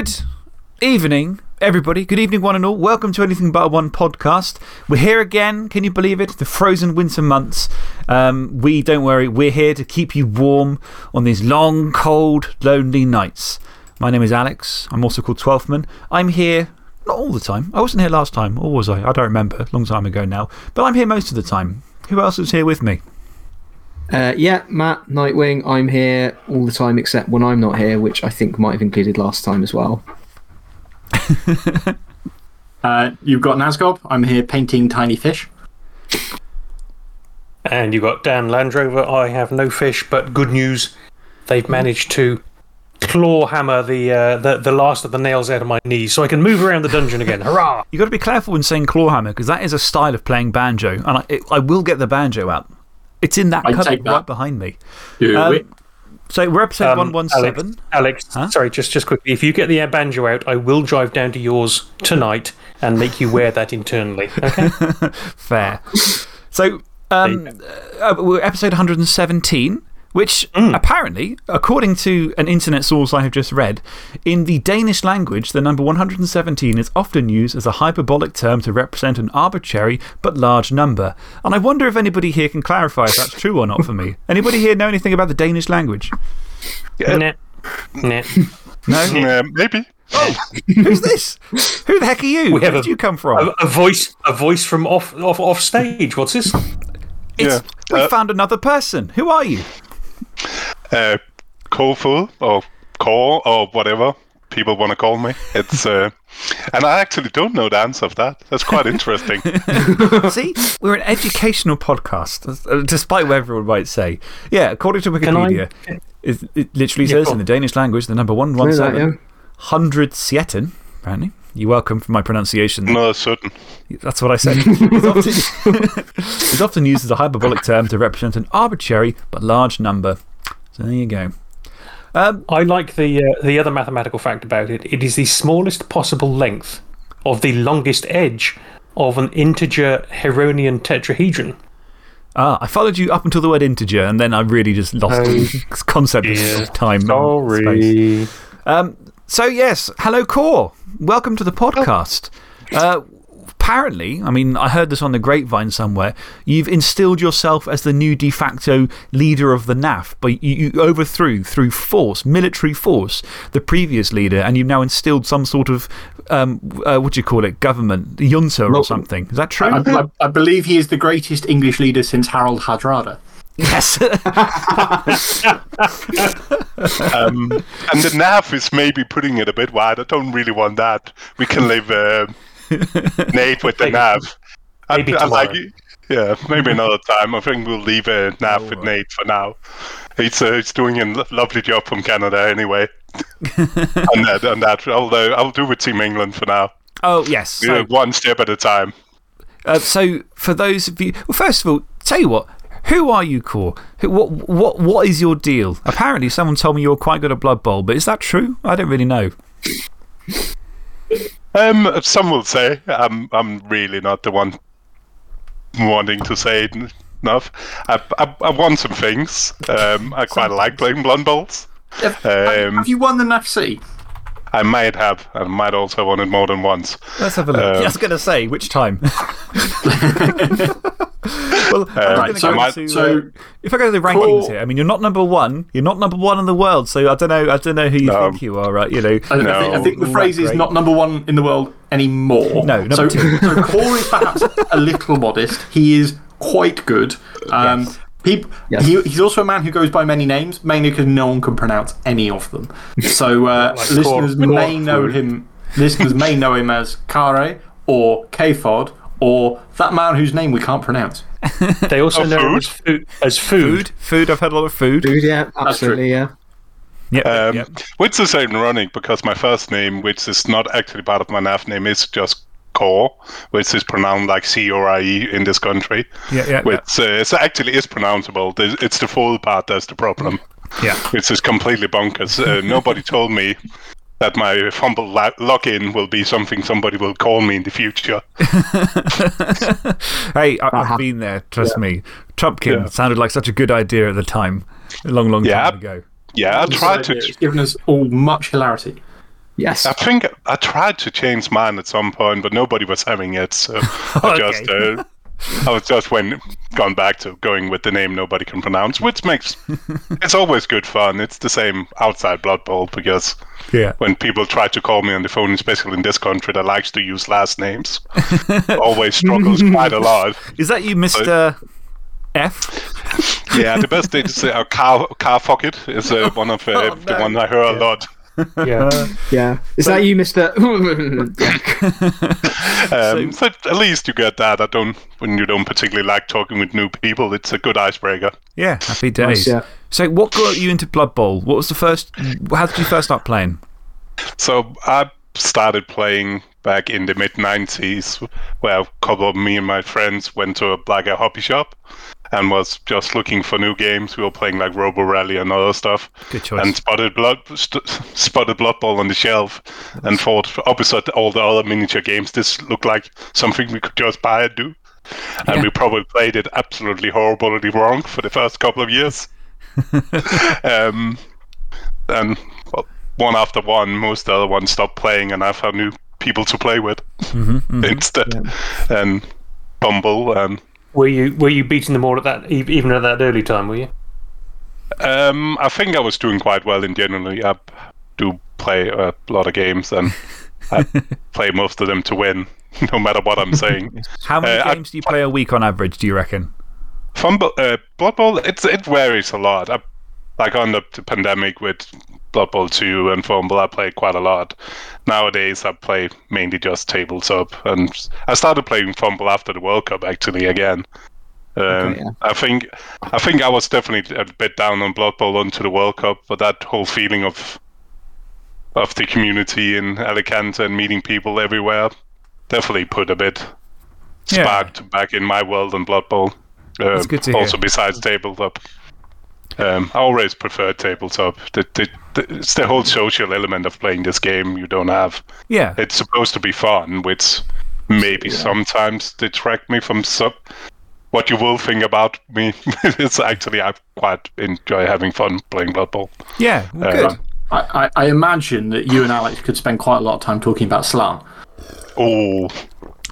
Good evening, everybody. Good evening, one and all. Welcome to Anything But a One podcast. We're here again. Can you believe it? The frozen winter months. Um, we, don't worry, we're here to keep you warm on these long, cold, lonely nights. My name is Alex. I'm also called Twelfthman. I'm here not all the time. I wasn't here last time, or was I? I don't remember. Long time ago now. But I'm here most of the time. Who else is here with me? Uh, yeah, Matt, Nightwing. I'm here all the time except when I'm not here, which I think might have included last time as well. Uh, you've got Nazgob. I'm here painting tiny fish. And you've got Dan Landrover. I have no fish, but good news. They've managed to claw hammer the, uh, the, the last of the nails out of my knees so I can move around the dungeon again. Hurrah! You've got to be careful when saying clawhammer because that is a style of playing banjo. And I, it, I will get the banjo out. It's in that I cupboard that. right behind me. Do Um, it. So we're episode Um, 117. Alex, sorry, just, just quickly. If you get the air banjo out, I will drive down to yours tonight and make you wear that internally. Okay? Fair. So um, uh, episode 117, which apparently, according to an internet source I have just read, in the Danish language, the number 117 is often used as a hyperbolic term to represent an arbitrary but large number. And I wonder if anybody here can clarify if that's true or not for me. Anybody here know anything about the Danish language? nah. Nah. No? Maybe. Who's this? Who the heck are you? We have Where a- did you come from? A, a voice, a voice from off, off, off stage. What's this? It's, yeah. we Uh, found another person. Who are you? Uh, Kofu or Core or whatever people want to call me. It's uh, and I actually don't know the answer of that. That's quite interesting. See, we're an educational podcast, uh, despite what everyone might say. Yeah, according to I- Wikipedia, it, it literally Yeah, says go in the Danish language, the number Know that, 117, yeah? 100 sieten, apparently. You're welcome for my pronunciation. no, certain. That's what I said. it's, often, it's often used as a hyperbolic term to represent an arbitrary but large number. So there you go. Um, I like the, uh, the other mathematical fact about it. It is the smallest possible length of the longest edge of an integer Heronian tetrahedron. ah, I followed you up until the word integer, and then I really just lost concept of- of time. and space. Um, so, yes, hello, Core. Welcome to the podcast. Uh, apparently, I mean, I heard this on the grapevine somewhere. You've instilled yourself as the new de facto leader of the NAF, but you, you overthrew, through force, military force, the previous leader, and you've now instilled some sort of, um, uh, what do you call it, government, junta or something. Is that true? I, I, I believe he is the greatest English leader since Harold Hardrada. yes. Um, and the NAF is maybe putting it a bit wide. I don't really want that. We can leave uh, Nate with the Maybe- nav. Maybe I like it. Yeah, maybe another time. I think we'll leave uh, Nav with Nate for now. He's, uh, he's doing a lovely job from Canada anyway. on that, on that. Although I'll do with Team England for now. oh, yes. Yeah, So, one step at a time. Uh, so, for those of you, well, first of all, tell you what, who are you, Core? Who, what, what, what is your deal? Apparently, someone told me you're quite good at Blood Bowl, but is that true? I don't really know. Um, some will say I'm I'm really not the one wanting to say enough. I I, I won some things. Um, I quite like playing Blood Bowls. Have, Um, have you won the NAFC? I might have, and I might also have won it more than once. Let's have a look. Um, I was going to say, which time? well, I'm Right, so go my- to, so- uh, if I go to the rankings Core- here, I mean, you're not number one. You're not number one in the world, so I don't know, I don't know who you No. think you are, right? You know, I, I think, I think the all phrase that is great. not number one in the world anymore. No, number so, two. so Core is perhaps a little modest. He is quite good. Um, Yes. Peop- Yes. he, he's also a man who goes by many names, mainly because no one can pronounce any of them. So uh, Like listeners Core- may Core know food. him. Listeners may know him as Kare or Kfod or that man whose name we can't pronounce. They also Oh, know him food? as food. As food. food. Food. I've had a lot of food. Food, yeah, absolutely, yeah. Yep, Um, yep. Which is ironic because my first name, which is not actually part of my NAF name, is just Core, which is pronounced like C or I E in this country. Yeah, yeah, Which uh, it's actually is pronounceable. It's the full part that's the problem. yeah. Which is completely bonkers. Uh, nobody told me that my FUMBBL lo- login will be something somebody will call me in the future. Hey, I, I've been there, trust me. Trumpkin Yeah. sounded like such a good idea at the time, a long, long Yeah. time ago. Yeah, I tried to. It's given us all much hilarity. Yes. I think I tried to change mine at some point, but nobody was having it, so I just uh, I was just when gone back to going with the name nobody can pronounce, which makes it's always good fun. It's the same outside Blood Bowl because Yeah. when people try to call me on the phone, especially in this country that likes to use last names, always struggles quite a lot. Is that you, Mr. F? Yeah, the best thing to say, uh, car car pocket is uh, one of uh, Oh, the no. one I hear a lot. Yeah. Yeah. Is that you, Mister? Um, so at least you get that. I don't when you don't particularly like talking with new people. It's a good icebreaker. Yeah, happy days. yeah. So, what got you into Blood Bowl? What was the first. How did you first start playing? So I started playing back in the mid '90s, where a couple of me and my friends went to a, like a hobby shop and was just looking for new games. We were playing like Robo Rally and other stuff. Good choice. And spotted blood, st- spotted Blood Bowl on the shelf, and thought opposite all the other miniature games, this looked like something we could just buy and do. And Yeah. we probably played it absolutely horribly wrong for the first couple of years. um, and well, one after one, most of the other ones stopped playing, and I found new people to play with Mm-hmm, instead. And Bumble and Were you were you beating them all at that even at that early time? Were you? Um, I think I was doing quite well in generally. I do play a lot of games, and I play most of them to win, no matter what I'm saying. How many Uh, I- games do you play a week on average, do you reckon? FUMBBL, uh, Blood Bowl, it's it varies a lot. I, like on the, the pandemic with Blood Bowl 2 and FUMBBL, I played quite a lot. Nowadays, I play mainly just tabletop, and I started playing FUMBBL after the World Cup actually again. Um, Okay, yeah. I think I think I was definitely a bit down on Blood Bowl onto the World Cup, but that whole feeling of of the community in Alicante and meeting people everywhere definitely put a bit Yeah. sparked back in my world on Blood Bowl. Um, also, hear. besides tabletop, um, I always preferred tabletop. The, the, it's the whole social element of playing this game you don't have. Yeah. It's supposed to be fun, which maybe sometimes detract me from some. What you will think about me is actually I quite enjoy having fun playing Blood Bowl. Yeah. Well, Uh, good. I, I, I imagine that you and Alex could spend quite a lot of time talking about Slann. Oh,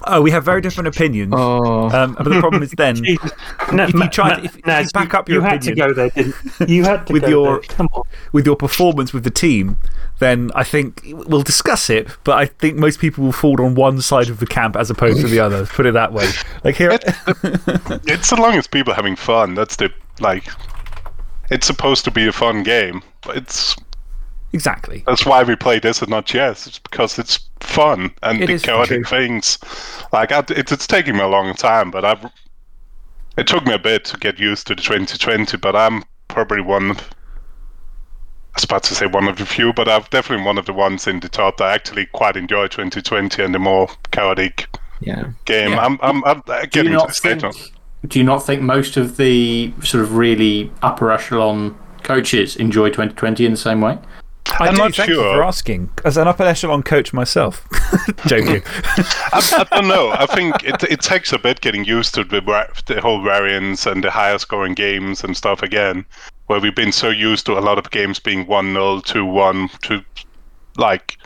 Oh, we have very different opinions. Oh. Um, but the problem is then, No, If you try tried- Ma- if- if you back up you, your you had to go there, didn't you? had to With go your- there. Come on. with your performance with the team, then I think we'll discuss it, but I think most people will fall on one side of the camp as opposed to the other. Put it that way. Like here. it's as long as people are having fun. That's the like. It's supposed to be a fun game. but It's exactly. That's why we play this and not chess. It's because it's fun and It the chaotic things. Like I, it's it's taking me a long time, but I've. It took me a bit to get used to the 2020, but I'm probably one. Of, I was about to say one of the few, but I'm definitely one of the ones in the top that actually quite enjoy 2020 and the more chaotic Yeah. game. Yeah. I'm, I'm, I'm uh, getting to not the stage. think, do you not think most of the sort of really upper echelon coaches enjoy 2020 in the same way? I I'm do, not thank you sure. for asking. As an upper echelon coach myself. Joking. I, I don't know. I think it, it takes a bit getting used to the, the whole variance and the higher scoring games and stuff again, where we've been so used to a lot of games being 1 0, 2 1, to like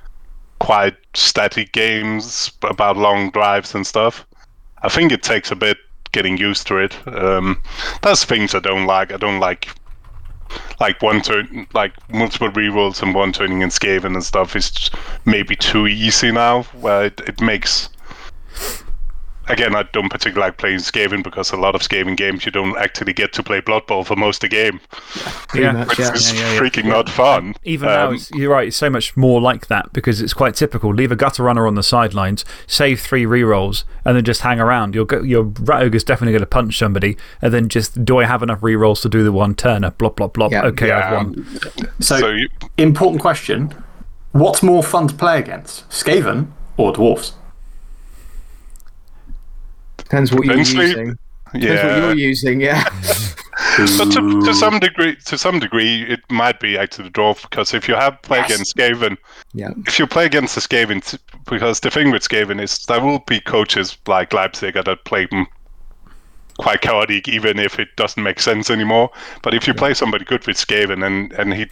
quite static games about long drives and stuff. I think it takes a bit getting used to it. Um, there's things I don't like. I don't like. Like one turn, like multiple rerolls and one turning in Skaven and stuff is maybe too easy now. Where it, it makes again, I don't particularly like playing Skaven because a lot of Skaven games you don't actually get to play Blood Bowl for most of the game. Pretty Yeah. much, Which yeah. is yeah, yeah. freaking not fun. Even now, Um, it's, you're right, it's so much more like that because it's quite typical. Leave a gutter runner on the sidelines, save three rerolls, and then just hang around. Your, go- your rat ogre's definitely going to punch somebody, and then just, do I have enough rerolls to do the one turner? Blop, blop, blop. Yeah. Okay, I've won. So, so you, important question what's more fun to play against, Skaven or Dwarfs? Depends what you're Potentially, using. Depends what yeah. you're using, yeah. But to, to some degree, to some degree, it might be actually the dwarf because if you have play Yes. against Skaven, yeah. if you play against the Skaven, because the thing with Skaven is there will be coaches like Leipzig that play them quite chaotic, even if it doesn't make sense anymore. But if you play somebody good with Skaven and and he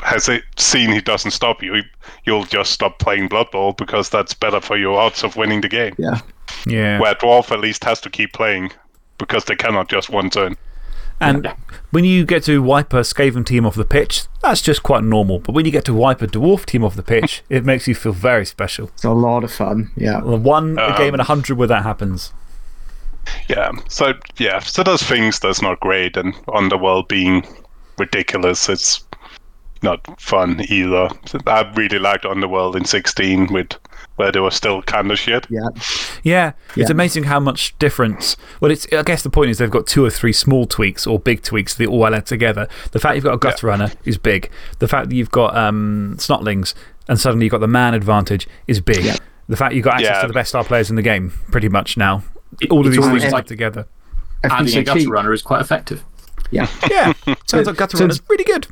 has it seen he doesn't stop you, you'll just stop playing Blood Bowl because that's better for your odds of winning the game. Yeah. Yeah. Where Dwarf at least has to keep playing because they cannot just one turn. And when you get to wipe a Skaven team off the pitch, that's just quite normal. But when you get to wipe a Dwarf team off the pitch, it makes you feel very special. It's a lot of fun. Yeah. Well, One a game in a Um, hundred where that happens. Yeah. So yeah, so there's things that's not great, and Underworld being ridiculous, it's not fun either. I really liked Underworld in 16 with where they were still kind of shit. Yeah. Yeah, it's amazing how much difference. Well, it's, I guess the point is they've got two or three small tweaks or big tweaks that all add together. The fact you've got a gut runner is big. The fact that you've got um, snotlings and suddenly you've got the man advantage is big. Yeah. The fact you've got access to the best star players in the game, pretty much now. It- all of these almost things like add together. Everything's adding a so gutter cheap. runner is quite effective. Yeah. Yeah, turns out gutter So- runner's really good.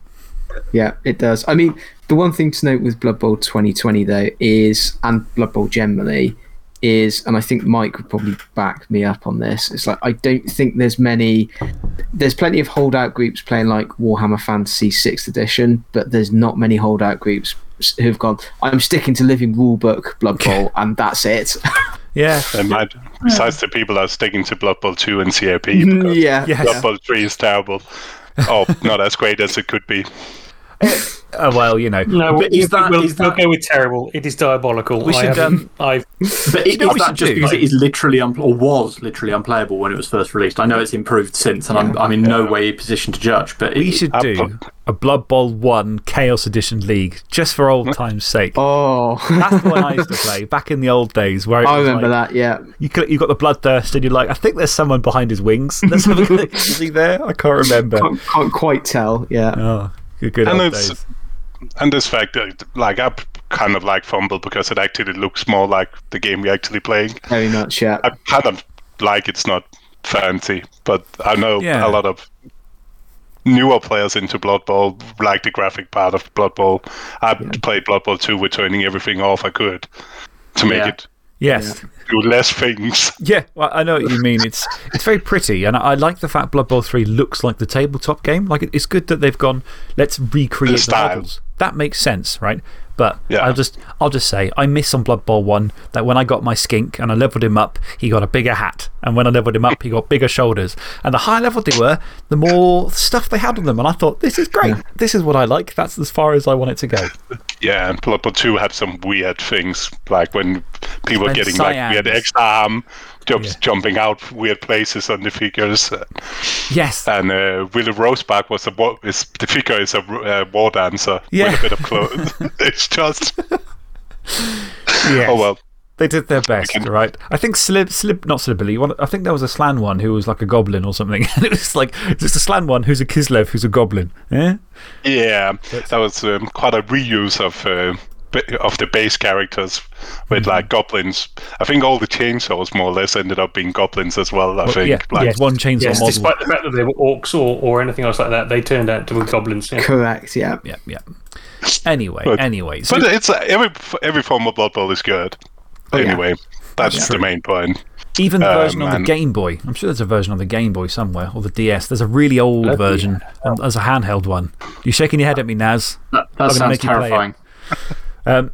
Yeah, it does. I mean, the one thing to note with Blood Bowl 2020, though, is, and Blood Bowl generally, is, and I think Mike would probably back me up on this, it's like I don't think there's many. There's plenty of holdout groups playing like Warhammer Fantasy 6th edition, but there's not many holdout groups who've gone, I'm sticking to Living Rulebook Blood Bowl, and that's it. Yeah. And besides the people that are sticking to Blood Bowl 2 and CAP, because Mm, yeah. Yes. Blood Bowl 3 is terrible. Oh, not as great as it could be. Uh, well, you know. No, But we, is that- we'll, is we'll go with terrible. It is diabolical. We I should, haven't- um, I've But it, know what is we that just do? because it is literally, un- or was literally unplayable when it was first released? I know it's improved since, and I'm, I'm in no way positioned to judge, but We it, should I do put- a Blood Bowl 1 Chaos Edition League, just for old time's sake. Oh, That's the one I used to play back in the old days. Where I remember like, that, yeah. You, could, you got the bloodthirst, and you're like, I think there's someone behind his wings. Let's have a look. Is he there? I can't remember. Can't, can't quite tell, yeah. Oh, good, good And old it's- days. And this fact, like, I kind of like FUMBBL because it actually looks more like the game we're actually playing. Very much, yeah. I kind of like it's not fancy, but I know Yeah. a lot of newer players into Blood Bowl like the graphic part of Blood Bowl. I played Blood Bowl 2 with turning everything off I could to make Yeah. it Yes. do less things. Yeah, well, I know what you mean. It's, it's very pretty, and I, I like the fact Blood Bowl 3 looks like the tabletop game. Like, it's good that they've gone, let's recreate the, style. models. That makes sense, right? But Yeah. I'll, just, I'll just say, I miss on Blood Bowl 1 that when I got my skink and I leveled him up, he got a bigger hat. And when I leveled him up, he got bigger shoulders. And the higher level they were, the more stuff they had on them. And I thought, this is great. This is what I like. That's as far as I want it to go. Yeah, and Blood Bowl 2 had some weird things, like when people were And getting like weird extra arm, jumps, Yeah. jumping out weird places on the figures. Yes. And uh, Willow Rosebark was a is the figure is a uh, war dancer Yeah. with a bit of clothes. it's just yes. oh well. They did their best, right? I think Slib, Slib, not Slibilly, one, I think there was a Slann one who was like a goblin or something. And it was like, there's a Slann one who's a Kislev who's a goblin. Eh? Yeah, that was um, quite a reuse of uh, of the base characters with Mm-hmm. like goblins. I think all the chainsaws more or less ended up being goblins as well. I think. yeah, like, yes, one chainsaw yes, model. despite the fact that they were orcs or, or anything else like that, they turned out to be goblins. Yeah. Correct, yeah. Yeah, yeah. Anyway, But- anyway. So, But it's uh, every every form of Blood Bowl is good. Oh, yeah. anyway, that's That's the main point. even the um, version on the Game Boy, I'm sure there's a version on the Game Boy somewhere, or the DS. There's a really old Bloody version, and there's a handheld one. You're shaking your head at me, Naz. that, that sounds make you play it. terrifying. Um,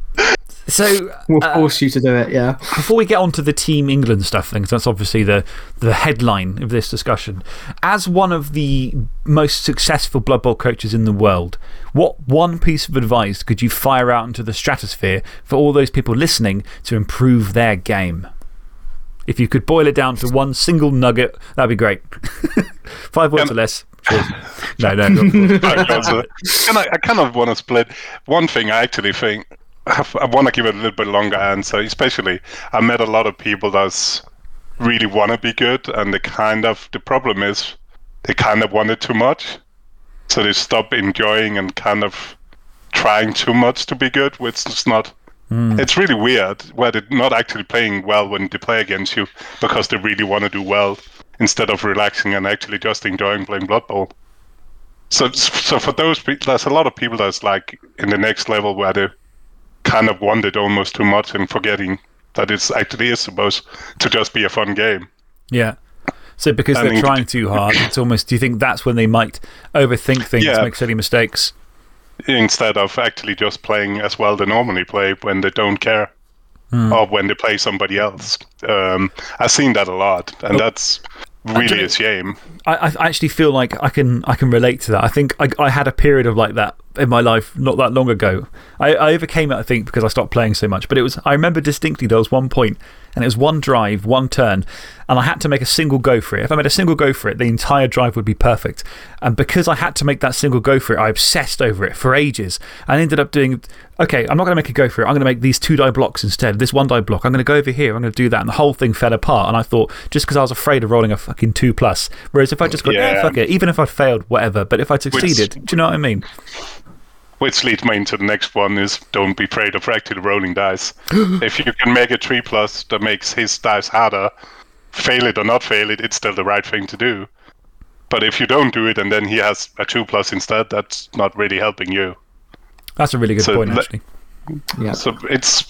so, We'll uh, force you to do it, yeah. before we get on to the Team England stuff, then, 'cause that's obviously the, the headline of this discussion, as one of the most successful Blood Bowl coaches in the world, what one piece of advice could you fire out into the stratosphere for all those people listening to improve their game? If you could boil it down to one single nugget, that'd be great. Five words or less. Cheers. No, no. go for. I, kind of, I kind of want to split. One thing I actually think I want to give it a little bit longer answer. Especially, I met a lot of people that's really want to be good, and the kind of the problem is they kind of want it too much, so they stop enjoying and kind of trying too much to be good, which is not. Hmm. It's really weird where they're not actually playing well when they play against you because they really want to do well instead of relaxing and actually just enjoying playing Blood Bowl. So, so for those people, there's a lot of people that's like in the next level where they kind of wanted almost too much and forgetting that it's actually is supposed to just be a fun game. Yeah. So because I they're mean- trying too hard, it's almost. Do you think that's when they might overthink things, Yeah. make silly mistakes? instead of actually just playing as well they normally play when they don't care or when they play somebody else. Um, I've seen that a lot, and that's really a shame. I, I actually feel like I can, I can relate to that. I think I, I had a period of like that in my life not that long ago. I, I overcame it, I think, because I stopped playing so much. But it was, I remember distinctly there was one point, and it was one drive, one turn, and I had to make a single go for it. If I made a single go for it, the entire drive would be perfect. And because I had to make that single go for it, I obsessed over it for ages. And ended up doing, okay, I'm not going to make a go for it. I'm going to make these two die blocks instead. This one die block. I'm going to go over here. I'm going to do that. And the whole thing fell apart. And I thought, just because I was afraid of rolling a fucking 2 plus. Whereas if I just go, yeah, Yeah. fuck it, even if I failed, whatever. But if I succeeded, do you know what I mean? Which leads me into the next one is don't be afraid of actually rolling dice. if you can make a 3 plus that makes his dice harder, fail it or not fail it, it's still the right thing to do. But if you don't do it and then he has a 2 plus instead, that's not really helping you. That's a really good So point, actually. Yeah. So it's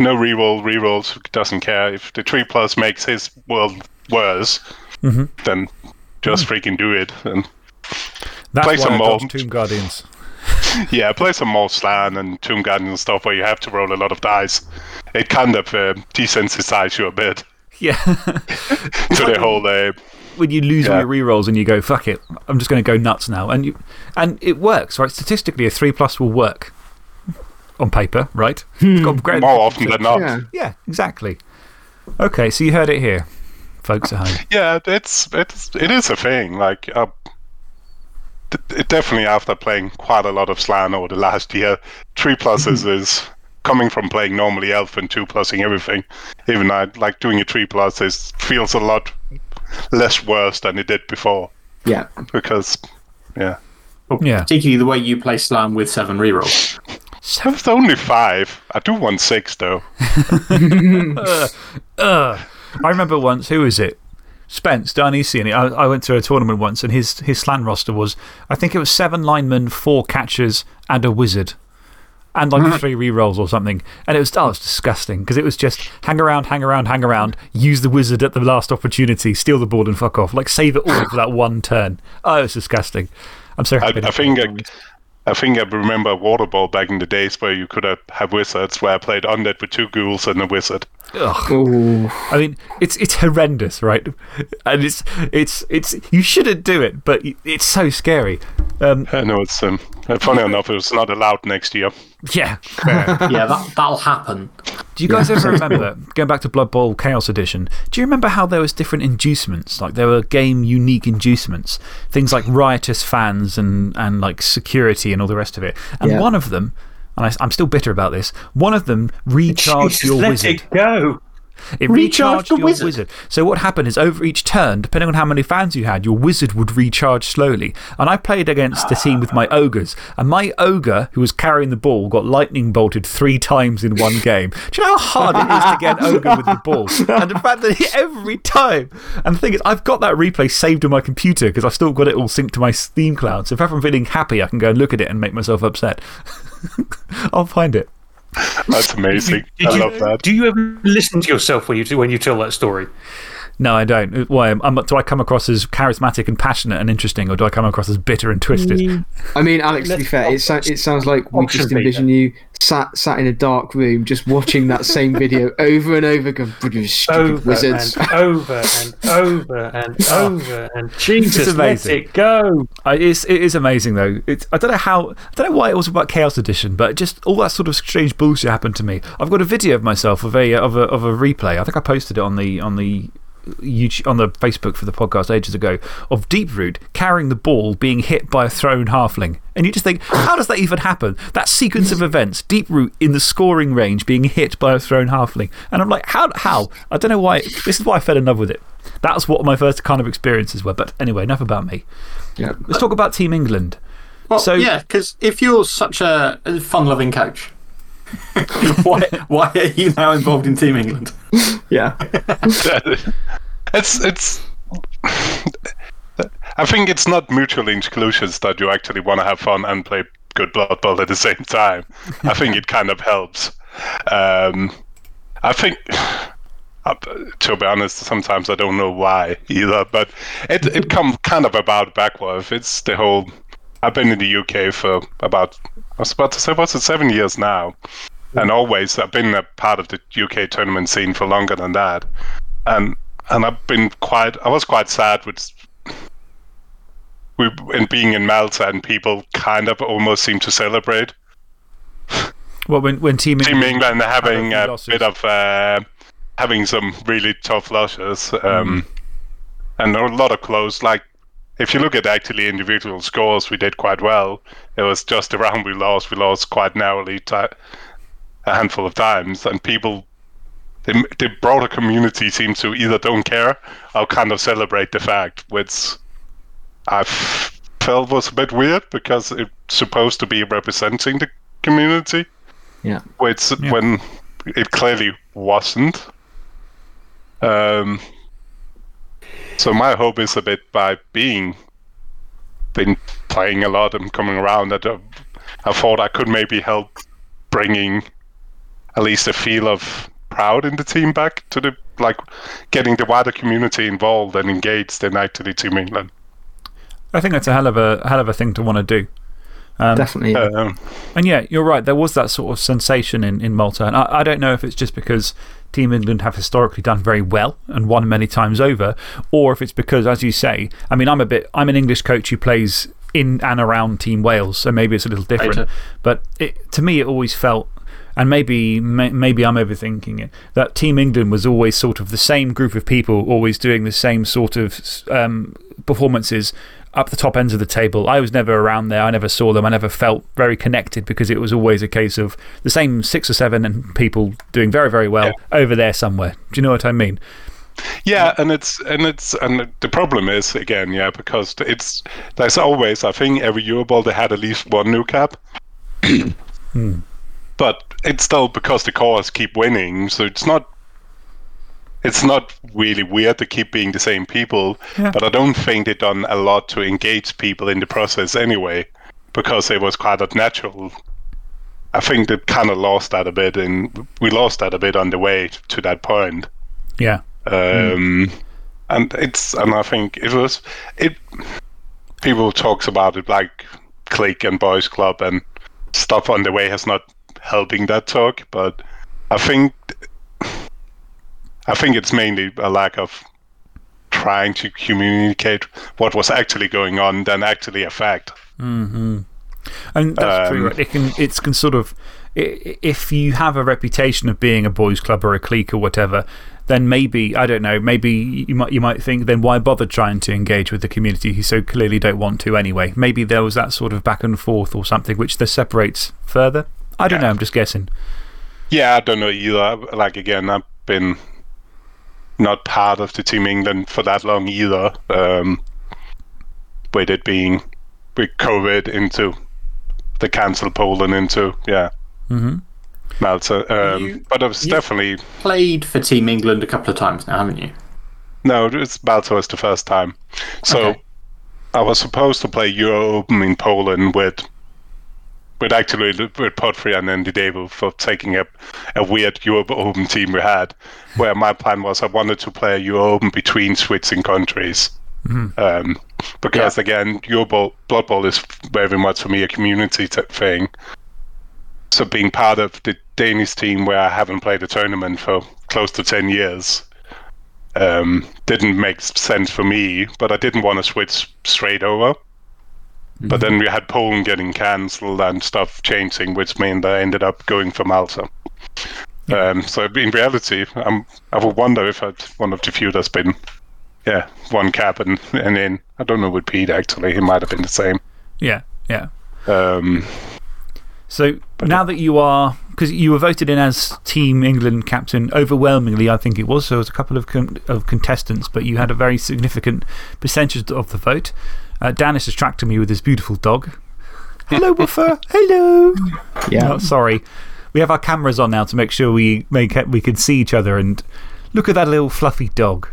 no reroll, rerolls, doesn't care. If the 3 plus makes his world worse, Mm-hmm. then just freaking do it. And That's play why some more. Tomb Guardians. yeah, play some more Slann and Tomb Guardian and stuff where you have to roll a lot of dice. It kind of uh, desensitizes you a bit Yeah. to the whole. Uh, when you lose all Yeah. your rerolls and you go, fuck it, I'm just going to go nuts now. And, you, and it works, right? Statistically, a 3 plus will work on paper, right? It's got great. more often than not. Yeah. Yeah, exactly. Okay, so you heard it here, folks at home. Yeah, it's it's it is a thing. Like, uh, d- it definitely after playing quite a lot of Slann over the last year, three pluses is coming from playing normally Elf and two plusing everything. Even I like doing a three plus is feels a lot less worse than it did before Yeah. because yeah, oh. Yeah. Particularly the way you play Slann with seven rerolls. it's only five. I do want six though. Uh, uh, I remember once, who was it? Spence, down Easy. And I, I went to a tournament once, and his, his Slann roster was, I think it was seven linemen, four catchers, and a wizard. And like three rerolls or something. And it was, oh, was disgusting because it was just hang around, hang around, hang around, use the wizard at the last opportunity, steal the ball and fuck off. Like save it all for that one turn. Oh, it was disgusting. I'm so happy. I think I, tournaments. I think I remember Waterball back in the days where you could have, have wizards where I played undead with two ghouls and a wizard. Ugh. Oh, I mean, it's, it's horrendous, right? And it's, it's, it's, you shouldn't do it, but it's so scary. Um, I know it's um, funny enough, it was not allowed next year. yeah, yeah, that, that'll happen. Do you guys ever remember, going back to Blood Bowl Chaos Edition, do you remember how there was different inducements? Like there were game unique inducements. Things like riotous fans and, and like security and all the rest of it. And Yeah. one of them, and I, I'm still bitter about this, one of them recharged your let wizard. it go. It Recharge recharged the your wizard. wizard. So, what happened is over each turn, depending on how many fans you had, your wizard would recharge slowly. And I played against a team with my ogres. And my ogre, who was carrying the ball, got lightning bolted three times in one game. Do you know how hard it is to get an ogre with the ball? And the fact that every time. And the thing is, I've got that replay saved on my computer because I've still got it all synced to my Steam cloud. So, if I'm feeling happy, I can go and look at it and make myself upset. I'll find it. That's amazing. Did I you, love that. Do you ever listen to yourself when you, when you tell that story? No, I don't. Uh, why? I'm, do I come across as charismatic and passionate and interesting, or do I come across as bitter and twisted? Mm. I mean, Alex, to be Let's fair, it, so, it sounds like we just envision you sat, sat in a dark room just watching that same video over and over again. "Bloody Stupid Over wizards. and over and over and oh. over and Jesus, let amazing. it go. I, it's, it is amazing, though. It's, I don't know how, I don't know why it was about Chaos Edition, but just all that sort of strange bullshit happened to me. I've got a video of myself of a, of a, of a replay. I think I posted it on the, on the, YouTube, on the Facebook for the podcast ages ago of Deeproot carrying the ball being hit by a thrown halfling. And you just think, how does that even happen? That sequence of events, Deeproot in the scoring range being hit by a thrown halfling. And I'm like, how? how? I don't know why. This is why I fell in love with it. That's what my first kind of experiences were. But anyway, enough about me. Yeah. Let's talk about Team England. Well, So- yeah, because if you're such a fun loving coach, why, why are you now involved in Team England? Yeah. it's it's. I think it's not mutual exclusions that you actually want to have fun and play good Blood Bowl at the same time. I think it kind of helps. Um, I think Uh, to be honest, sometimes I don't know why either, but it it comes kind of about backwards. It's the whole. I've been in the UK for about I was about to say what's it seven years now, and always I've been a part of the UK tournament scene for longer than that, and and I've been quite I was quite sad with we in being in Malta and people kind of almost seem to celebrate Well, when, when Team Team England, England having a losses. bit of uh, having some really tough losses, um, and a lot of close. Like if you look at actually individual scores, we did quite well. It was just the round we lost. We lost quite narrowly ti a handful of times, and people. The, the broader community seems to either don't care or kind of celebrate the fact, which I felt was a bit weird because it's supposed to be representing the community Yeah. which Yeah. when it clearly wasn't. Um, so my hope is a bit by being been playing a lot and coming around that uh, I thought I could maybe help bringing at least a feel of proud in the team back to the like getting the wider community involved and engaged in actually Team England. I think that's a hell of a, hell of a thing to want to do. Um, Definitely. Um, And yeah, you're right. There was that sort of sensation in, in Malta. And I, I don't know if it's just because Team England have historically done very well and won many times over, or if it's because, as you say, I mean, I'm a bit, I'm an English coach who plays in and around Team Wales, so maybe it's a little different. Later. But it, to me, it always felt, and maybe, may, maybe I'm overthinking it, that Team England was always sort of the same group of people, always doing the same sort of um, performances up the top ends of the table. I was never around there. I never saw them. I never felt very connected because it was always a case of the same six or seven and people doing very, very well over there somewhere. Do you know what I mean? Yeah, and it's and it's and the problem is again, yeah, because it's there's always I think every Eurobowl they had at least one new cap, hmm. but it's still because the cores keep winning, so it's not. It's not really weird to keep being the same people, Yeah. but I don't think they've done a lot to engage people in the process anyway, because it was quite unnatural. I think they kind of lost that a bit, and we lost that a bit on the way to that point. Yeah. Um, and it's and I think it was it. People talks about it like clique and boys club and stuff on the way has not helping that talk, but I think I think it's mainly a lack of trying to communicate what was actually going on than actually a fact. And that's true. Um, Right? It can, it's can sort of, if you have a reputation of being a boys' club or a clique or whatever, then maybe, I don't know, maybe you might, you might think, then why bother trying to engage with the community who so clearly don't want to anyway? Maybe there was that sort of back and forth or something which this separates further. I don't know, I'm just guessing. Yeah, I don't know either. Like again, I've been not part of the Team England for that long either. Um, with it being with COVID into the cancel Poland into yeah, -hmm. Malta. Um, You- but it was you- definitely Played for Team England a couple of times now, haven't you? no. It's Malta was the first time. So Okay. I was supposed to play Euro Open in Poland with. With actually with Potfrey and Andy Dable for taking a, a weird Euro Open team we had, where my plan was I wanted to play a Euro Open between switching countries. Um, because again, Euro Bowl, Blood Bowl is very much for me a community type thing. So being part of the Danish team where I haven't played a tournament for close to 10 years um, didn't make sense for me, but I didn't want to switch straight over. But then we had Poland getting cancelled and stuff changing, which meant I ended up going for Malta. Um, so in reality, I'm, I would wonder if I'd, one of the few that's been, yeah, one cap and, and then I don't know with Pete actually, he might have been the same. Yeah, yeah. Um, So now that you are, because you were voted in as Team England captain overwhelmingly, I think it was. So there was a couple of, con of contestants, but you had a very significant percentage of the vote. Uh, Dan is distracting me with his beautiful dog. Hello, Woofer. Hello. Yeah. Oh, sorry. We have our cameras on now to make sure we, make we can see each other. And look at that little fluffy dog.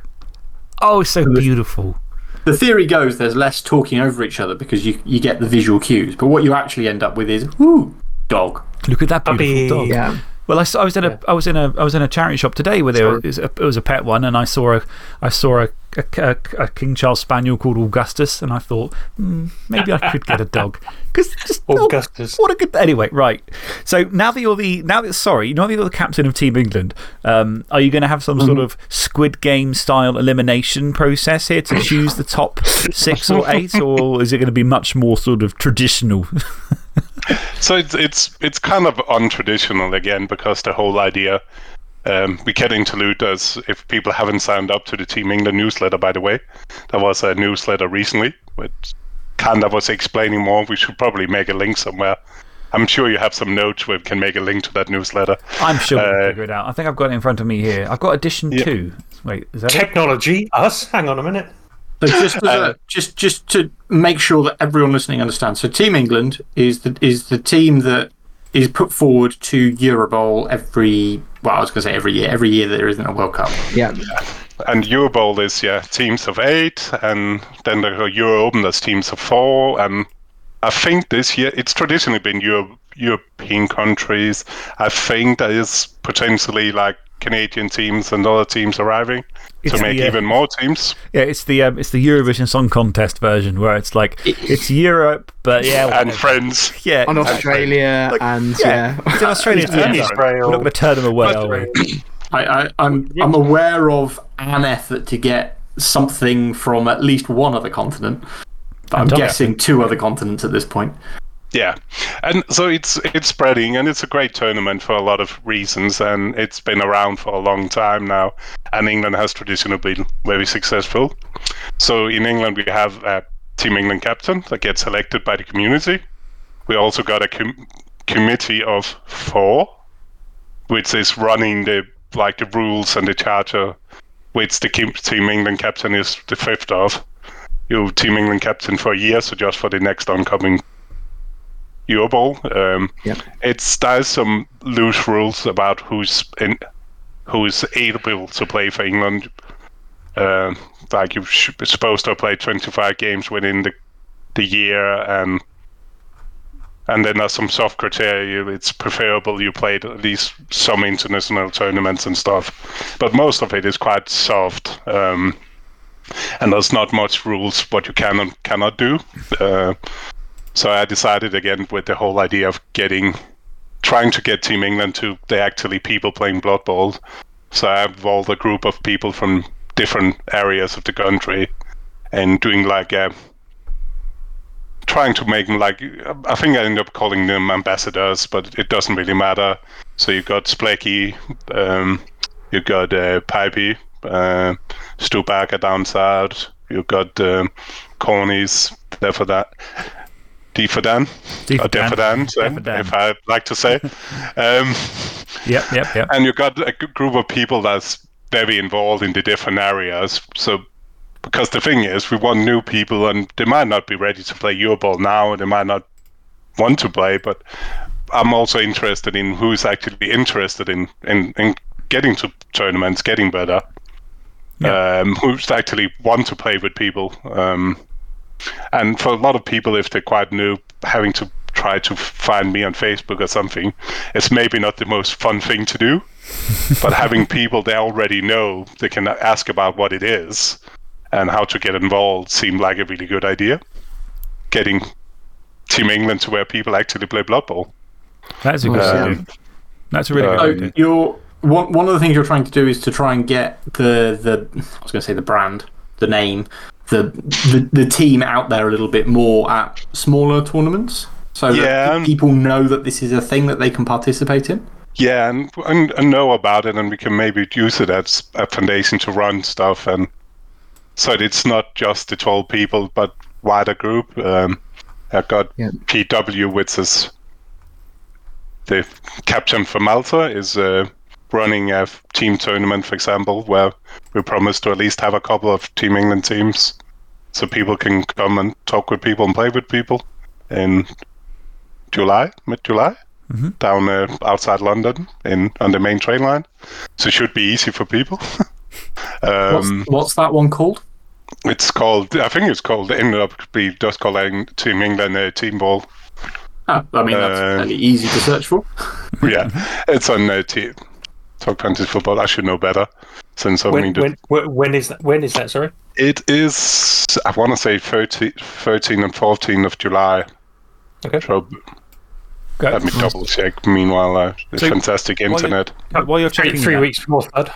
Oh, it's so beautiful. The theory goes there's less talking over each other because you, you get the visual cues, but what you actually end up with is, whoo, dog. Look at that beautiful Puppy. dog. Yeah. Well, I, saw, I, was in a, I, was in a, I was in a charity shop today where there was a, it was a pet one, and I saw a, I saw a, a, a, a King Charles Spaniel called Augustus, and I thought, hmm, maybe I could get a dog. Because just. Augustus. what a good. Anyway, right. So now that you're the, now that, sorry, now that you're the captain of Team England, um, are you going to have some sort Mm-hmm. of Squid Game style elimination process here to choose the top six or eight, or is it going to be much more sort of traditional? So it's it's it's kind of untraditional again because the whole idea um, we can interlude as if people haven't signed up to the Team England newsletter. By the way, there was a newsletter recently which kind of was explaining more. We should probably make a link somewhere. I'm sure you have some notes where we can make a link to that newsletter. I'm sure we'll Uh, figure it out. I think I've got it in front of me here. I've got edition two. Wait, is that it? Technology, us. Hang on a minute. So just, as a, just, just to make sure that everyone listening understands. So Team England is the, is the team that is put forward to Eurobowl every, well, I was going to say every year, every year there isn't a World Cup. Yeah. yeah. And Euro Bowl is yeah teams of eight, and then the Euro Open there's teams of four, and I think this year it's traditionally been Euro- European countries. I think there is potentially like Canadian teams and other teams arriving It's to make the, uh, even more teams. Yeah, it's the, um, it's the Eurovision Song Contest version where it's like, it's Europe, but yeah. And whatever. friends. yeah. On Australia Like, and yeah. yeah. It's in Australia. Yeah, too. Israel. We're not going to turn them away, But- are we? I, I, I'm, I'm aware of an effort to get something from at least one other continent. But I'm guessing two other continents at this point. Yeah, and so it's it's spreading, and it's a great tournament for a lot of reasons, and it's been around for a long time now, and England has traditionally been very successful. So in England, we have a Team England captain that gets elected by the community. We also got a com- committee of four, which is running the like the rules and the charter, which the Team England captain is the fifth of. You Team England captain for a year, so just for the next oncoming Eurobowl. Um, Yep. It's there's some loose rules about who's in, who's able to play for England. Uh, like you're supposed to play 25 games within the the year, and and then there's some soft criteria. It's preferable you played at least some international tournaments and stuff, but most of it is quite soft. Um, and there's not much rules what you can and cannot do. Uh, so I decided again with the whole idea of getting, trying to get Team England to they actually people playing Blood Bowl. So I involved a group of people from different areas of the country, and doing like a, trying to make them like I think I ended up calling them ambassadors, but it doesn't really matter. So you've got Splecky, um, you got uh, Pipey, uh, Stubacker down south. you've got um, Cornies, there for that. Defadan, or Defadan. Defadan, so Defadan. if I like to say. um, Yep, yep, yep. and you got a group of people that's very involved in the different areas. So, because the thing is, we want new people, and they might not be ready to play Eurobowl now, and they might not want to play, but I'm also interested in who's actually interested in, in, in getting to tournaments, getting better, Yeah. um, who's actually want to play with people. Um, and for a lot of people, if they're quite new, having to try to find me on Facebook or something, it's maybe not the most fun thing to do. but having people they already know, they can ask about what it is and how to get involved seemed like a really good idea. Getting Team England to where people actually play Blood Bowl. That's a good Um, idea. That's a really uh, good idea. you're one one of the things you're trying to do is to try and get the the I was going to say the brand, the name, the, the the team out there a little bit more at smaller tournaments, so Yeah, that people know that this is a thing that they can participate in. Yeah, and, and and know about it, and we can maybe use it as a foundation to run stuff, and so it's not just the twelve people, but wider group. Um, I got Yeah. PW, which is the captain for Malta, is uh, running a team tournament, for example, where we promise to at least have a couple of Team England teams, so people can come and talk with people and play with people in July, mid July down uh, outside London in on the main train line, so it should be easy for people. What's, um, what's that one called? it's called, I think it's called, it ended up be just calling Team England uh, Team Ball. Oh, I mean, that's Uh, fairly easy to search for. yeah, it's on uh, T- Talk Fantasy Football. I should know better since I When, mean, when, when, when is that? When is that? Sorry. it is. I want to say 13, 13 and 14 of July. Okay. So Go. let me double check. Meanwhile, uh, the So, fantastic while you- internet. While you're Three, checking three that- weeks before Thud.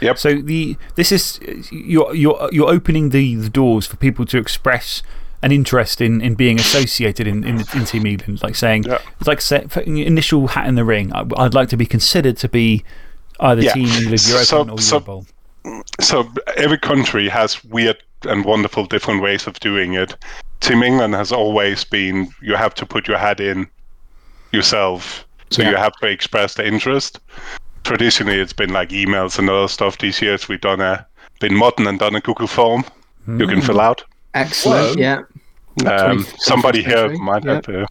Yep. So the this is you're you're you're opening the, the doors for people to express an interest in, in being associated in, in, in Team England, like saying Yeah. it's like say, putting initial hat in the ring. I, would like to be considered to be either Yeah. Team England Europe So- or so- Eurobowl. So every country has weird and wonderful different ways of doing it. Team England has always been you have to put your hat in yourself. So Yeah. you have to express the interest. Traditionally, it's been like emails and other stuff. These years, we've done a been modern and done a Google form you can fill mm. out. Excellent. Whoa. Yeah. Um, somebody here might yeah. have uh,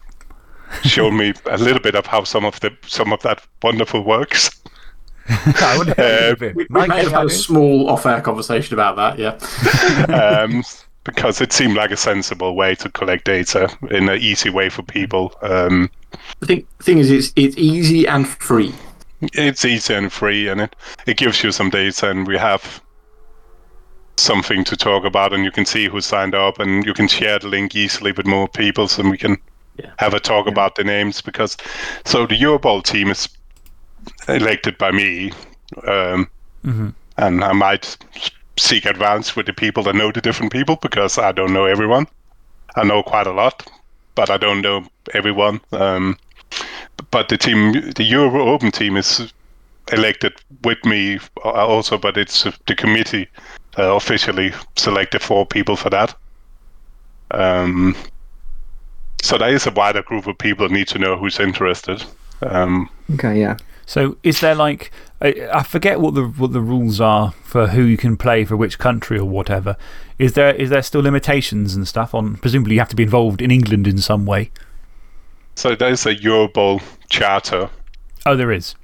shown me a little bit of how some of the some of that wonderful works. I wonder Uh, if it- We, we Mike, may have had a small off-air conversation about that. Yeah. um, because it seemed like a sensible way to collect data in an easy way for people. Um, The thing, thing is, it's it's easy and free. it's easy and free, and it, it gives you some data, and we have something to talk about, and you can see who signed up, and you can share the link easily with more people, so we can Yeah. have a talk about the names. Because so the Eurobowl team is elected by me, um, and I might seek advance with the people that know the different people because I don't know everyone. I know quite a lot, but I don't know everyone. Um, but the team, the EurOpen team, is elected with me also, but it's the committee uh, officially selected four people for that. Um, so there is a wider group of people that need to know who's interested. Um, Okay. Yeah. So, is there like, I, I forget what the, what the rules are for who you can play for which country or whatever. Is there, is there still limitations and stuff on, presumably, you have to be involved in England in some way? so there is a Eurobowl charter. Oh, there is.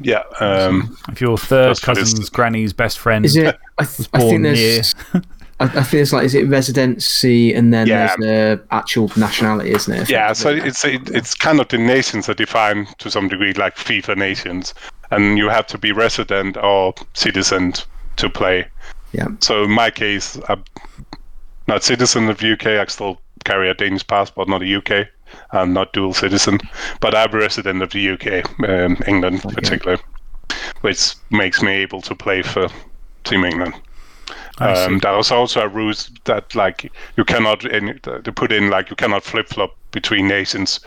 Yeah. Um, If your third Just for this- cousin's granny's best friend Is it? I, th- I born think here. there's. I, I think it's like, is it residency and then Yeah. there's the actual nationality, isn't it? Yeah, so it's it, it's kind of the nations are defined to some degree like FIFA nations, and you have to be resident or citizen to play. Yeah. So in my case, I'm not citizen of UK. I still carry a Danish passport, not a UK. I'm not dual citizen, but I'm a resident of the UK, um, England particularly, which makes me able to play for Team England. Um, there was also a rule that like you cannot any, to put in like you cannot flip flop between nations,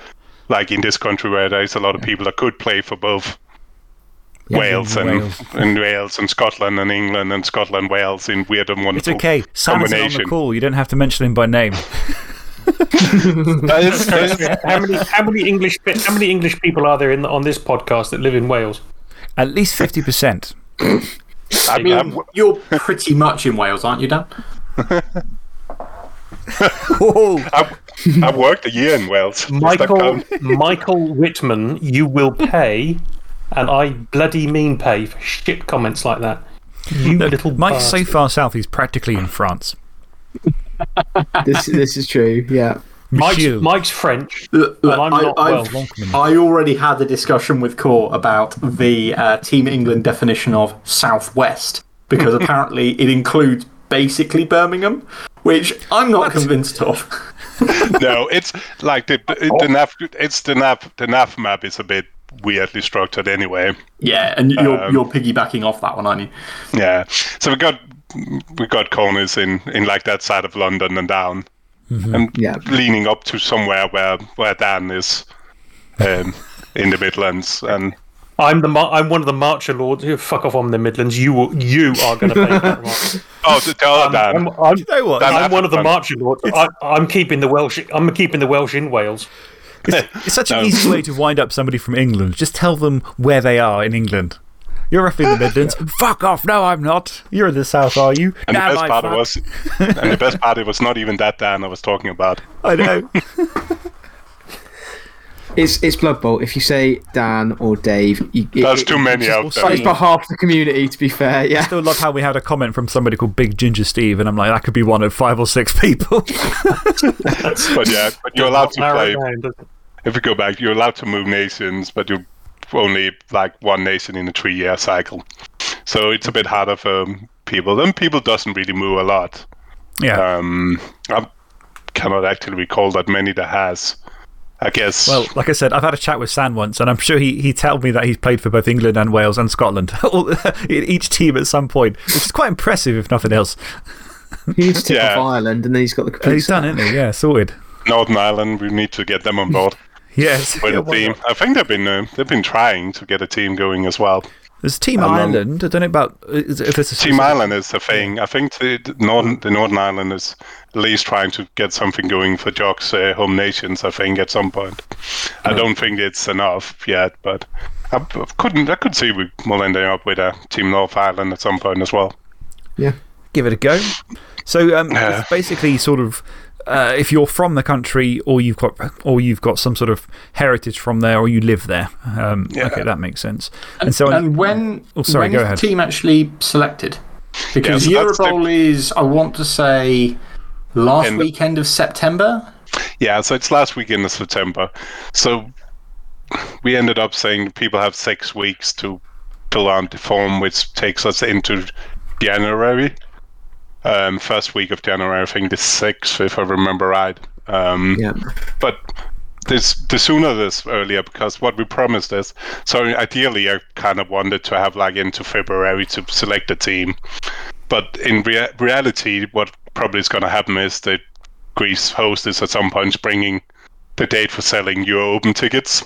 like in this country where there is a lot of people that could play for both Wales and Wales. and Wales and Scotland and England and Scotland Wales in weird and wonderful. It's okay. Sam's on the call. You don't have to mention him by name. That is- that is- how many how many English how many English people are there in on this podcast that live in Wales? At least 50%. I mean, You're pretty much in Wales, aren't you, Dan? Whoa. I, I worked a year in Wales. Michael? Um, Michael Whitman, you will pay, and I bloody mean pay for shit comments like that. You little Mike's so far south, he's practically in France. This this is true. Yeah. Mike's, Mike's French, Look, and look, I'm not I've- well. I already had a discussion with Core about the uh, Team England definition of southwest because apparently it includes basically Birmingham, which I'm not convinced of. no, it's like the the nav. It's the nav. The nav map is a bit weirdly structured anyway. yeah, and you're, Um, you're piggybacking off that one, aren't you? Yeah. So we've got we got corners in in like that side of London and down, and Yeah. leaning up to somewhere where where Dan is, um, in the Midlands, and I'm the mar- I'm one of the marcher lords. You Fuck off on the Midlands. You you are going to pay that. Mark. oh, the, the Dan. I'm, I'm, You know what? Dan- I'm one of the Fun. marcher lords. I, I'm keeping the Welsh. I'm keeping the Welsh in Wales. It's such an No. easy way to wind up somebody from England. Just tell them where they are in England. You're roughly in the Midlands. Fuck off. No, I'm not. You're in the south, are you? and Nah, the best part fuck. was, and the best part it was not even that Dan I was talking about. I know. It's it's Blood Bowl. If you say Dan or Dave, you, it- There's it- too many just out there. It's for half the community, to be fair. Yeah. I still love how we had a comment from somebody called Big Ginger Steve, and I'm like, that could be one of five or six people. But yeah, but you're allowed to play. down, if you go back, you're allowed to move nations, but you're only like one nation in a three-year cycle. So it's a bit harder for people. And people doesn't really move a lot. Yeah. Um, I cannot actually recall that many that has. I guess. Well, like I said, I've had a chat with San once, and I'm sure he, he told me that he's played for both England and Wales and Scotland, each team at some point, which is quite impressive, if nothing else. He needs to take Yeah. off Ireland and then he's got the complete. He's done, set. isn't he? Yeah, sorted. Northern Ireland, we need to get them on board Yes. with Yeah, a team. I think they've been uh, they've been trying to get a team going as well. There's Team um, Ireland. I don't know about is, if it's a Team Ireland is a thing. I think the, the Northern the Northern Ireland is at least trying to get something going for Jock's uh, home nations. I think at some point. I don't think it's enough yet, but I, I couldn't. I could see we will end up with a Team North Ireland at some point as well. Yeah, give it a go. So um, Yeah. it's basically sort of uh, if you're from the country or you've got or you've got some sort of heritage from there or you live there. Um, Yeah. Okay, that makes sense. And, so and when, Oh, sorry, when go ahead. the team actually selected? Because Yeah, so Eurobowl is, I want to say, last End- weekend of September. Yeah, so it's last weekend of September. So we ended up saying people have six weeks to fill out the form, which takes us into January. Um, first week of January, I think the sixth, if I remember right. Um, Yeah. but this the sooner this earlier because what we promised is so ideally I kind of wanted to have like into February to select a team, but in rea- reality, what probably is going to happen is that Greece host is at some point bringing the date for selling EurOpen tickets.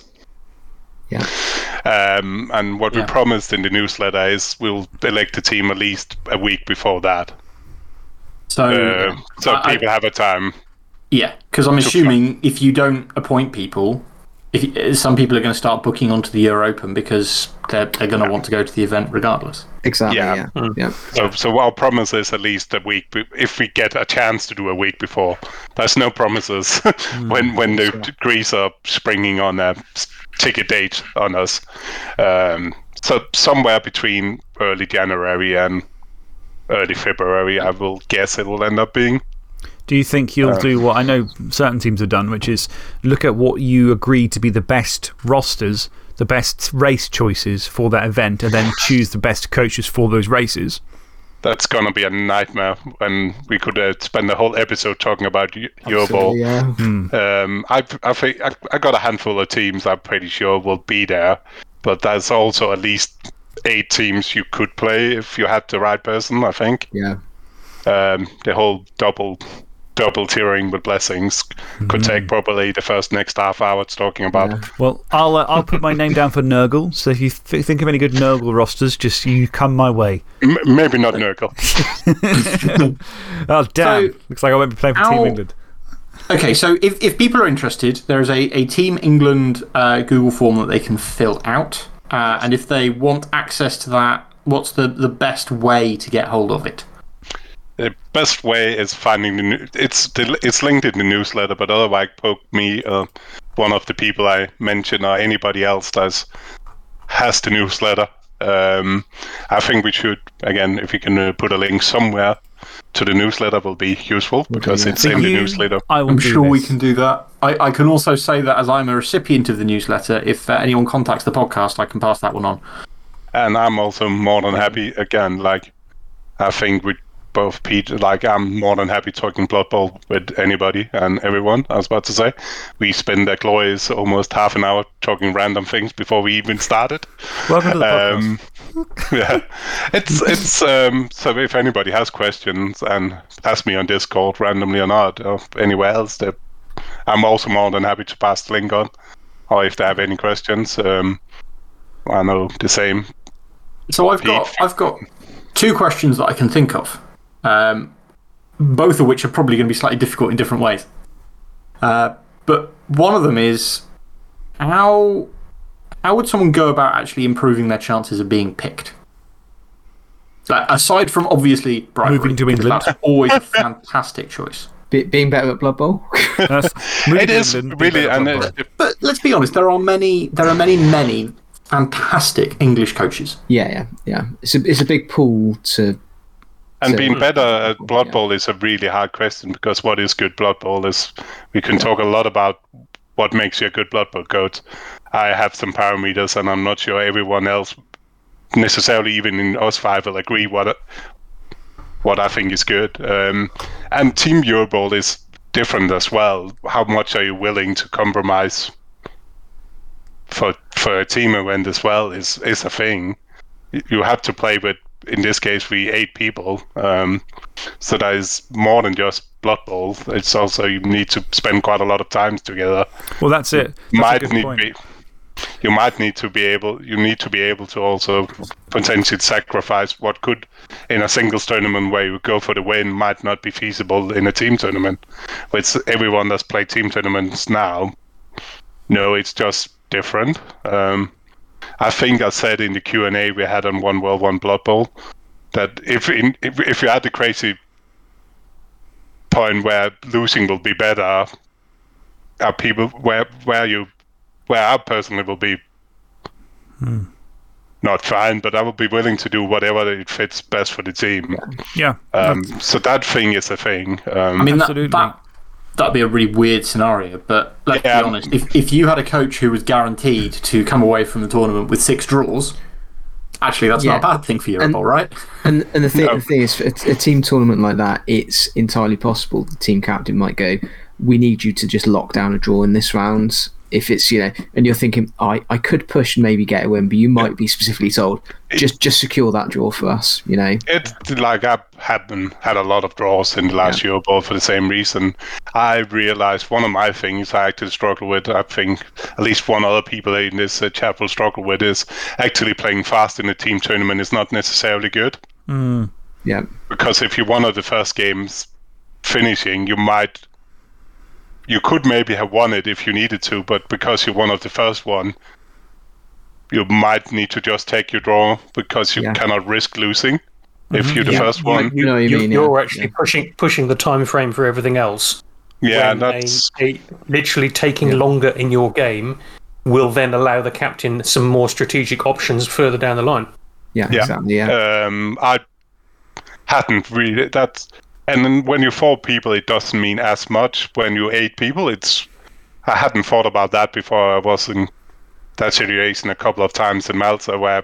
Yeah. Um, and what Yeah. we promised in the newsletter is we'll elect the team at least a week before that, So, uh, so I- I- people have a time. yeah, because I'm to assuming if you don't appoint people, if some people are going to start booking onto the Euro Open because they're, they're going to want to go to the event regardless. Exactly. Yeah. Yeah. Yeah. So, so our promise is at least a week if we get a chance to do a week before. There's no promises when when the Greece are springing on a ticket date on us. Um, so somewhere between early January and early February, I will guess it will end up being. Do you think you'll Uh, do what I know certain teams have done, which is look at what you agree to be the best rosters, the best race choices for that event, and then choose the best coaches for those races? That's gonna be a nightmare, and we could uh, spend the whole episode talking about y- your ball. Absolutely, Yeah. Um, I, I think I, I got a handful of teams I'm pretty sure will be there, but there's also at least eight teams you could play if you had the right person. I think Yeah. um, the whole double double tiering with blessings could take probably the first next half hour it's talking about. Yeah. Well, I'll, uh, I'll put my name down for Nurgle. So if you th think of any good Nurgle rosters, just you come my way. M- maybe not Nurgle. Oh, damn. So, Looks like I won't be playing for how- Team England. Okay, so if, if people are interested, there is a, a Team England uh, Google form that they can fill out. Uh, and if they want access to that, what's the, the best way to get hold of it? The best way is finding the new, it's the, it's linked in the newsletter, but otherwise poke me, uh, one of the people I mentioned, or anybody else that has the newsletter. Um, I think we should again, if we can uh, put a link somewhere to the newsletter, will be useful because yeah. it's For in the newsletter. I will I'm do sure we can do that. I, I can also say that as I'm a recipient of the newsletter, if uh, anyone contacts the podcast, I can pass that one on. And I'm also more than happy again. Like I think we both Pete, like I'm more than happy talking Blood Bowl with anybody and everyone. I was about to say, we spend at Glory's almost half an hour talking random things before we even started. Welcome to the podcast. Yeah, it's it's um, so if anybody has questions and ask me on Discord randomly or not or anywhere else, that I'm also more than happy to pass the link on. Or if they have any questions, um, I know the same. So I've got I've got two questions that I can think of, um, both of which are probably going to be slightly difficult in different ways. Uh, but one of them is how how would someone go about actually improving their chances of being picked? Like, aside from obviously bribery, Moving to England. that's always a fantastic choice. Be, being better at Blood Bowl. That's- moving It to is England, really, and at it's. But let's be honest, there are many there are many many fantastic English coaches. yeah. Yeah. Yeah. It's a, it's a big pool to. and So- being better at Blood Yeah. Bowl is a really hard question because what is good Blood Bowl is we can talk a lot about what makes you a good Blood Bowl coach. I have some parameters, and I'm not sure everyone else necessarily, even in us five, will agree what what I think is good. Um, and Team Eurobowl is different as well. How much are you willing to compromise for for a team event as well is is a thing. You have to play with in this case we eight people, um, so that is more than just Blood Bowl. It's also you need to spend quite a lot of time together. Well, that's it. That's might need be, you might need to be able you need to be able to also potentially sacrifice what could in a singles tournament where you go for the win might not be feasible in a team tournament. Which everyone that's played team tournaments now, no, it's just different. Um, I think I said in the Q and A we had on One World One Blood Bowl that if in, if if you had the crazy point where losing will be better, are people where where you where I personally will be hmm. not fine, but I will be willing to do whatever it fits best for the team. Yeah. Um, so that thing is a thing. Um, I mean, that, that, that'd be a really weird scenario. But let's yeah. be honest, if, if you had a coach who was guaranteed to come away from the tournament with six draws, actually, that's yeah. not a bad thing for Europe, and, right? And, and the, thing, no. the thing is, a, a team tournament like that, it's entirely possible the team captain might go, We need you to just lock down a draw in this round if it's you know, and you're thinking, oh, I I could push and maybe get a win, but you might be specifically told just just secure that draw for us. You know, it's like I hadn't had a lot of draws in the last yeah. year, but for the same reason, I realized one of my things I actually struggle with. I think at least one other people in this uh, chat will struggle with is actually playing fast in a team tournament is not necessarily good. Mm. Yeah, because if you're one of the first games finishing, you might you could maybe have won it if you needed to, but because you're one of the first one, you might need to just take your draw because you yeah. cannot risk losing if mm-hmm. you're the yeah. first one. You, know what you, mean, you're yeah. actually pushing pushing the time frame for everything else. Yeah, that's a, a, literally taking longer in your game will then allow the captain some more strategic options further down the line. Yeah, exactly. Yeah. Um, I hadn't really. That's and then when you four people, it doesn't mean as much. When you eight people, it's. I hadn't thought about that before. I was in that situation a couple of times in Malta where I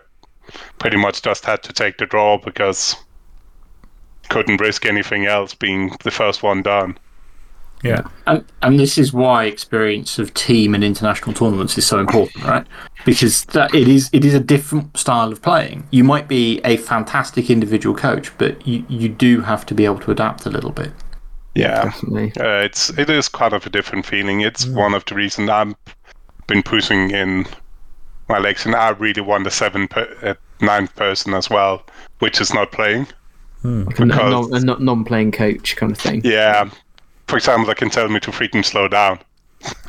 pretty much just had to take the draw because couldn't risk anything else being the first one done. Yeah. And, and this is why experience of team and international tournaments is so important, right? Because that, it, is, it is a different style of playing. You might be a fantastic individual coach, but you, you do have to be able to adapt a little bit. Yeah, uh, it's it is kind of a different feeling. It's mm. one of the reasons I've been pushing in my legs, and I really want the seven per, uh, ninth person as well, which is not playing. Hmm. Like a, non, a non-playing coach kind of thing. Yeah, for example, that can tell me to freaking slow down.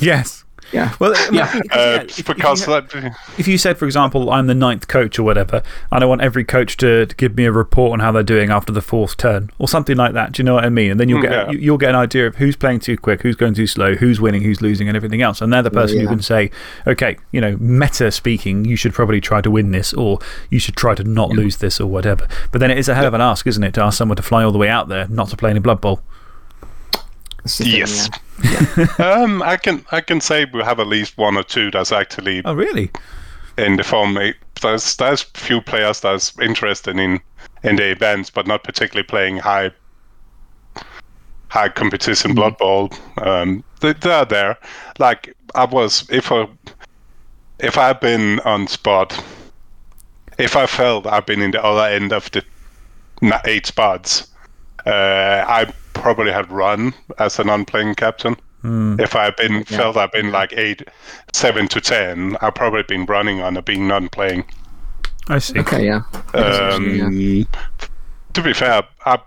Yes. Yeah. Well, I mean, yeah. Uh, if, because if you, had, if you, said, for example, I'm the ninth coach or whatever, and I want every coach to, to, give me a report on how they're doing after the fourth turn or something like that, do you know what I mean? And then you'll mm, get, you, will get an idea of who's playing too quick, who's going too slow, who's winning, who's losing, and everything else. And they're the person yeah. who can say, okay, you know, meta speaking, you should probably try to win this or you should try to not lose this or whatever. But then it is a hell of an ask, isn't it, to ask someone to fly all the way out there not to play any Blood Bowl? Yes. Yeah. um, I can I can say we have at least one or two that's actually. Oh really? In the form, there's there's few players that's interested in in the events, but not particularly playing high high competition mm. Blood Bowl. Um, they, they're there. Like I was, if I if I've been on spot, if I felt I've been in the other end of the eight spots, uh, I probably had run as a non-playing captain. Mm. If I've been yeah. felt I've been like eight, seven to ten, I've probably been running on a being non-playing. I see. Okay, yeah. Um, yeah. To be fair, I,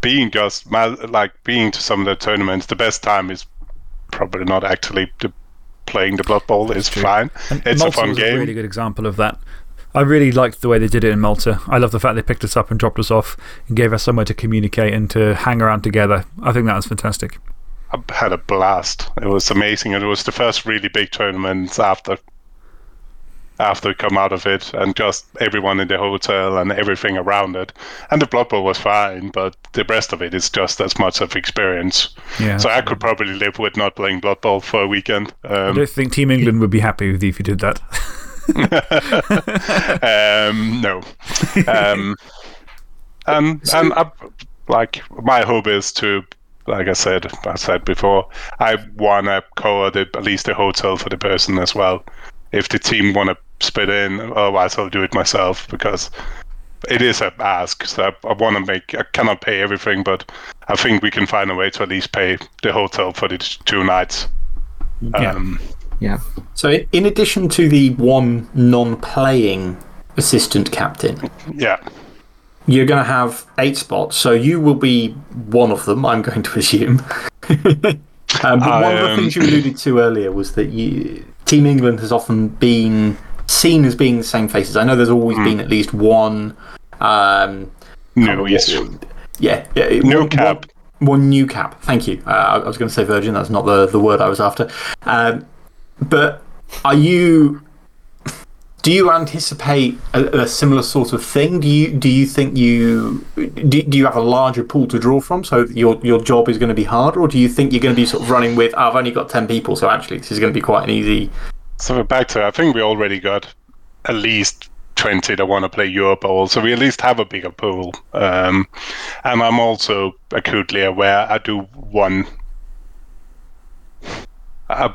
being just like being to some of the tournaments, the best time is probably not actually the, playing the Blood Bowl. It's fine. And it's Malta a fun game. a really good example of that. I really liked the way they did it in Malta. I love the fact they picked us up and dropped us off and gave us somewhere to communicate and to hang around together. I think that was fantastic. I had a blast. It was amazing. It was the first really big tournament after after we come out of it, and just everyone in the hotel and everything around it. And the Blood Bowl was fine, but the rest of it is just as much of experience. Yeah. So I could probably live with not playing Blood Bowl for a weekend. I Um, don't think Team England would be happy with you if you did that. um, no. Um, and and I, like my hope is to, like I said, I said before, I want to cover the, at least the hotel for the person as well. If the team want to split in, otherwise I'll do it myself because it is a ask. So I, I want to make. I cannot pay everything, but I think we can find a way to at least pay the hotel for the two nights. Yeah. Um, Yeah. So, in addition to the one non playing assistant captain, yeah. you're going to have eight spots. So, you will be one of them, I'm going to assume. um, but one of the Um, things you alluded to earlier was that you, Team England has often been seen as being the same faces. I know there's always been at least one. Um, No, yes. yeah, yeah New one- cap. One, one new cap. Thank you. Uh, I I was going to say virgin. That's not the, the word I was after. Um, but are you? Do you anticipate a, a similar sort of thing? Do you do you think you do, do you have a larger pool to draw from, so your your job is going to be harder, or do you think you're going to be sort of running with? Oh, I've only got ten people, so actually this is going to be quite an easy. So back to I think we already got at least twenty that want to play Eurobowl, so we at least have a bigger pool. Um, and I'm also acutely aware I do one. I,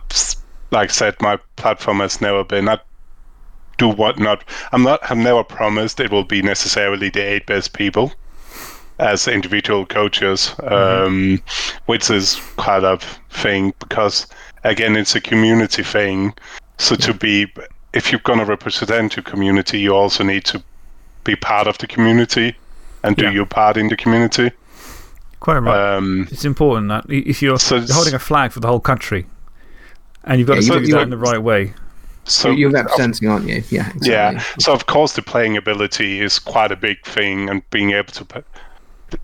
like I said, my platform has never been. I do what not. I'm not. Have never promised it will be necessarily the eight best people as individual coaches, um, which is kind of thing because again, it's a community thing. So to be, if you're going to represent your community, you also need to be part of the community and do Yeah. your part in the community. Quite right. Um, it's important that if you're, So you're holding a flag for the whole country and you've got Yeah, to you- do you- that in the right way. so you're representing, aren't you? Yeah. Exactly. Yeah. So of course the playing ability is quite a big thing, and being able to, p-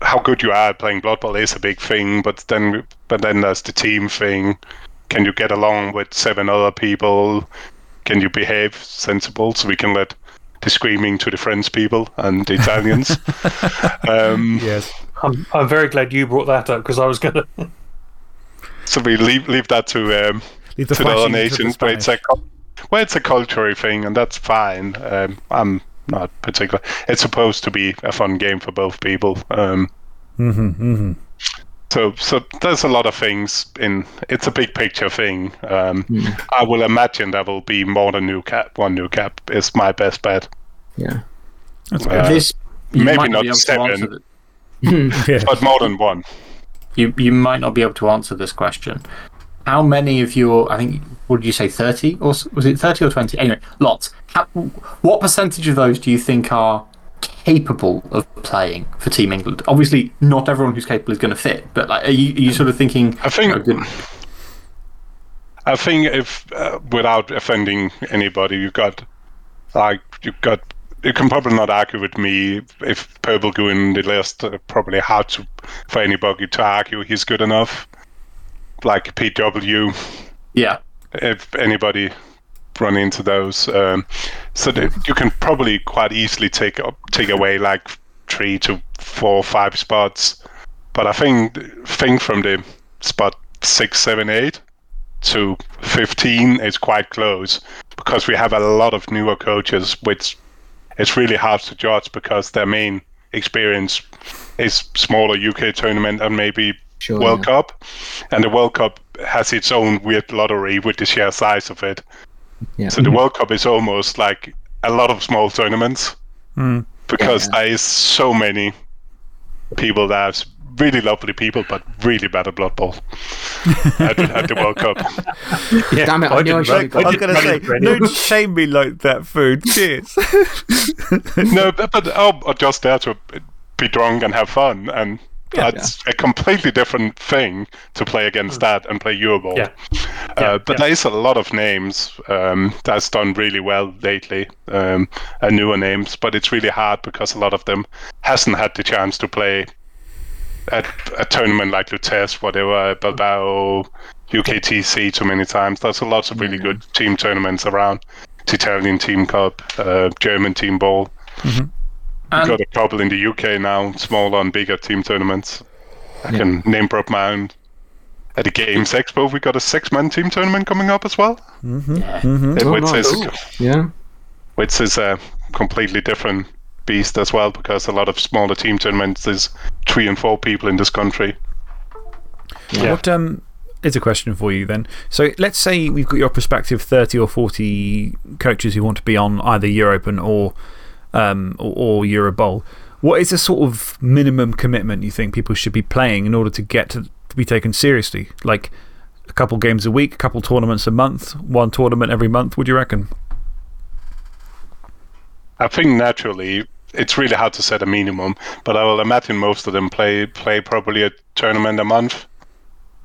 how good you are at playing Blood Bowl is a big thing. But then, but then there's the team thing. Can you get along with seven other people? Can you behave sensible so we can let the screaming to the French people and the Italians? um, Yes. I'm, I'm very glad you brought that up because I was going to. so we leave leave that to um, Leave the to the other flashing to the nations where it's a Spanish. cul- well, it's a cultural thing, and that's fine. Um, I'm not particular. It's supposed to be a fun game for both people. Um, Mhm, mhm. so, so there's a lot of things in. It's a big picture thing. Um, I will imagine there will be more than new cap. One new cap is my best bet. Yeah. That's Uh, good. this you maybe might not be able to seven. answer yeah. But more than one. you you might not be able to answer this question. How many of your, I think, what did you say, 30? Or was it 30 or 20? Anyway, lots. How, what percentage of those do you think are capable of playing for Team England? Obviously, not everyone who's capable is going to fit, but like, are, you, are you sort of thinking. I think- you know, I think if uh, without offending anybody, you've got like you've got. You can probably not argue with me if Purple go in the list. Uh, probably hard to, for anybody to argue he's good enough. Like PW, yeah. if anybody run into those, um, so that you can probably quite easily take up, take away like three to four, five spots. But I think think from the spot six, seven, eight to 15 is quite close because we have a lot of newer coaches, which it's really hard to judge because their main experience is smaller UK tournament and maybe Sure. World yeah. Cup, and the World Cup has its own weird lottery with the sheer size of it. Yeah. So the World Cup is almost like a lot of small tournaments Mm. because Yeah. there is so many people that are really lovely people, but really bad at Blood Bowl at, the- at the World Cup. Yeah, Damn it, I knew I didn't should've got- I was going to say, run into any of don't shame me like that, food. Cheers. no, but, but oh, I'm just there to be drunk and have fun, and that's a completely different thing to play against that and play Eurobowl. Yeah. Uh, Yeah, but yeah. there is a lot of names um, that's done really well lately, um, and newer names. But it's really hard because a lot of them hasn't had the chance to play at a tournament like Lutece, whatever, Bilbao, UKTC too many times. There's a lot of really good team tournaments around. it's Italian Team Cup, uh, German Team Ball. Mhm. We And- got a couple in the UK now, smaller and bigger team tournaments. I Yeah. can name drop my own. At the Games Expo, we got a six-man team tournament coming up as well, Mm-hmm. Oh, which nice. is Yeah. which is a completely different beast as well because a lot of smaller team tournaments is three and four people in this country. Yeah. What um, is a question for you then? So let's say we've got your prospective 30 or 40 coaches who want to be on either EurOpen or, um, or, or Eurobowl. What is the sort of minimum commitment you think people should be playing in order to get to, to be taken seriously? Like a couple games a week, a couple tournaments a month, one tournament every month, would you reckon? I think naturally it's really hard to set a minimum, but I will imagine most of them play play probably a tournament a month.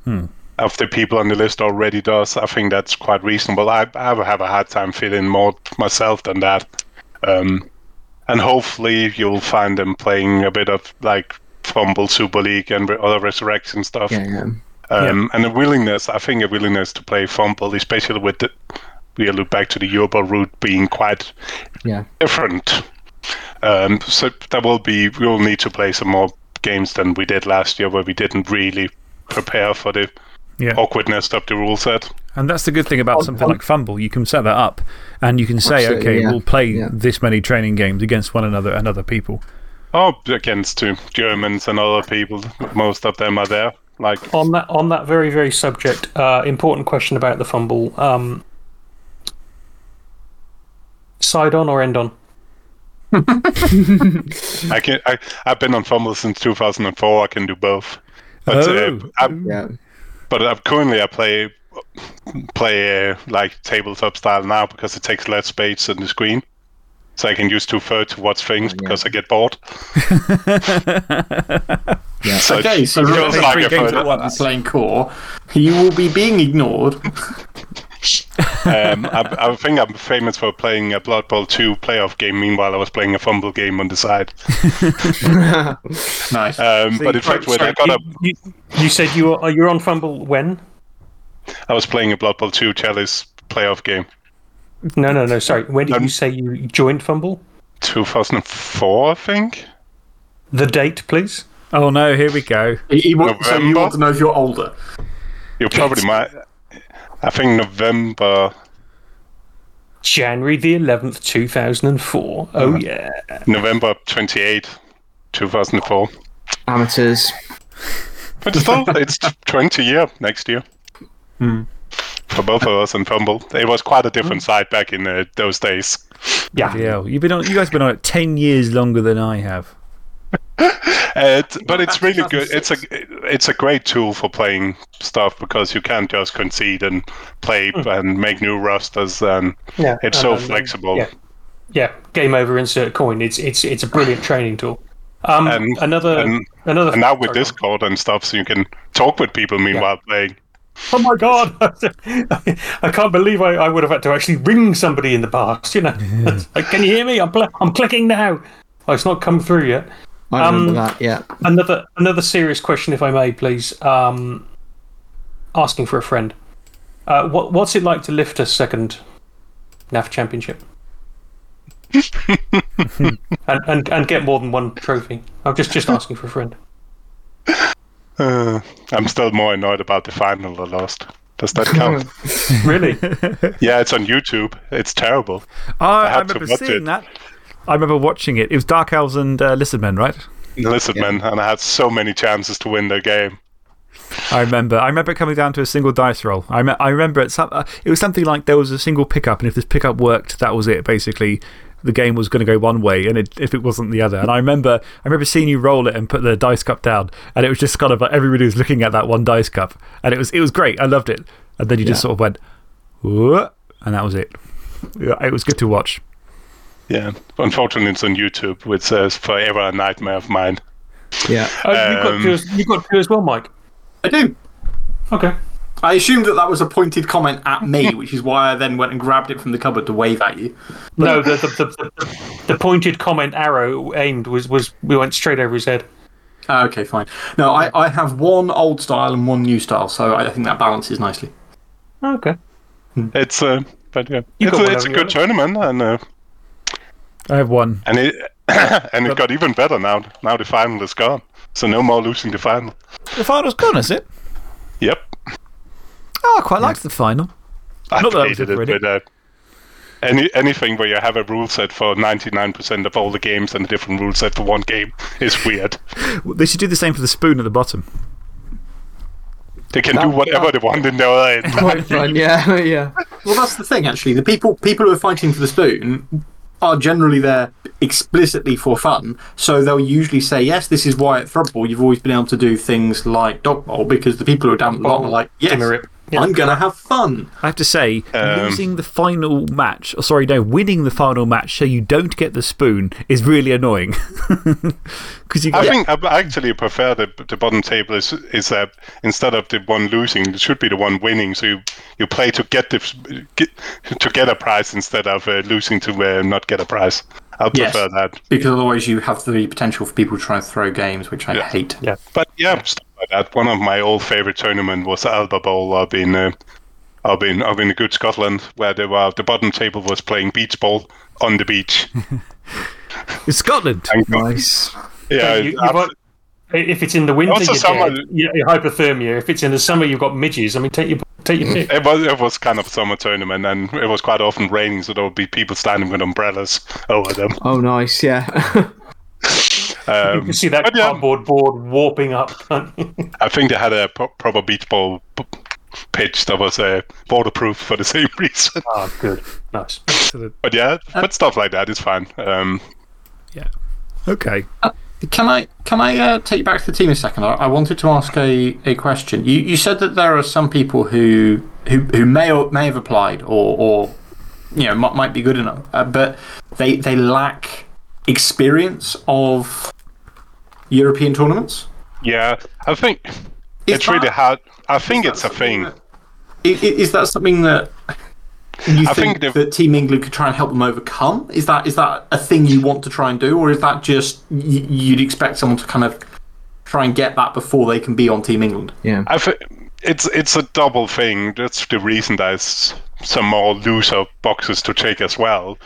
Hmm. Of the people on the list already does, I think that's quite reasonable. I, I have a hard time feeling more myself than that. Um, and hopefully you'll find them playing a bit of like FUMBBL Super League and other resurrection stuff. Yeah. yeah. Um, And a willingness, I think a willingness to play FUMBBL, especially with the, we look back to the Europa route being quite Yeah. different. Um, so there will be, we will need to play some more games than we did last year where we didn't really prepare for the Yeah. awkwardness of the rule set. And that's the good thing about something like FUMBBL. You can set that up and you can say, Absolutely, okay, yeah. we'll play Yeah. this many training games against one another and other people. Oh, against two Germans and other people, most of them are there. Like, On that, on that very, very subject, uh, important question about the FUMBBL. Um, side on or end on? I can, I, I've been on FUMBBL since 2004. I can do both. But, uh, Oh. I, Yeah. But uh, currently I play play uh, like tabletop style now because it takes less space on the screen. So I can use two thirds to watch things yeah. because I get bored. Yeah. So Okay, so you're playing like three games at once playing core. You will be being ignored. um, I, I think I'm famous for playing a Blood Bowl 2 playoff game. Meanwhile, I was playing a FUMBBL game on the side. Nice. Um, but in fact, when I Sorry, got up, you, you, you said you were, you're on FUMBBL when? I was playing a Blood Bowl 2 Chalice playoff game. No, no, no. Sorry. When did Um, you say you joined FUMBBL? 2004, I think. The date, please. Oh no, here we go. He- he wa- so you want to know if you're older? You're probably might. I think November, January the 11th, 2004. Oh, uh-huh. yeah. November 28th, 2004. Amateurs. But still, it's 20 year next year. Hmm. For both of us and FUMBBL. It was quite a different hmm. side back in uh, those days. Yeah. Yeah, you've been on, you guys have been on it 10 years longer than I have. It- but it's really good. It's a it's a great tool for playing stuff because you can't just concede and play and make new rosters, and Yeah. it's and- so and- flexible. Yeah. Yeah. Game over, insert coin. It's, it's, it's a brilliant training tool. Um, And- another, and- another. And now with sorry, on. Discord and stuff, so you can talk with people meanwhile playing. Oh my god! I can't believe I, I would have had to actually ring somebody in the past. You know, like, can you hear me? I'm pl- I'm clicking now. Oh, it's not come through yet. I remember Um, that. Yeah. Another another serious question, if I may, please. Um, asking for a friend. Uh, what what's it like to lift a second NAF championship? and, and and get more than one trophy. I'm just just asking for a friend. Uh, I'm still more annoyed about the final I lost. Does that count? Really? yeah, it's on YouTube. It's terrible. Oh, I, had to remember watch seeing it. that. I remember watching it. It was Dark Elves and uh, Lizardmen, right? Listen, man, and I had so many chances to win the game. I remember. I remember it coming down to a single dice roll. I, me- I remember it, some, uh, it was something like there was a single pickup, and if this pickup worked, that was it. Basically, the game was going to go one way, and it, if it wasn't the other. And I remember, I remember seeing you roll it and put the dice cup down, and it was just kind of like everybody was looking at that one dice cup. And it was, it was great. I loved it. And then you just sort of went, and that was it. It was good to watch. Yeah, unfortunately, it's on YouTube, which is forever a nightmare of mine. Yeah. Oh, you've, got Um, two as, you've got two as well, Mike. I do. Okay. I assumed that that was a pointed comment at me, which is why I then went and grabbed it from the cupboard to wave at you. No, the, the, the, the, the pointed comment arrow aimed was, was we went straight over his head. Ah, okay, fine. No, I, I have one old style and one new style, so I think that balances nicely. Okay. It's uh, but yeah, You've it's, a, it's a good you, tournament, and uh, I have one. and it and it got even better now. Now the final is gone, so no more losing the final. The final's gone, is it? Yep, Oh, I quite liked the final. I Not that was hated it, it- but uh, any anything where you have a rule set for ninety nine percent of all the games and a different rule set for one game is weird. They should do the same for the spoon at the bottom. They can do That- whatever they want in their head. Quite fun, yeah, yeah. Well, that's the thing, actually. The people people who are fighting for the spoon are generally there explicitly for fun. So they'll usually say, yes, this is why at Thrudball you've always been able to do things like Dog Bowl because the people who are down at the bottom are like, yes, Timorip. Yeah. I'm going to have fun. I have to say, Um, losing the final match, or sorry, no, winning the final match so you don't get the spoon is really annoying. Because you I got. think I actually prefer the the bottom table is is that instead of the one losing, it should be the one winning. So you, you play to get the get, to get a prize instead of uh, losing to uh, not get a prize. I Yes. prefer that. Because otherwise you have the potential for people to try and throw games, which I Yeah. hate. But yeah, stuff like that. One of my old favorite tournament was Alba Bowl up in uh, up in up in good Scotland, where they were the bottom table was playing beach ball on the beach. In Scotland. Nice. yeah, you, you've I've- got, if it's in the winter, Also you're, summer- dead. You're- you're hypothermia. If it's in the summer, you've got midges. I mean, take your, take your pick. It was it was kind of a summer tournament, and it was quite often raining, so there would be people standing with umbrellas over them. Oh, nice, yeah. You Um, can see that but yeah. cardboard board warping up. I think they had a pro- proper beach ball p- pitch that was uh, waterproof for the same reason. oh, good. Nice. But yeah, but stuff like that is fine. Um, yeah. Okay. Can I can I uh, take you back to the team a second? I, I wanted to ask a, a question. You you said that there are some people who who, who may or may have applied or or you know might, might be good enough, uh, but they they lack experience of European tournaments. yeah, I think Is it's really hard. I think it's a thing. that- i- i- Is that something that you I think, think that Team England could try and help them overcome? Is that is that a thing you want to try and do, or is that just y- you'd expect someone to kind of try and get that before they can be on Team England? yeah. I thi- it's it's a double thing. That's the reason there's some more looser boxes to take as well,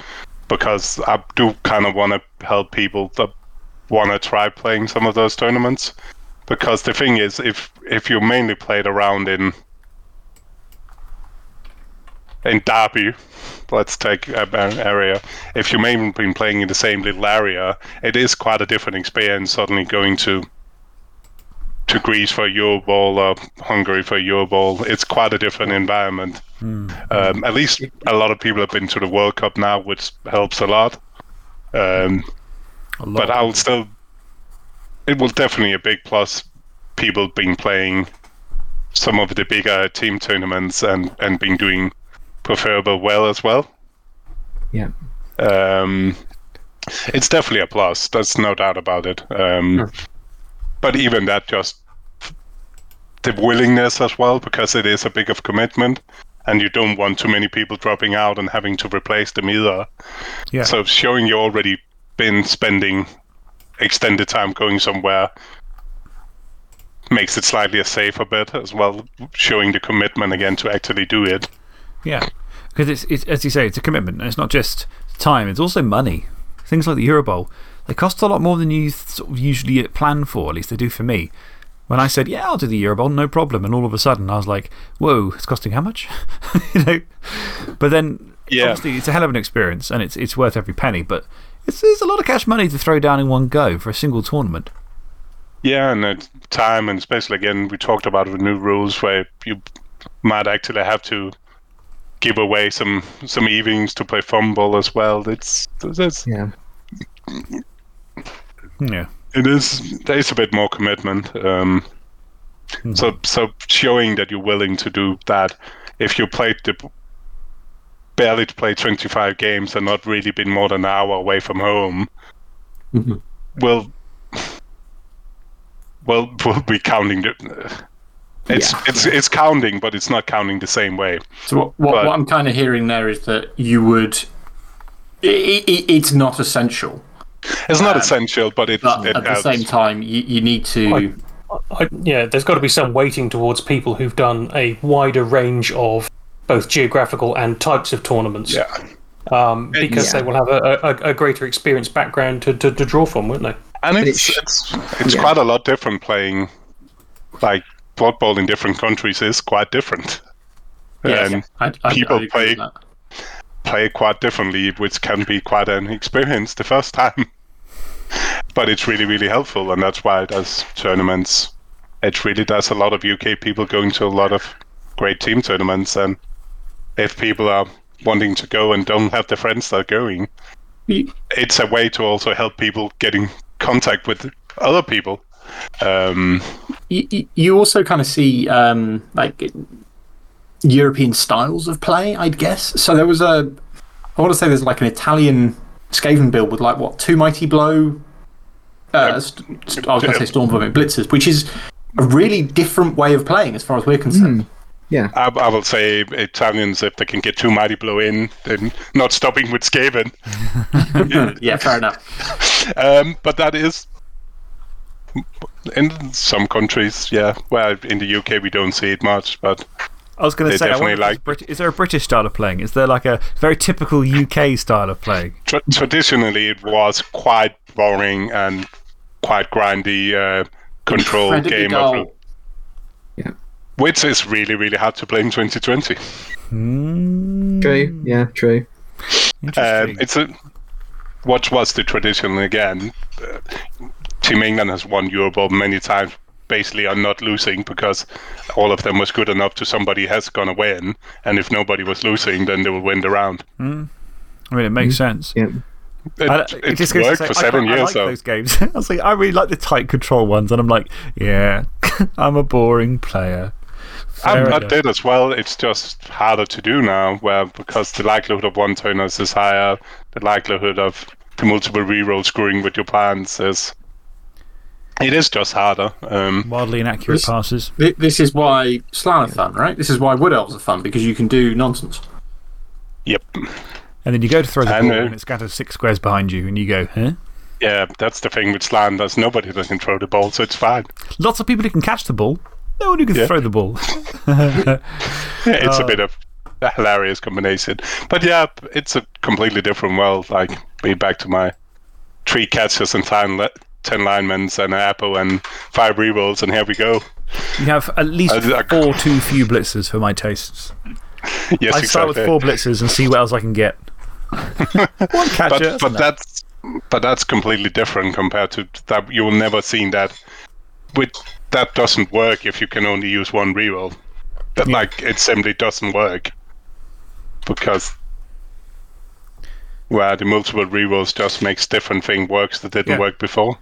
because I do kind of want to help people that want to try playing some of those tournaments. Because the thing is, if if you mainly played around in in Derby, let's take an area. If you've mainly been playing in the same little area, it is quite a different experience suddenly going to to Greece for Eurobowl or Hungary for Eurobowl. It's quite a different environment. Um, at least a lot of people have been to the World Cup now, which helps a lot. Um, A lot. but I'll still. It will definitely a big plus. People been playing some of the bigger team tournaments and and been doing preferable well as well. Yeah. Um, it's definitely a plus. There's no doubt about it. Um, But even that, just the willingness as well, because it is a big of commitment, and you don't want too many people dropping out and having to replace them either. Yeah. So showing you already been spending extended time going somewhere makes it slightly a safer bet as well, showing the commitment again to actually do it. Yeah. Because it's, it's, as you say, it's a commitment. And it's not just time, it's also money. Things like the Eurobowl, they cost a lot more than you sort of usually plan for, at least they do for me. When I said, yeah, I'll do the Eurobowl, no problem. And all of a sudden, I was like, whoa, it's costing how much? you know? But then, Yeah. obviously, it's a hell of an experience and it's, it's worth every penny. But it's, it's a lot of cash money to throw down in one go for a single tournament. Yeah, and at time, and especially again, we talked about the new rules where you might actually have to give away some some evenings to play FUMBBL as well. It's, it's Yeah. Yeah. it is there is a bit more commitment. Um, So so showing that you're willing to do that, if you played the barely to play 25 games and not really been more than an hour away from home, Mhm. will will will be counting the. It's Yeah. it's it's counting, but it's not counting the same way. So what, what, But- what I'm kind of hearing there is that you would. i i it's not essential, It's not Um, essential, but it, but it at the same time, you, you need to. I, yeah, there's got to be some weighting towards people who've done a wider range of both geographical and types of tournaments. Yeah. Um, because Yeah. they will have a, a, a greater experience background to, to, to draw from, won't they? And it's it's- it's it's yeah. quite a lot different playing like Bowl in different countries is quite different. Yes, and I, I, people I play- play quite differently, which can be quite an experience the first time. but it's really, really helpful, and that's why it does tournaments. It really does a lot of UK people going to a lot of great team tournaments, and if people are wanting to go and don't have the friends that are going, it's a way to also help people get in contact with other people. Um, you, you- you also kind of see um, like European styles of play, I'd guess. So there was a, I want to say there's like an Italian Skaven build with like what two mighty blow. Uh, st- st- I was going to say Stormvermin blitzers, which is a really different way of playing as far as we're concerned. Yeah. I, I will say Italians, if they can get two mighty blow in, then not stopping with Skaven. yeah, fair enough. Um, but that is in some countries, yeah. Well, in the UK we don't see it much, but I was going to say, definitely there's like- Brit- is there a British style of playing? Is there like a very typical UK style of playing? tra- traditionally it was quite boring and quite grindy uh, control game, dull. of, which is really, really hard to play in 2020. Hmm, True. Yeah. True. Interesting. Um, it's a what was the tradition again? Uh, Team England has won Eurobowl many times, basically on not losing because all of them was good enough to somebody has gonna win, and if nobody was losing, then they will win the round. Hmm. I mean, it makes hmm. sense. Yeah. It, I- it just worked say, for seven quite- I years, like though. those games. I was like, I really like the tight control ones, and I'm like, yeah, I'm a boring player. I, Fair I did as well. It's just harder to do now, where because the likelihood of one turners is higher, the likelihood of the multiple rerolls screwing with your plans is. It is just harder. Um, Wildly inaccurate This- passes. Thi- This is why Slann are fun, right? This is why Wood Elves are fun because you can do nonsense. yep. And then you go to throw the I ball, know. and it scatters six squares behind you, and you go, huh? Yeah, that's the thing with Slann. There's nobody that can throw the ball, so it's fine. Lots of people who can catch the ball, no one who can Yeah. throw the ball. It's Uh, a bit of a hilarious combination. But yeah, it's a completely different world. Like, be back to my three catches and 10, 10 linemen and an apple and five rerolls, and here we go. You have at least I- four too few blitzers for my tastes. Yes, I start with four blitzers and see what else I can get. One catcher. but that's but that's but that's completely different compared to that. You will never see that. With that doesn't work if you can only use one reroll. That Yeah. like it simply doesn't work because where the multiple rerolls just makes different thing works that didn't Yeah. work before.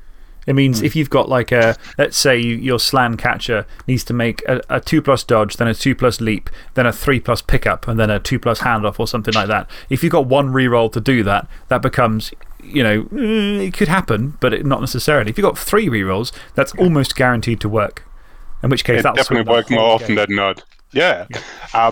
It means if you've got like a, let's say you, your Slann catcher needs to make a, a 2 plus dodge, then a 2 plus leap, then a 3 plus pickup, and then a 2 plus handoff or something like that. If you've got one reroll to do that, that becomes, you know, mm, it could happen, but it, not necessarily. If you've got three rerolls, that's almost guaranteed to work. In which case, It that's definitely work more often than not. Yeah. I,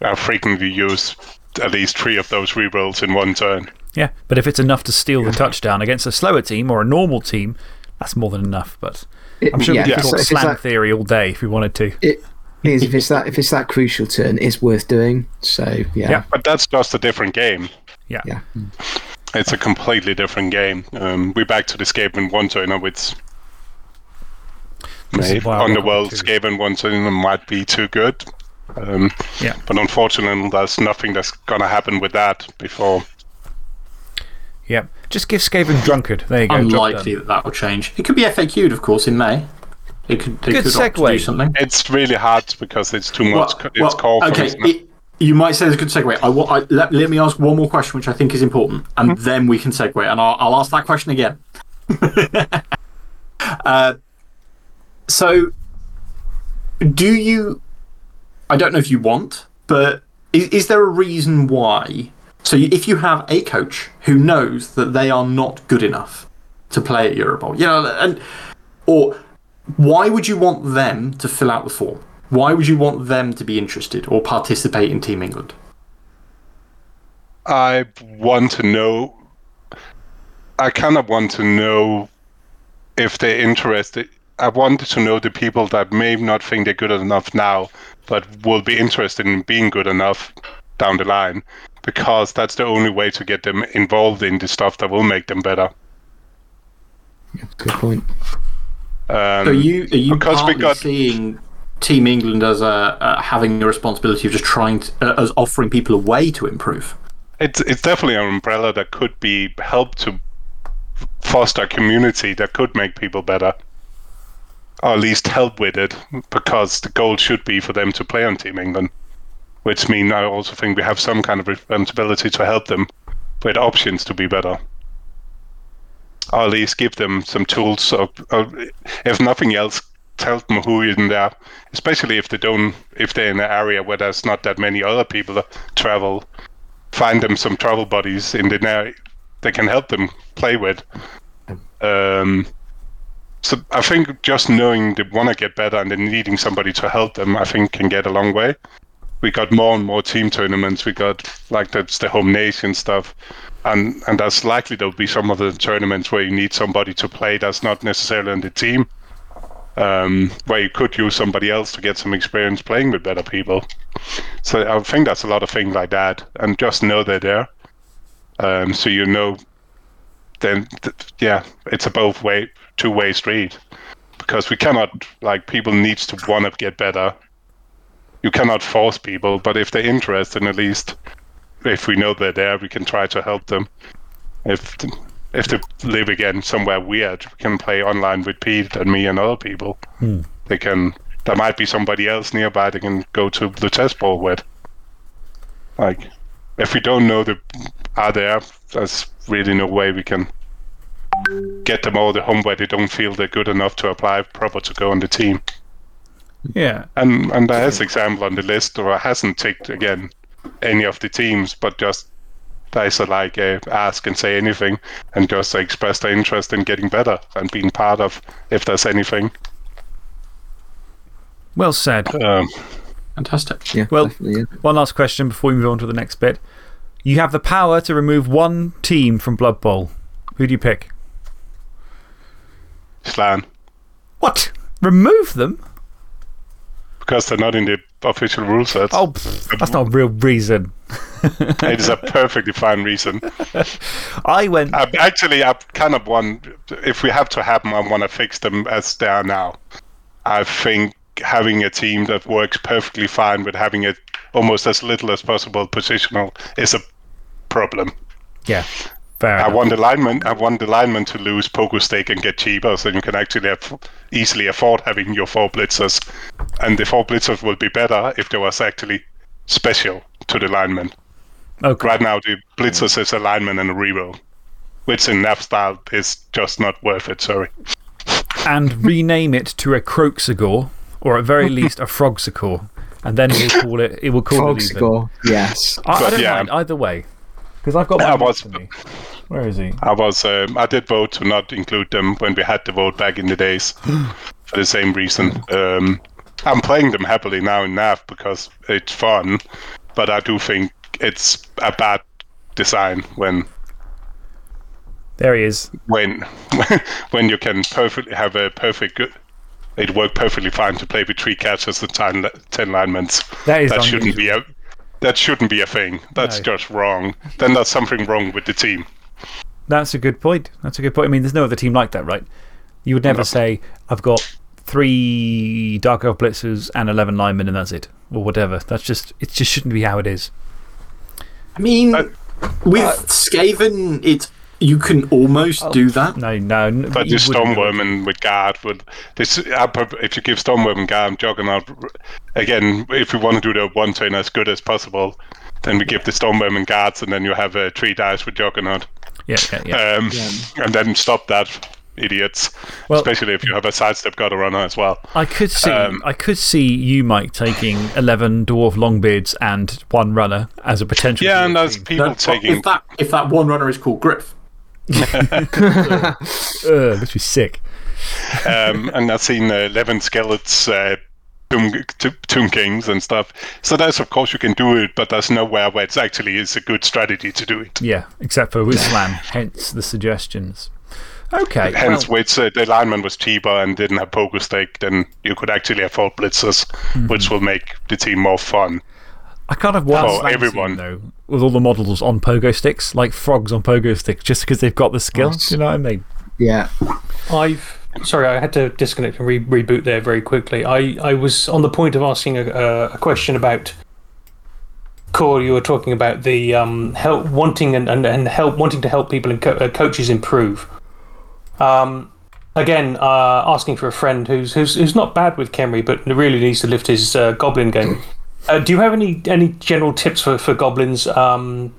I frequently use at least three of those rerolls in one turn. Yeah, but if it's enough to steal the touchdown against a slower team or a normal team, that's more than enough. But I'm sure yeah, we could talk it's- if it's Slann that- theory all day if we wanted to. It thing is, if it's that if it's that crucial turn, it's worth doing. So yeah, Yeah. But that's just a different game. Yeah. yeah. It's a completely different game. Um, we're back to the Skaven one turner, which This is maybe why on the welcome world to- Skaven one turner might be too good. Um, Yeah. But unfortunately, there's nothing that's gonna happen with that before. Yeah. Just give Skaven Drunkard. There you go. job Unlikely that that will change. It could be FAQ'd, of course, in May. It could, they Good could segue. do something. It's really hard because it's too much. Well, it's well, called okay, it, you might say it's a good segue. I, wa- I, let, let me ask one more question, which I think is important, and Mm-hmm. then we can segue, and I'll, I'll ask that question again. uh, so, do you. I don't know if you want, but is, is there a reason why? So, if you have a coach who knows that they are not good enough to play at Eurobowl, you know, and or why would you want them to fill out the form? Why would you want them to be interested or participate in Team England? I want to know. I kind of want to know if they're interested. I wanted to know the people that may not think they're good enough now, but will be interested in being good enough down the line because that's the only way to get them involved in the stuff that will make them better. Good point. Um, are you are you because we partly got- seeing Team England as a uh, having the responsibility of just trying to, uh, as offering people a way to improve? it's it's definitely an umbrella that could be help to foster a community that could make people better, or at least help with it, because the goal should be for them to play on Team England, which means I also think we have some kind of responsibility to help them with options to be better, or at least give them some tools, or, or if nothing else, tell them who is in there, especially if they don't, if they're in an area where there's not that many other people that travel find them some travel buddies in the area they can help them play with. Um, so I think just knowing they want to get better and then needing somebody to help them, I think can get a long way. We got more and more team tournaments. We got like that's the home nation stuff, and and that's likely there'll be some of the tournaments where you need somebody to play that's not necessarily on the team, um, where you could use somebody else to get some experience playing with better people. So I think that's a lot of things like that, and just know they're there, um, so you know. Then, th- yeah, it's a both way, two way street, because we cannot like people needs to want to get better. You cannot force people, but if they're interested, at least if we know they're there, we can try to help them. If if they live again somewhere weird, we can play online with Pete and me and other people. Hmm. They can. There might be somebody else nearby they can go to the test ball with. Like, if we don't know they are there, there's really no way we can get them all the home where they don't feel they're good enough to apply proper to go on the team. Yeah. And and there is example on the list, or hasn't ticked again any of the teams, but just guys are like uh, ask and say anything, and just express their interest in getting better and being part of if there's anything. Well said. Um, Fantastic. Yeah, Well- yeah. One last question before we move on to the next bit. You have the power to remove one team from Blood Bowl. Who do you pick? Slann, What? Remove them? because they're not in the official rule set. Oh, pff, that's not a real reason. It is a perfectly fine reason. I went. I, actually, I kind of want, if we have to have them, I want to fix them as they are now. I think having a team that works perfectly fine with having it almost as little as possible positional is a problem. Yeah. Fair I enough. want the lineman. I want the lineman to lose poker stake and get cheaper, so you can actually have, easily afford having your four blitzers, and the four blitzers will be better if there was actually special to the lineman. Okay. Right now, the blitzers is a lineman and a reroll, which in NAF style is just not worth it. Sorry. And rename it to a Kroxigor, or at very least a Frogsacor. And then it will call it, it will call Frog it even. yes. I, I But don't yeah. mind either way. Because I've got I was- next me. Where is he? I was um, I did vote to not include them when we had the vote back in the days for the same reason. Um, I'm playing them happily now in NAF because it's fun, but I do think it's a bad design when There he is. when when you can perfectly have a perfect good. It worked perfectly fine to play with three catches and ten, ten linemen. That is that shouldn't be unusual. a that shouldn't be a thing. That's No. just wrong. Then that's something wrong with the team. That's a good point. That's a good point. I mean, there's no other team like that, right? You would never say, I've got three Dark Elf Blitzers and 11 linemen, and that's it. Or whatever. That's just, it just shouldn't be how it is. I mean, Uh, with Skaven, it's you can almost do that. No, no. n- But you the wouldn't do it. Stormvermin and with guard would this if you give Stormvermin and guard and Juggernaut again, if we want to do the one turn as good as possible, then we give the Stormvermin and guards and then you have uh, three dice with Juggernaut. Yeah, yeah, yeah. Um, and then stop that, idiots. Well- Especially if you have a sidestep guard runner as well. I could see, um, I could see you, Mike, taking 11 Dwarf Longbeards and one runner as a potential. Yeah, and there's team. people No, taking if that if that one runner is called Griff, Would be sick. um, and I've seen uh, eleven skeletons, uh, tomb, tomb kings and stuff. So there's of course you can do it, but there's nowhere where it's actually is a good strategy to do it. Yeah, except for with Slann, hence the suggestions. Okay. Hence, well, which uh, the alignment was cheaper and didn't have poker stake, then you could actually afford blitzers, Mm-hmm. which will make the team more fun. I kind of want Oh, everyone. Team, though, with all the models on pogo sticks, like frogs on pogo sticks, just because they've got the skill. Nice. Do you know what I mean? Yeah. I've sorry, I had to disconnect and re- reboot there very quickly. I, I was on the point of asking a, a, a question about Core. You were talking about the um, help wanting and, and, and help wanting to help people and co- uh, coaches improve. Um, again, uh, asking for a friend who's who's who's not bad with Khemri, but really needs to lift his uh, Goblin game. Uh, do you have any any general tips for for goblins? Um,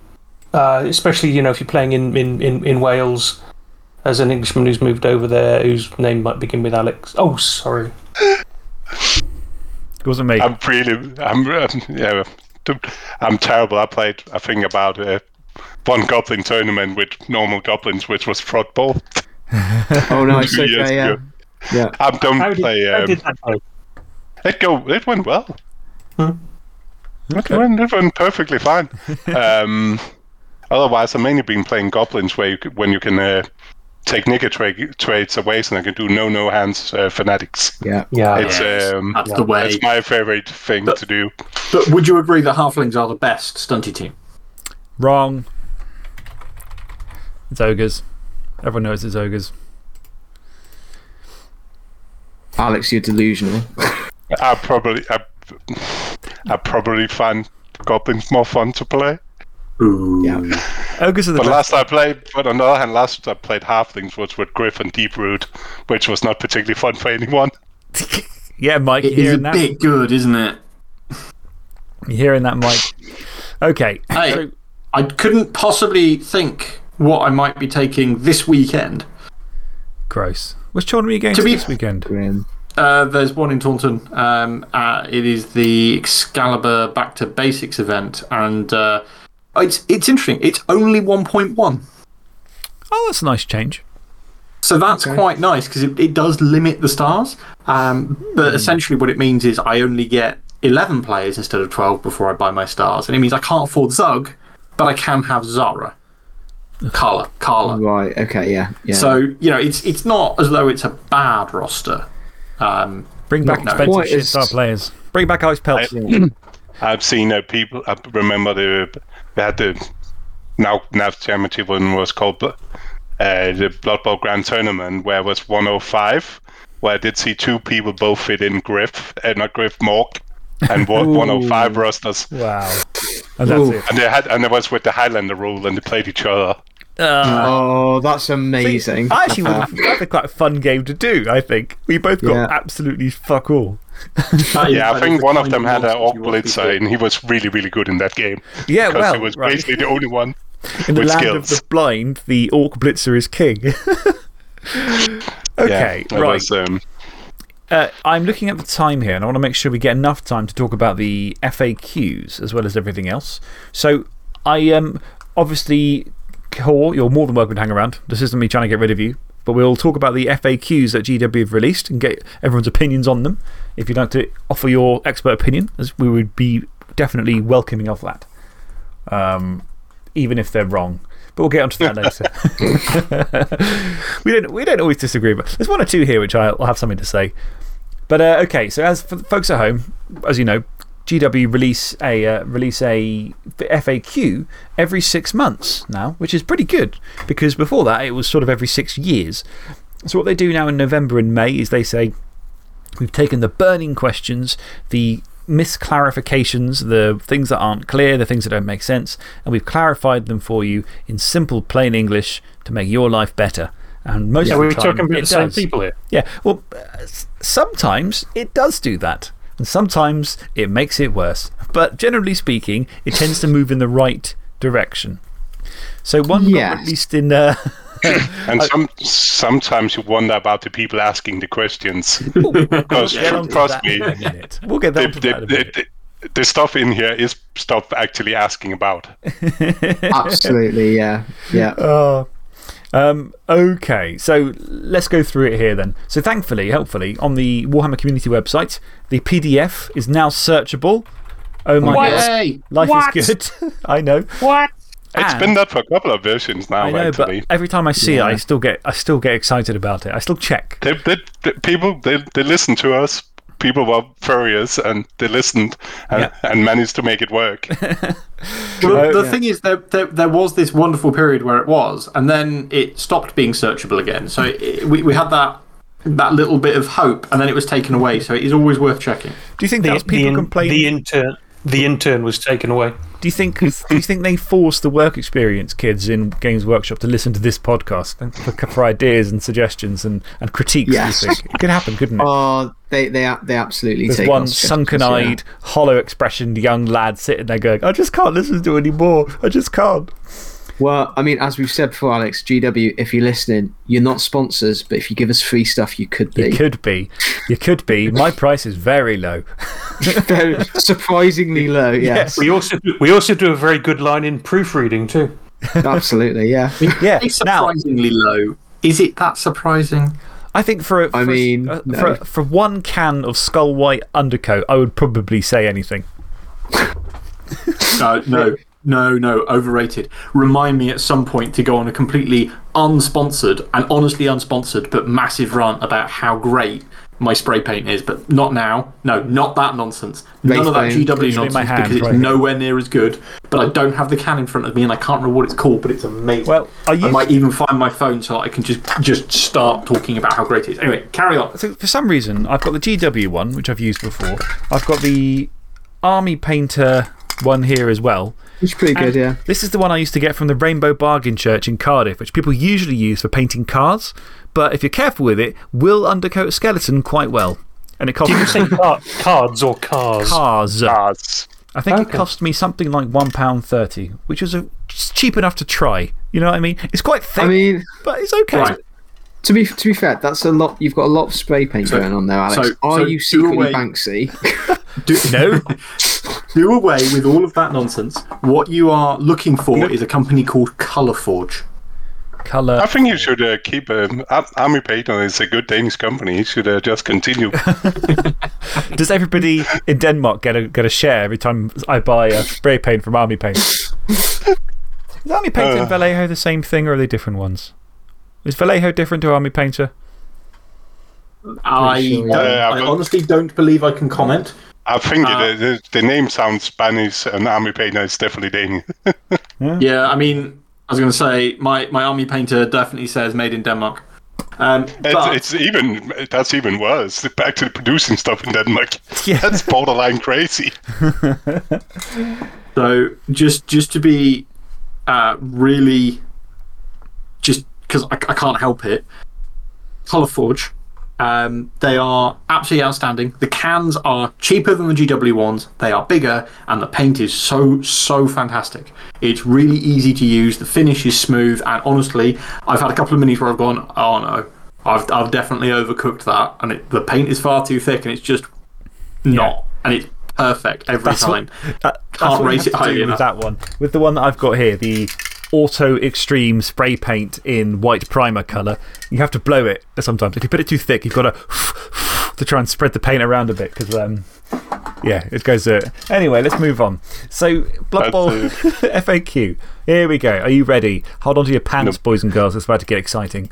uh, especially you know if you're playing in in, in, in Wales as an Englishman who's moved over there, whose name might begin with Alex. Oh, sorry. It wasn't me. I'm really, I'm, um, yeah, I'm terrible. I played, I think, about uh, one goblin tournament with normal goblins, which was Frog Bowl. Oh, no, Two years Okay, yeah. ago. Yeah. I don't How play. how Um, did that it go. It went well. Hmm. It, went, it went perfectly fine. um, otherwise, I've mainly been playing goblins, where you, c- when you can uh, take nigger tra- trades away, so I can do no no hands uh, fanatics. Yeah. Yeah. It's Yes, um, that's the way. That's my favorite thing But- to do. But would you agree that halflings are the best stunty team? Wrong. It's ogres. Everyone knows it's ogres. Alex, you're delusional. I probably, I, I probably find goblins more fun to play. Ooh. Yeah. Ogres are the But best. last I played, but on the other hand, last I played halflings was with Griff and Deeproot, which was not particularly fun for anyone. yeah, Mike, It you're is a that? bit good, isn't it? You're hearing that, Mike? Okay. Hey. So, I couldn't possibly think what I might be taking this weekend. gross. Which tournament are you going to, To be- this weekend? Grim. Uh, there's one in Taunton. Um, uh, it is the Excalibur Back to Basics event, and uh, it's it's interesting. It's only 1.1, Oh, that's a nice change. so that's quite nice because it, it does limit the stars. Um, but essentially, what it means is I only get 11 players instead of 12 before I buy my stars, and it means I can't afford Zug, but I can have Zara, Karla, Karla. Right. Okay. Yeah. Yeah. So you know, it's it's not as though it's a bad roster. Um, Bring back Not expensive quite shit as- star players. Bring back Alex Peltz. I've seen uh, people. I remember the they had the now now championship one was called uh, the Blood Bowl Grand Tournament, where it was 105, where I did see two people both fit in Griff, uh, not Griff Mork, and one- 105 rosters, Wow. And that's Ooh. it. and they had and it was with the Highlander rule, and they played each other. Uh, oh, that's amazing. I actually would that's a quite a fun game to do, I think. We both got Yeah. absolutely fuck all. Yeah, I think one of them had an monster Orc you want to be Blitzer, and he was really, really good in that game. Yeah, because well, he was right. basically the only one. In the with land of the blind, the Orc Blitzer is king. okay, yeah, right. Was, um, Uh, I'm looking at the time here, and I want to make sure we get enough time to talk about the FAQs as well as everything else. So, I um, obviously, Core, you're more than welcome to hang around. This isn't me trying to get rid of you, but we'll talk about the FAQs that GW have released and get everyone's opinions on them. If you'd like to offer your expert opinion, as we would be definitely welcoming of that, um, even if they're wrong. But we'll get onto that later. we, don't, we don't always disagree, but there's one or two here which I'll, have something to say. But uh, okay, so as for folks at home, as you know, GW release a uh, release a FAQ every six months now, which is pretty good because before that it was sort of every six years. So, what they do now in November and May is they say, We've taken the burning questions, the misclarifications, the things that aren't clear, the things that don't make sense, and we've clarified them for you in simple, plain English to make your life better. And most Yeah, of the time, we're talking about the same does. people here. Yeah, well, sometimes it does do that. And sometimes it makes it worse. But generally speaking, it tends to move in the right direction. So, one got Yes. released in. Uh, and some, sometimes you wonder about the people asking the questions. Because get onto trust that me, in. We'll get the, onto that in the, the, the stuff in here is stuff actually asking about. Absolutely. Yeah. Yeah. Oh. Um, okay, so let's go through it here then. So, thankfully, helpfully, on the Warhammer community website, the PDF is now searchable. Oh my What? god. Yay! Life What? is good. I know. What? It's And- been that for a couple of versions now, I know, actually. but every time I see Yeah. it, I still, get, I still get excited about it. I still check. They, they, they, people, they, they listened to us. People were furious and they listened and, Yeah. and managed to make it work. Well, the yeah. thing is, there, there, there was this wonderful period where it was, and then it stopped being searchable again. So it, we, we had that that little bit of hope, and then it was taken away. So it is always worth checking. Do you think The, that's people the, complaining? the intern, the intern was taken away. Do you think do you think they force the work experience kids in Games Workshop to listen to this podcast and for, for ideas and suggestions and, and critiques? Yes. think? It could happen, couldn't it? Oh, they, they, they absolutely There's take one our suggestions, sunken eyed, hollow expressioned young lad sitting there going, I just can't listen to it anymore. I just can't. Yeah. Well, I mean, as we've said before, Alex, GW, if you're listening, you're not sponsors, but if you give us free stuff, you could be. You could be. You could be. My price is very low. Very surprisingly low, yes. We also, do- we also do a very good line in proofreading, too. Absolutely, yeah. Yeah. It's Now, surprisingly low. Is it that surprising? I think for, a- for, I a- mean, uh, no. for, for one can of Skull White undercoat, I would probably say anything. No, no, no, no. Overrated. Remind me at some point to go on a completely unsponsored and honestly unsponsored but massive rant about how great my spray paint is, but not now. No, not that nonsense. None of that Wraith paint. GW nonsense my hand because it's right nowhere near as good. But I don't have the can in front of me and I can't remember what it's called, but it's amazing. Well, are you. I might even find my phone so I can just just start talking about how great it is. Anyway, carry on. So for some reason, I've got the GW one, which I've used before. I've got the Army Painter one here as well. It's pretty good, yeah. This is the one I used to get from the Rainbow Bargain Church in Cardiff, which people usually use for painting cars. But if you're careful with it, will undercoat a skeleton quite well. And it costs Did you say car, cards or cars? cars. Cards. I think it cost me something like £1.30, which was a, cheap enough to try. You know what I mean? It's quite thick, I mean, but it's okay. Right. to be, to be fair, that's a lot. You've got a lot of spray paint So- going on there, Alex. so- Are so you do secretly away- Banksy? Do, No. do away with all of that nonsense. What you are looking for is a company called Colourforge. Colour. I think you should uh, keep um, Army Painter. It's a good Danish company. You should uh, just continue. Does everybody in Denmark get a, get a share every time I buy a spray paint from Army Paint? Is Army Painter and Uh. Vallejo the same thing or are they different ones? Is Vallejo different to Army Painter? I, sure, don't, yeah. Yeah, I honestly don't believe I can comment. I think Uh, the, the, the name sounds Spanish, and Army Painter is definitely Danish. Yeah, I mean, I was going to say, my, my army painter definitely says made in Denmark. Um, but It's, it's even that's even worse. Back to producing stuff in Denmark. Yeah. That's borderline crazy. so just, just to be uh, really, just because I, I can't help it, Colourforge, um, they are absolutely outstanding. The cans are cheaper than the GW ones, they are bigger, and the paint is so, so fantastic. It's really easy to use, the finish is smooth, and honestly, I've had a couple of minis where I've gone, oh no, I've, I've definitely overcooked that, and it, the paint is far too thick, and it's just not. And it's perfect every That's time. what, that, that's Can't rate it to high enough. with that one. With the one that I've got here, the Auto Extreme spray paint in white primer colour, you have to blow it sometimes. If you put it too thick, you've got to, to try and spread the paint around a bit because, um, yeah, it goes. Uh, anyway, let's move on. So, Blood Bowl. FAQ. Here we go. Are you ready? Hold on to your pants, boys and girls. It's about to get exciting.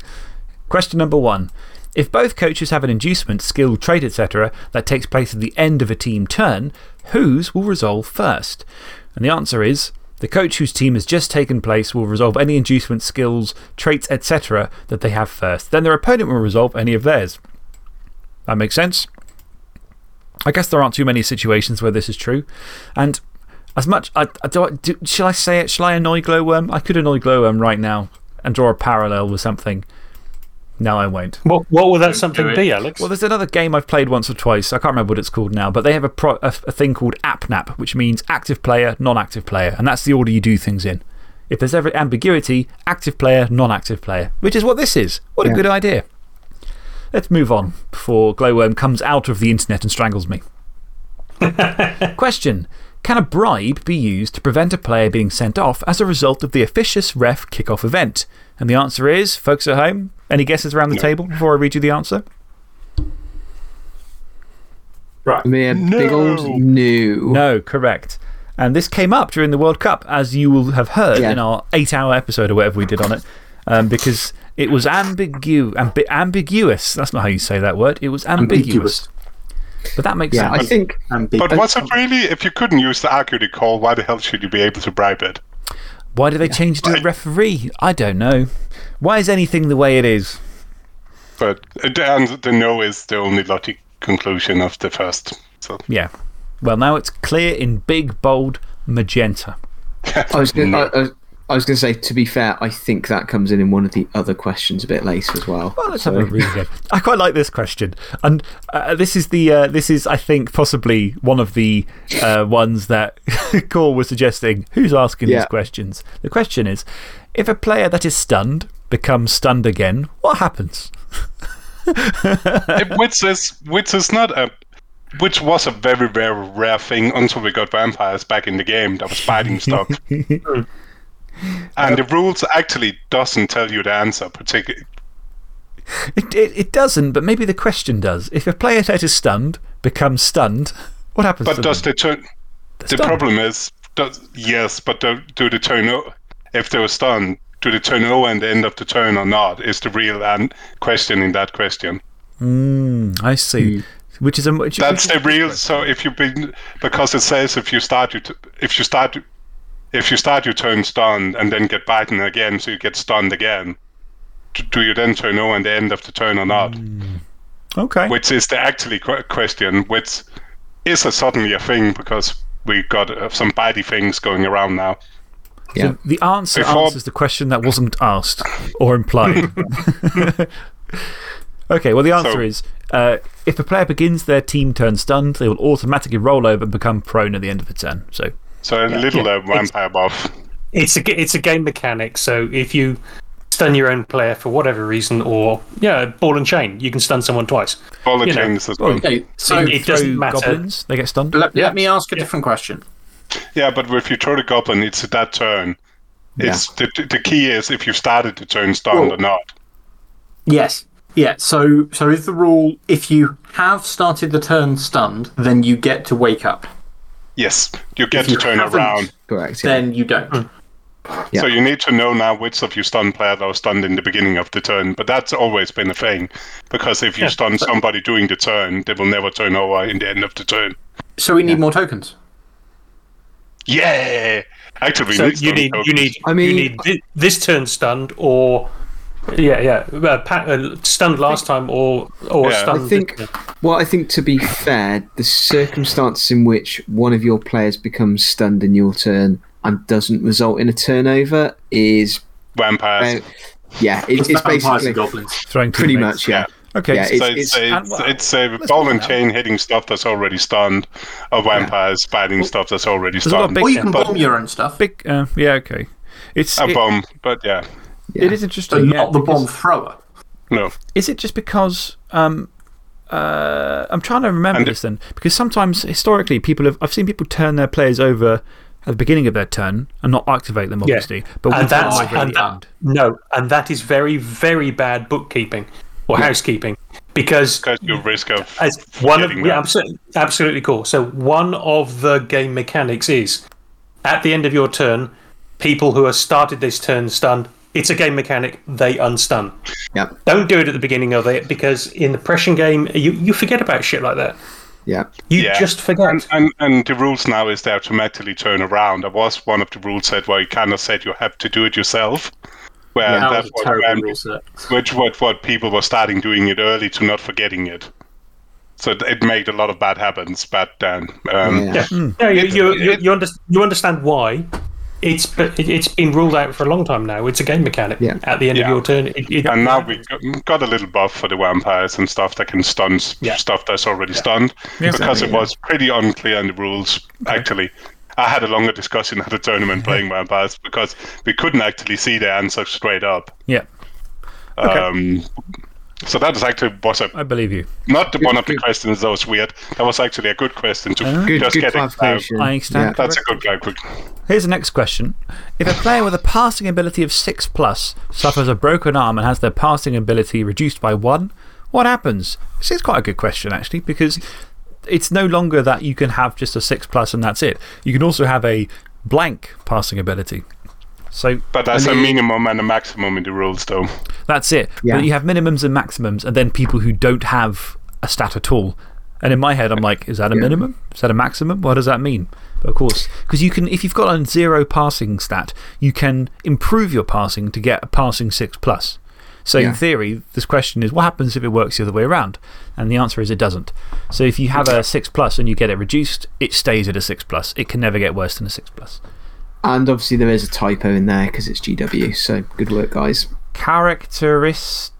Question number one. If both coaches have an inducement, skill, trait, etc., that takes place at the end of a team turn, whose will resolve first? And the answer is the coach whose team has just taken place will resolve any inducement, skills, traits, etc., that they have first. Then their opponent will resolve any of theirs. That makes sense? I guess there aren't too many situations where this is true. And as much. I, I, do, I- do, shall I say it? Shall I annoy Glowworm? I could annoy Glowworm right now and draw a parallel with something. No, I won't. What, what would that something be, Alex? Well, there's another game I've played once or twice. I can't remember what it's called now, but they have a, pro, a, a thing called AppNap, which means active player, non active player. And that's the order you do things in. If there's ever ambiguity, active player, non active player, which is what this is. What a good idea. Let's move on before Glowworm comes out of the internet and strangles me. Question Can a bribe be used to prevent a player being sent off as a result of the officious ref kickoff event? And the answer is, folks at home, any guesses around the table before I read you the answer? Right. I mean, big old No. no. No, correct. And this came up during the World Cup, as you will have heard Yeah. in our eight hour episode or whatever we did on it, um, because it was ambigu ambi ambiguous. That's not how you say that word. It was ambiguous. But that makes Yeah, I sense. think But was it really? If you couldn't use the accuracy call, why the hell should you be able to bribe it? Why did they change it to the referee? I don't know. Why is anything the way it is? But the, and the no is the only logic conclusion of the first. So Yeah. Well, now it's clear in big, bold magenta. I was going I, I, I was going to say, to be fair, I think that comes in in one of the other questions a bit later as well. Well, let's have a read again. I quite like this question. And uh, this, is the, uh, this is, I think, possibly one of the uh, ones that Cole was suggesting. Who's asking Yeah. these questions? The question is if a player that is stunned becomes stunned again, what happens? Which is which is not a which was a very very rare thing until we got vampires back in the game that was biting stuff. and the rules actually doesn't tell you the answer particularly. It, it, it doesn't, but maybe the question does. If a player that is stunned becomes stunned, what happens But does them? the turn? The stunned. problem is, does, yes, but do, do the turn if they were stunned, do they turn over at the end of the turn or not? Is the real an- question in that question. Mm, I see. Which is a. Which, That's which the real. So if you've been because it says if you start you t- if you start if you start your turn stunned and then get bitten again, so you get stunned again. Do you then turn over at the end of the turn or not? Okay. Which is the actually que- question, which is a, suddenly a thing because we got uh, some baddie things going around now. Yeah. The answer Before- answers the question that wasn't asked or implied. okay, well, the answer So- is uh, if a player begins their team turn stunned, they will automatically roll over and become prone at the end of the turn. So, So a little uh, vampire buff. It's a, it's a game mechanic. So if you stun your own player for whatever reason, or, yeah, ball and chain, you can stun someone twice. All the you know, chains as well, well. Okay, so It- it doesn't throw matter. goblins, they get stunned. let, Yeah. let me ask a different question. Yeah, but if you throw the goblin, it's that turn. It's the, the key is if you've started the turn stunned Well- or not. Yes. Yeah, so so is the rule if you have started the turn stunned, then you get to wake up. Yes, you get If to you turn around. Correct. Yeah. Then you don't. Hmm. Yeah. So you need to know now which of you stunned players are stunned in the beginning of the turn. But that's always been a thing, because if you Yeah, stun somebody during the turn, they will never turn over in the end of the turn. So we need more tokens. Yeah, actually, So you stun need, you need, I mean- you need thi- this turn stunned, or, yeah, yeah, uh, pa- uh, stunned last time, or, or Yeah. I stunned. I think, well, I think to be fair, the circumstances in which one of your players becomes stunned in your turn and doesn't result in a turnover is, vampires. uh, yeah, it, It's, it's basically goblins. Throwing pretty teammates. much, yeah. Okay, Yeah, so- so it's- it's, it's- it's, well, it's a let's ball and on. chain hitting stuff that's already stunned, or vampires biting stuff that's already There's a lot of stunned. big- Or you can But- bomb your own stuff, big. Uh, yeah, okay. It's, a it, bomb, but yeah, Yeah. it is but interesting. yeah, not the because- bomb thrower. no. Is it just because. Um, uh, I'm trying to remember And- this then. Because sometimes, historically, people have. I've seen people turn their players over at the beginning of their turn and not activate them, obviously. Yeah. But we and turn that's them over and that, no, and that is very, very bad bookkeeping or housekeeping because Because you risk of as one of yeah, absolutely, absolutely cool. So one of the game mechanics is at the end of your turn, people who have started this turn stunned. It's a game mechanic. They unstun. Yeah, Don't do it at the beginning of it because in the pressing game, you, you forget about shit like that. yeah. You Yeah. just forget. And, and and the rules now is they automatically turn around. There was one of the rules said where you kind of said you have to do it yourself. Where Yeah. That that's was a what, terrible rule set. which what what people were starting doing it early to not forgetting it. So it- it made a lot of bad habits back then. Um, yeah. No, you, you, you, it- you, under, you understand why. It's it, it's been ruled out for a long time now. It's a game mechanic. Yeah. At the end Yeah. of your turn, it, it, And now we got, got a little buff for the vampires and stuff that can stun Yeah. stuff that's already stunned. Yeah. because it Exactly, was pretty unclear in the rules, actually. I had a longer discussion at the tournament playing vampires because we couldn't actually see the answer straight up. Yeah, Okay. Um, so that was actually was a, I believe you. not the, one of the questions that was weird. That was actually a good question to Uh-huh. Good, just good get it out. clarification. I stand Yeah. That's a good guy. Here's the next question. If a player with a passing ability of 6 plus suffers a broken arm and has their passing ability reduced by 1, what happens? This is quite a good question, actually, because it's no longer that you can have just a 6 plus and that's it. You can also have a blank passing ability. So But that's a minimum and a maximum in the rules, though. that's it. Yeah. But you have minimums and maximums, and then people who don't have a stat at all. And in my head, I'm like, is that a minimum? Is that a maximum? What does that mean? But of course, because you can, if you've got a zero passing stat, you can improve your passing to get a passing 6 plus. So, Yeah. in theory, this question is what happens if it works the other way around? And the answer is it doesn't. So, if you have a 6 plus and you get it reduced, it stays at a 6 plus. It can never get worse than a 6 plus. And obviously, there is a typo in there because it's GW. So good work, guys. Characteristics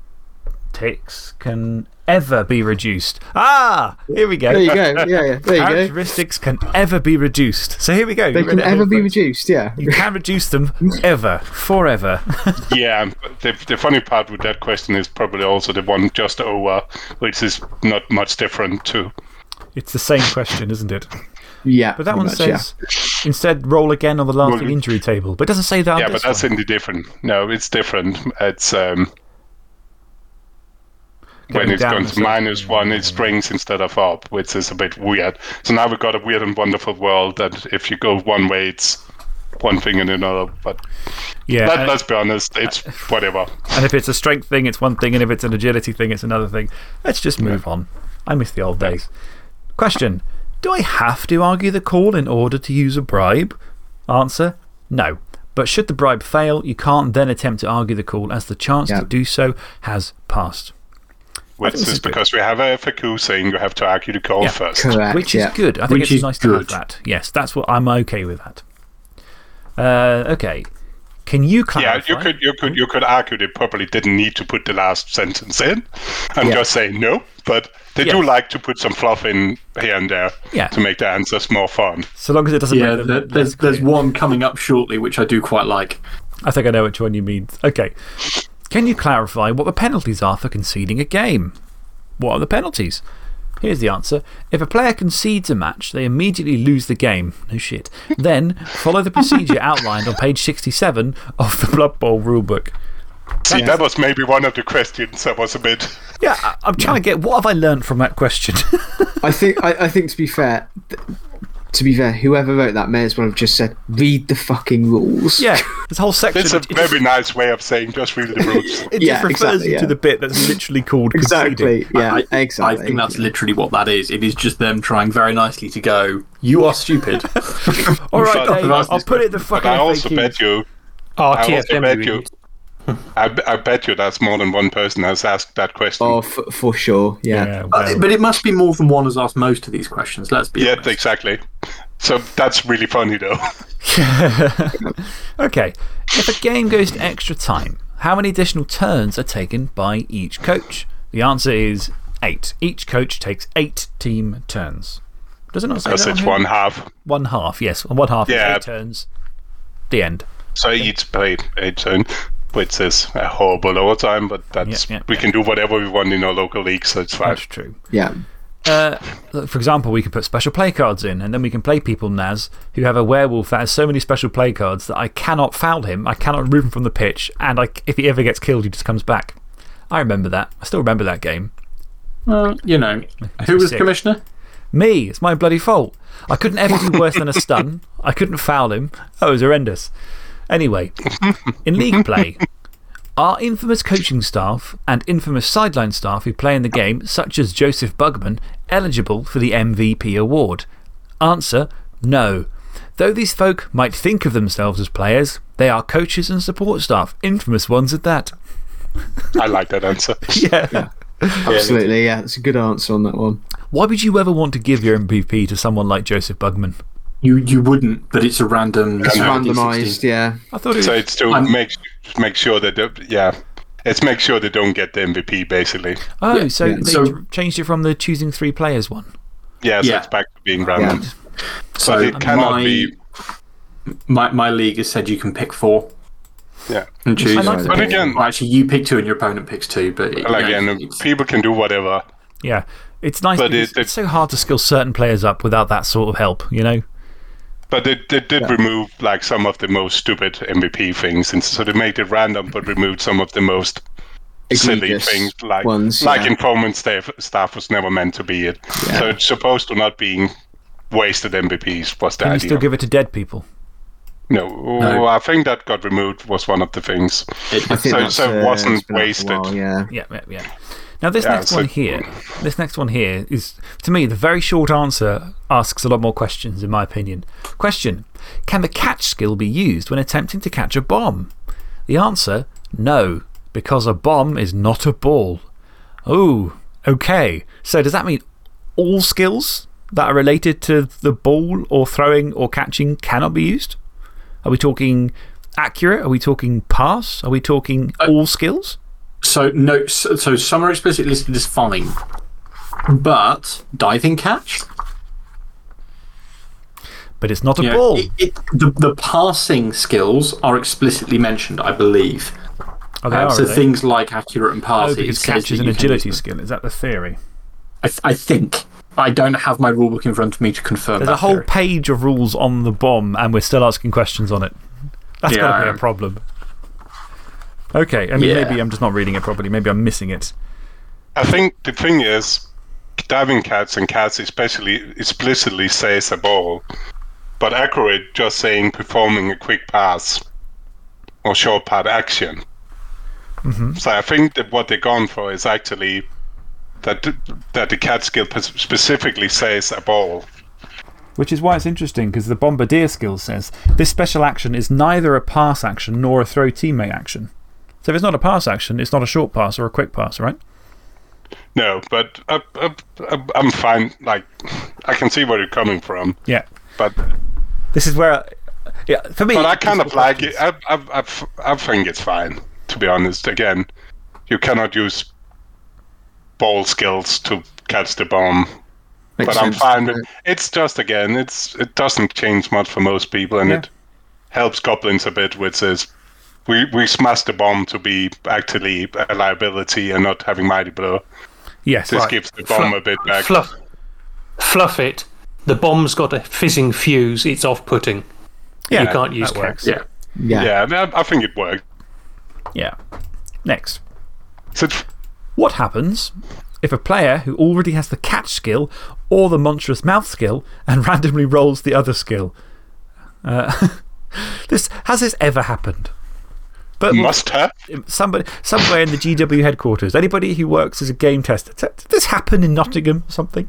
can ever be reduced. Ah, here we go. There you go. Yeah, yeah. There you go. Characteristics can ever be reduced. So here we go. They can ever be reduced, yeah. You can reduce them ever, forever. yeah, the, the funny part with that question is probably also the one just over, which is not much different too. it's the same question, isn't it? Yeah. But that one much, yeah. says instead roll again on the lasting Roll- injury table. But it doesn't say that yeah, but this that's one. in the different. No, it's different. It's. Um, when it's going to minus one, it strings instead of up, which is a bit weird. So now we've got a weird and wonderful world that if you go one way, it's one thing and another. But Yeah. let, let's be honest, it's whatever. And if it's a strength thing, it's one thing. And if it's an agility thing, it's another thing. Let's just move on. I miss the old days. Question Do I have to argue the call in order to use a bribe? Answer No. But should the bribe fail, you can't then attempt to argue the call as the chance Yeah. to do so has passed. Which this is is good. because we have a FAQ saying you have to argue the call Yeah. first. Correct. Which yeah. is good. I think Which it's is nice to have that. Yes, that's what I'm okay with that. Uh, okay. Can you clarify? Yeah, you could, you, could, you could argue they probably didn't need to put the last sentence in. I'm Yeah. just saying no, but they Yeah. do like to put some fluff in here and there Yeah. to make the answers more fun. So long as it doesn't Yeah, make them there's, there's one coming up shortly, which I do quite like. I think I know which one you mean. Okay. Can you clarify what the penalties are for conceding a game? What are the penalties? Here's the answer. If a player concedes a match, they immediately lose the game. No shit. Then follow the procedure outlined on page 67 of the Blood Bowl rulebook. See, that was maybe one of the questions that was a bit. Yeah, I, I'm trying to get what have I learned from that question? I think, I, I think to be fair, th- to be fair, whoever wrote that may as well have just said, read the fucking rules. yeah, this whole section. It's a it just- very nice way of saying just read the rules. It Yeah, just refers exactly, you to the bit that's literally called Exactly. conceding. Yeah, I, exactly. I think that's literally what that is. It is just them trying very nicely to go, you are stupid. All right, Shut Dave, I'll this put it in the But fucking I also bet you, Oh, I also TFM. bet we you, need. I, b- I bet you that's more than one person has asked that question. Oh, for, for sure. Yeah. Yeah, But, well, but it must be more than one has asked most of these questions, let's be yeah, honest. exactly. So that's really funny though. okay. If a game goes to extra time, how many additional turns are taken by each coach? The answer is eight. Each coach takes eight team turns. Does it not say Because that on it's here? one half. One half, yes. One half is Yeah. eight turns. The end. So each played eight turn, which is a horrible overtime, but that's Yeah, yeah, we can do whatever we want in our local league, so it's fine. That's true. Yeah. Uh, look, for example, we can put special play cards in, and then we can play people, Naz, who have a werewolf that has so many special play cards that I cannot foul him, I cannot remove him from the pitch, and I, if he ever gets killed, he just comes back. I remember that. I still remember that game. Well, you know, who was sick. commissioner? Me, it's my bloody fault. I couldn't ever do worse than a stun. I couldn't foul him. That was horrendous. Anyway, in league play, are infamous coaching staff and infamous sideline staff who play in the game, such as Joseph Bugman, eligible for the MVP award? Answer no. Though these folk might think of themselves as players, they are coaches and support staff, infamous ones at that. I like that answer. Yeah. Absolutely. Yeah. That's a good answer on that one. Why would you ever want to give your MVP to someone like Joseph Bugman? You, you wouldn't, but it's a random. It's you know, randomised. Yeah. I thought it So it's to I'm- make make sure that the, yeah, it's make sure they don't get the MVP basically. Oh, Yeah, so yeah. they So- changed it from the choosing three players one. Yeah, so Yeah. it's back to being random. So But it cannot my, be. My, my league has said you can pick four Yeah, and choose. I like but again, Well, actually, you pick two and your opponent picks two, but. you like know, again, people can do whatever. Yeah. It's nice But it- it- it's so hard to skill certain players up without that sort of help, you know? But they, they did remove like some of the most stupid MVP things, and so they made it random, but removed some of the most silly things like ones, like yeah. in Foreman staff, staff was never meant to be it. Yeah. So it's supposed to not being wasted MVPs was the Can you still give it to dead people? no, No. I think that got removed was one of the things. It- I think So- that's, so it wasn't it's been out for a wasted. while, yeah. Yeah, yeah, yeah. Now, this Yeah, next one here, this next one here is, to me, the very short answer asks a lot more questions, in my opinion. Question Can the catch skill be used when attempting to catch a bomb? The answer no, because a bomb is not a ball. Oh, okay. So, does that mean all skills that are related to the ball or throwing or catching cannot be used? Are we talking accurate? Are we talking pass? Are we talking uh, all skills? So, no, so, so some are explicitly listed as fine. But diving catch? But it's not a You know, ball. it- it- the, the passing skills are explicitly mentioned, I believe. Oh, they Uh, are, so things like accurate and Oh, passing. because catch is an agility skill. Is that the theory? I, th- I think. I don't have my rulebook in front of me to confirm There's a whole theory. page of rules on the bomb, and we're still asking questions on it. That's got to be a problem. Okay, I mean, Yeah. maybe I'm just not reading it properly. Maybe I'm missing it. I think the thing is, diving cats and cats especially explicitly says a ball, but accurate just saying performing a quick pass or short part action. -hmm. So I think that what they're going for is actually that that the cat skill specifically says a ball. Which is why it's interesting, because the Bombardier skill says this special action is neither a pass action nor a throw teammate action. So if it's not a pass action, it's not a short pass or a quick pass, right? No, but I, I, I, I'm fine. Like, I can see where you're coming from, Yeah. but This is where. yeah, for me. but I kind of like it. I, I, I, I think it's fine, to be honest. Again, you cannot use ball skills to catch the bomb. Makes but I'm fine doesn't with it's just again it's it doesn't change much for most people and Yeah. it helps goblins a bit which is we we smash the bomb to be actually a liability and not having mighty blow. Yes. This right. gives the bomb a bit back. Fluff, fluff it. The bomb's got a fizzing fuse. It's off putting. Yeah, you can't use that works. Yeah. Yeah. Yeah, I, mean, I- I think it worked. Yeah. Next. So it- What happens if a player who already has the catch skill or the monstrous mouth skill and randomly rolls the other skill? Uh, this, has this ever happened? But must have. somebody, somewhere in the GW headquarters, anybody who works as a game tester, did this happen in Nottingham or something?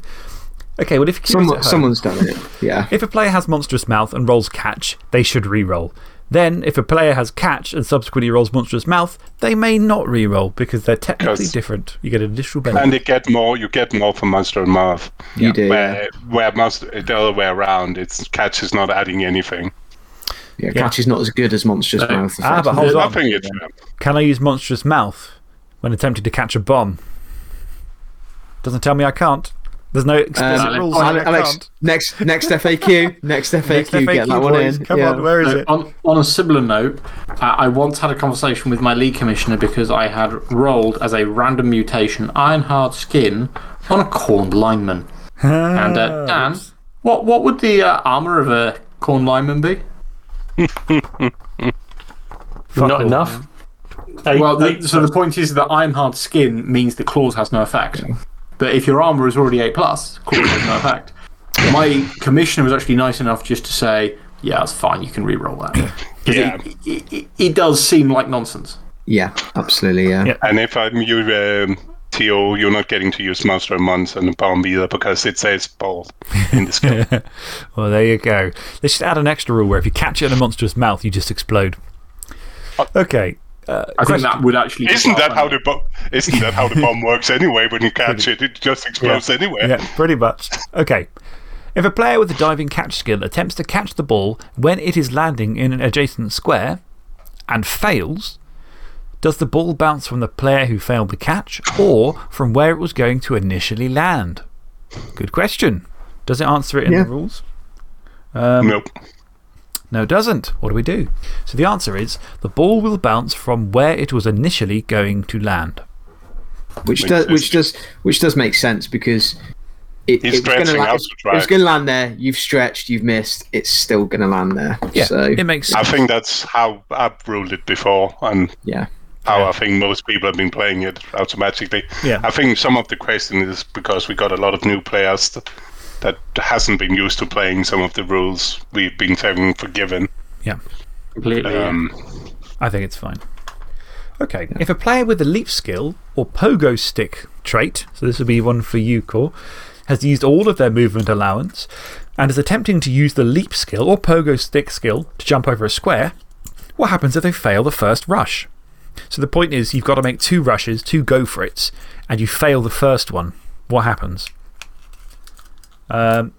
Okay, well, if you Someone, someone's done it. Yeah. if a player has monstrous mouth and rolls catch, they should re roll. Then, if a player has catch and subsequently rolls monstrous mouth, they may not re roll because they're technically Because- different. You get an additional benefit. And you get more you get more for Monstrous Mouth. You do. Yeah. Where where most the other way around, it's catch is not adding anything. Yeah. Catch is not as good as Monstrous No. Mouth. Ah, but hold on. think it's Can I use monstrous mouth when attempting to catch a bomb? Doesn't tell me I can't. There's no explicit Uh, rules. Ale- saying Alex, next, next FAQ. Next FAQ. Next get FAQ, that one in. Come yeah. on, where is So it? on, on a similar note, uh, I once had a conversation with my league commissioner because I had rolled as a random mutation Iron Hard Skin on a corned lineman. and uh, Dan, what, what would the uh, armour of a corned lineman be? Fuck Not all. enough. Eight- Well, the, so the point is that Iron Hard Skin means that claws has no effect. But if your armour is already 8 plus, claws has no effect. My commissioner was actually nice enough just to say, yeah, that's fine, you can re roll that. 'Cause Yeah. it, it, it, it does seem like nonsense. Yeah, absolutely. Yeah. Yeah. And if I'm you, um, TO, you're not getting to use Monster and Mons and the bomb either because it says ball in the skill. Well, there you go. They should add an extra rule where if you catch it in a monstrous mouth, you just explode. Okay. Uh, I think that would actually. isn't that how the bo- isn't that how the bomb works anyway? When you catch it, it just explodes anyway. Yeah, pretty much. Okay. If a player with a diving catch skill attempts to catch the ball when it is landing in an adjacent square and fails, does the ball bounce from the player who failed the catch or from where it was going to initially land? Good question. Does it answer it in Yeah. the rules? Um, Nope. No, it doesn't. What do we do? So the answer is the ball will bounce from where it was initially going to land. Which does, which does, which does make sense because it, He's it was gonna stretching land, it's- to try. It's going to land there. You've stretched. You've missed. It's still going to land there. Yeah, So it makes I think that's how I've ruled it before. And yeah. How I think most people have been playing it automatically. Yeah. I think some of the question is because we got a lot of new players that, that hasn't been used to playing some of the rules we've been taking for given. Yeah. Completely. yeah. Um, I think it's fine. Okay. If a player with the leap skill or pogo stick trait, so this would be one for you, Core, has used all of their movement allowance and is attempting to use the leap skill or pogo stick skill to jump over a square, what happens if they fail the first rush? So the point is, you've got to make two rushes, two go for it's, and you fail the first one. What happens? Um,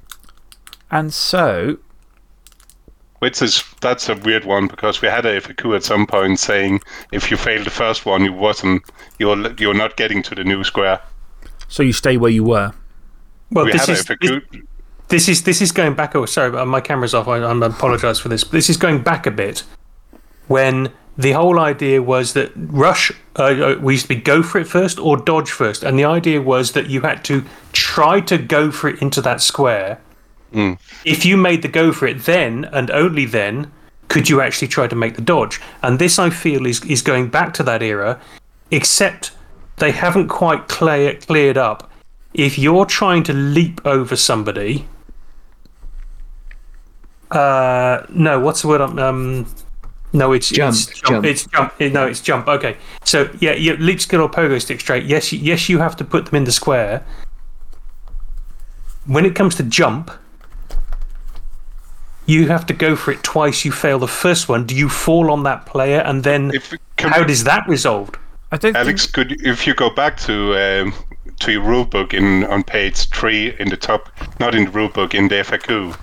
and so, Which is that's a weird one because we had a FAQ at some point saying if you fail the first one, you wasn't you're you're not getting to the new square. so you stay where you were. Well, we this is, a this, this is this is going back. Oh, sorry, but my camera's off. I, I apologise for this. But this is going back a bit when the whole idea was that rush. Uh, uh, we used to be go for it first or dodge first, and the idea was that you had to try to go for it into that square. If you made the go for it, then and only then could you actually try to make the dodge. And this, I feel, is is going back to that era, except they haven't quite clear, cleared up. If you're trying to leap over somebody, uh, no, what's the word? I'm- Um, no, it's Jump, It's jump. jump. It's jump. No, it's jump. Okay, so yeah, yeah, leap skill or pogo stick straight. Yes, you- yes, you have to put them in the square. When it comes to jump, you have to go for it twice. You fail the first one. Do you fall on that player, and then If how we- does that resolved? I don't Alex, think. could you- if you go back to um, to your rule book in on page three in the top, not in the rule book in the FAQ.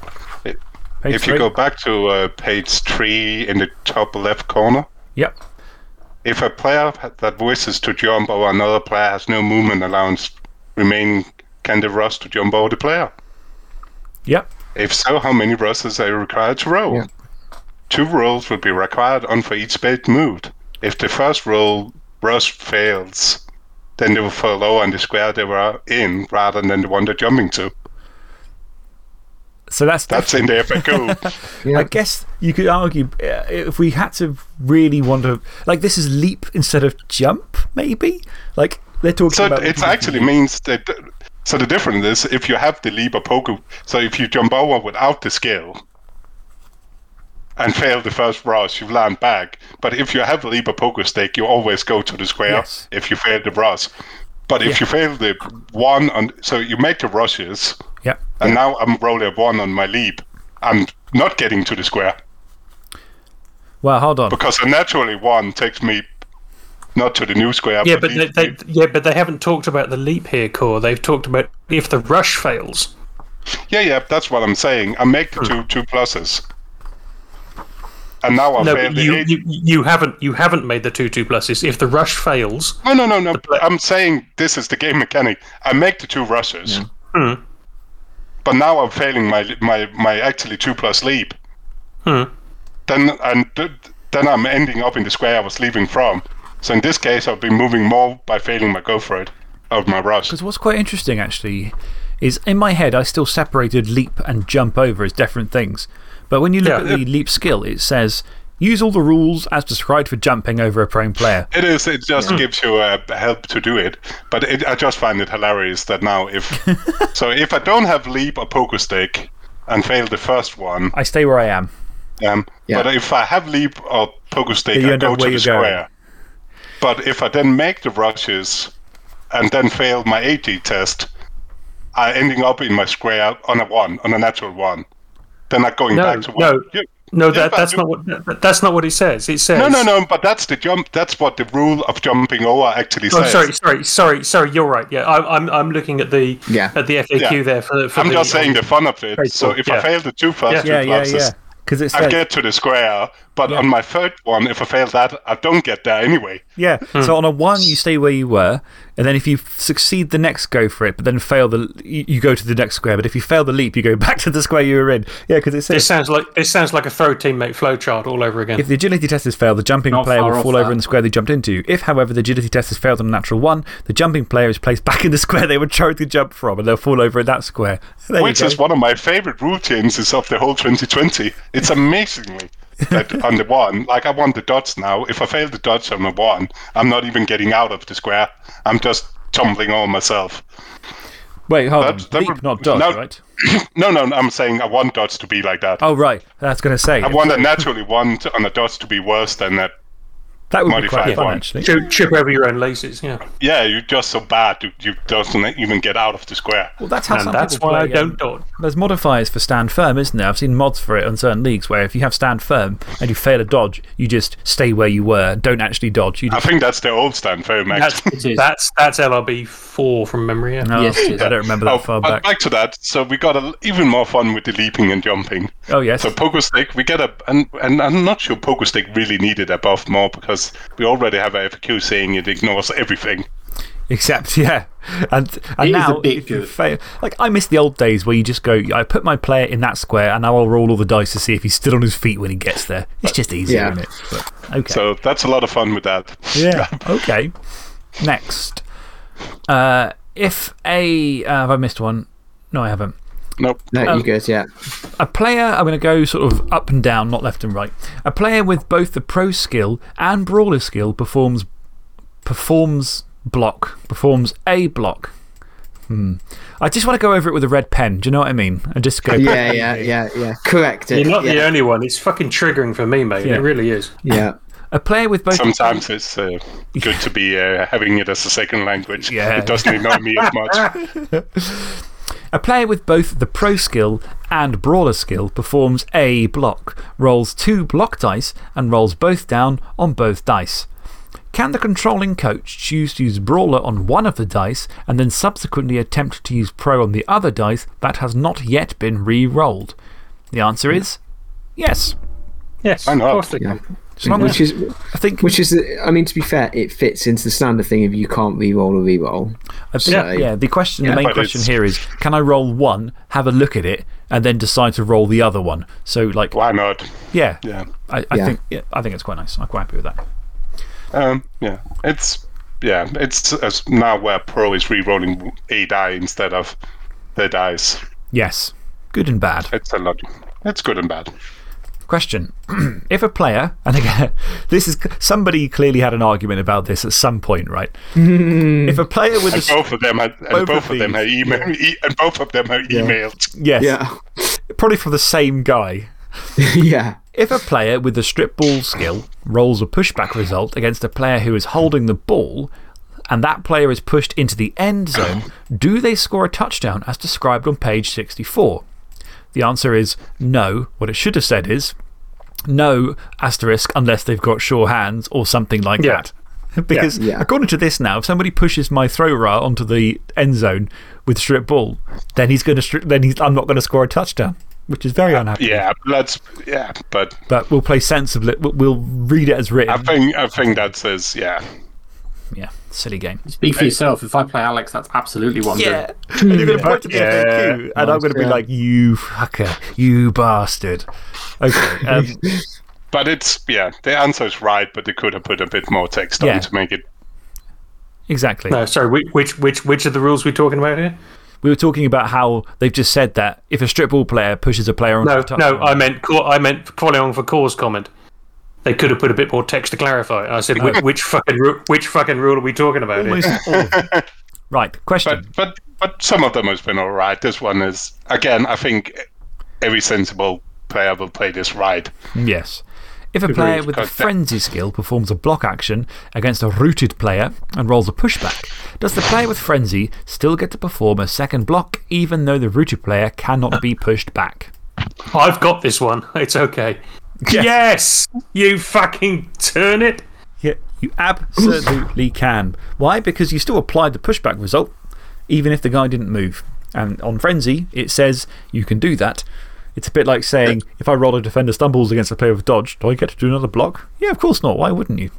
Page if you go back to uh, page three in the top left corner, Yep. if a player that wishes to jump over another player has no movement allowance remaining, can the rush to jump over the player? Yep. If so, how many rushes are required to roll? Yeah. Two rolls will be required on for each spade moved. If the first roll rush fails, then they will fall over on the square they were in rather than the one they're jumping to. So that's, That's in the FAQ. Yeah. I guess you could argue uh, if we had to really want to. Like, this is leap instead of jump, maybe? Like, they're talking about. so about. it actually means that. So the difference is if you have the leap or pogo, so if you jump over without the skill and fail the first rush, you land back. But if you have the leap or pogo stick, you always go to the square Yes. if you fail the rush. But if Yeah. you fail the one on, so you make the rushes, Yep. and now I'm rolling a one on my leap. I'm not getting to the square Well, hold on. because a naturally one takes me not to the new square. Yeah, but they, leaves they, me- yeah, but they haven't talked about the leap here, core. They've talked about if the rush fails. Yeah, yeah, that's what I'm saying. I make the two two pluses, and now I No, failed the you, eight. you you haven't you haven't made the two two pluses. If the rush fails, No, no, no, no. I'm saying this is the game mechanic. I make the two rushes, Hmm. But now I'm failing my my my actually two plus leap. Hmm. Then and then I'm ending up in the square I was leaving from. So in this case, I'll be moving more by failing my go for it of my rush. Because what's quite interesting, actually, is in my head, I still separated leap and jump over as different things. But when you look Yeah. at the leap skill, it says use all the rules as described for jumping over a prone player. It is. It just gives you uh, help to do it. But it, I just find it hilarious that now, if so, if I don't have leap or pogo stick and fail the first one, I stay where I am. um, Yeah. but if I have leap or pogo stick, you I go to the you're going. square. But if I then make the rushes and then fail my AT test, I ending up in my square on a one, on a natural one. Then I'm going No, back to no. one. Yeah. no, Yeah, that, but that's you- not what that- that's not what it says. It says No, no, no. But that's the jump. That's what the rule of jumping over actually Oh, says. sorry, sorry, sorry, sorry. You're right. Yeah, I, I'm I'm looking at the Yeah. at the FAQ Yeah. there for, for I'm the, just saying the fun of it. Very So if yeah. I fail the two first Yeah. Yeah, two yeah, classes, yeah. Because it I get to the square. But on my third one, if I fail that, I don't get there anyway. Yeah. Hmm. So on a one, you stay where you were. And then if you succeed the next go for it, but then fail the. You, you go to the next square. But if you fail the leap, you go back to the square you were in. Yeah, because it This says. sounds like this sounds like a throw teammate flowchart all over again. If the agility test is failed, the jumping Not player will fall over that. in the square they jumped into. If, however, the agility test has failed on a natural one, the jumping player is placed back in the square they were trying to jump from, and they'll fall over in that square. There Which is one of my favorite routines changes of the whole 2020. It's amazingly. that on the one, like I want the dots now. If I fail the dots on the one, I'm not even getting out of the square. I'm just tumbling on myself. Wait, hold That- on. that Leap, would- not dodge, no. right? No, no, no, I'm saying I want dots to be like that. Oh, right. That's going to say. I want a naturally one on the dots to be worse than that. That would be modified quite fun, one. actually. Trip, trip over your own laces, yeah. Yeah, you're just so bad you, you doesn't even get out of the square. Well, that's how And some that's people why I play, um, don't dodge. There's modifiers for stand firm, isn't there? I've seen mods for it on certain leagues where if you have stand firm and you fail a dodge, you just stay where you were. Don't actually dodge. You I think that's the old stand firm, much. That's, that's, that's LRB 4 from memory, yeah. no, Yes, it is. I don't remember that Oh, far back. back to that. So we got a, even more fun with the leaping and jumping. Oh, yes. So pogo stick, we get a, and, and I'm not sure pogo stick really needed above more because we already have a FAQ saying it ignores everything. Except, yeah. And, and It is now, if you fail. Like, I miss the old days where you just go, I put my player in that square and now I'll roll all the dice to see if he's still on his feet when he gets there. It's just easier, Yeah. isn't it? But, okay. So that's a lot of fun with that. Yeah. okay. Next. Uh, if a. Uh, have I missed one? No, I haven't. Nope. No, you good, yeah. A player, I'm going to go sort of up and down, not left and right. A player with both the pro skill and brawler skill performs, performs block, performs a block. Hmm. I just want to go over it with a red pen. Do you know what I mean? And just go. Yeah, yeah, yeah, yeah. Correct it. You're not yeah. the only one. It's fucking triggering for me, mate. Yeah. It really is. Yeah. A player with both. Sometimes it's uh, good to be uh, having it as a second language. Yeah. It doesn't annoy me as much. A player with both the pro skill and brawler skill performs a block, rolls two block dice, and rolls both down on both dice. Can the controlling coach choose to use brawler on one of the dice and then subsequently attempt to use pro on the other dice that has not yet been re rolled? The answer is yes. Yes, Why of not? course they Yeah. can. As Which is, I think, which is, I mean, to be fair, it fits into the standard thing if you can't re-roll a re-roll. I think Yeah. yeah, the, question, Yeah. the main But question it's- here is can I roll one, have a look at it, and then decide to roll the other one? So, like, Why not? yeah, Yeah. I, I, Yeah. Think, yeah, I think it's quite nice. I'm quite happy with that. Um, yeah. It's, yeah, it's as now where pro is re-rolling a die instead of the dice. Yes, good and bad. It's a lot. It's good and bad. Question If a player, and again, this is somebody clearly had an argument about this at some point, right? Hmm. if a player with And a. both of them had, and Both both, of of them had these, email, e- and both of them had emailed. Yes, Yeah. probably from the same guy. yeah. If a player with the strip ball skill rolls a pushback result against a player who is holding the ball, and that player is pushed into the end zone, do they score a touchdown as described on page 64? The answer is no. What it should have said is no, asterisk, unless they've got sure hands or something like Yeah. that. Because Yeah. according to this now, if somebody pushes my throw ra onto the end zone with strip ball, then, he's gonna stri- then he's, I'm not going to score a touchdown, which is very unhappy. Yeah, that's yeah, but But we'll play sensibly. We'll- We'll read it as written. I think I think that says yeah. Yeah, silly game. Speak for yourself. If I play Alex, that's absolutely what I'm doing. and you're going to point to the Yeah. FAQ, and I'm going to be like, you fucker, you bastard. Okay. Um, But it's yeah, the answer is right, but they could have put a bit more text Yeah. on to make it. exactly. No, sorry, which, which, which, which of the rules we're we talking about here? We were talking about how they've just said that if a strip ball player pushes a player onto No, a touchdown. no, I meant, co- I meant following for cause comment. They could have put a bit more text to clarify. I said, which, which, fucking, which fucking rule are we talking about? Almost all of. Right, question. But but but some of them has been all right. This one is again. I think every sensible player will play this right. Yes. If a player with the frenzy skill performs a block action against a rooted player and rolls a pushback, does the player with frenzy still get to perform a second block even though the rooted player cannot be pushed back? I've got this one. It's okay. Yes! You fucking turn it! Yeah, you absolutely can. Why? Because you still applied the pushback result, even if the guy didn't move. And on Frenzy, it says you can do that. It's a bit like saying, if I roll a defender stumbles against a player with dodge, do I get to do another block? Yeah, of course not. Why wouldn't you?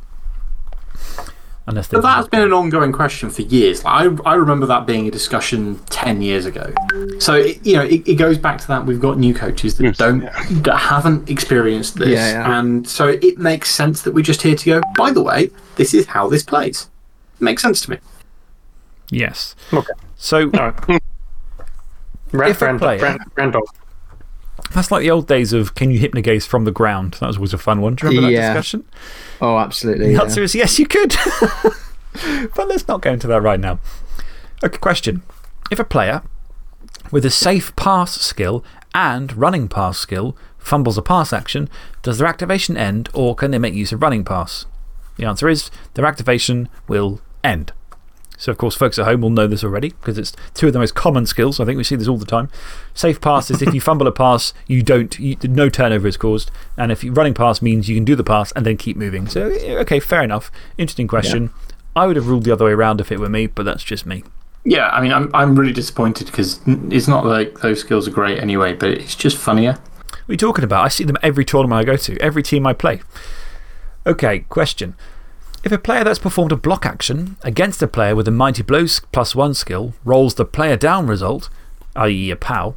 Unless they. But that has been an ongoing question for years. Like, I, I remember that being a discussion 10 years ago. So, it, you know, it, it goes back to that. We've got new coaches that, don't, that haven't experienced this. Yeah, yeah. And so it makes sense that we're just here to go, by the way, this is how this plays. makes sense to me. Yes. Okay. So, All right. Ran, If a player- Ran- Randolph. That's like the old days of can you hypnogaze from the ground? That was always a fun one. Do you remember that Yeah. Oh, absolutely. The Yeah. answer is yes, you could. but let's not go into that right now. Okay, question. If a player with a safe pass skill and running pass skill fumbles a pass action, does their activation end or can they make use of running pass? The answer is their activation will end. So, of course, folks at home will know this already because it's two of the most common skills. I think we see this all the time. Safe pass is if you fumble a pass, you don't, you, no turnover is caused. And if you, running pass means you can do the pass and then keep moving. So, eh, okay, fair enough. Interesting question. I would have ruled the other way around if it were me, but that's just me. Yeah, I mean, I'm, I'm really disappointed because it's not like those skills are great anyway, but it's just funnier. What are you talking about? I see them every tournament I go to, every team I play. Okay, question. If a player that's performed a block action against a player with a Mighty Blows plus one skill rolls the player down result, i.e., a POW,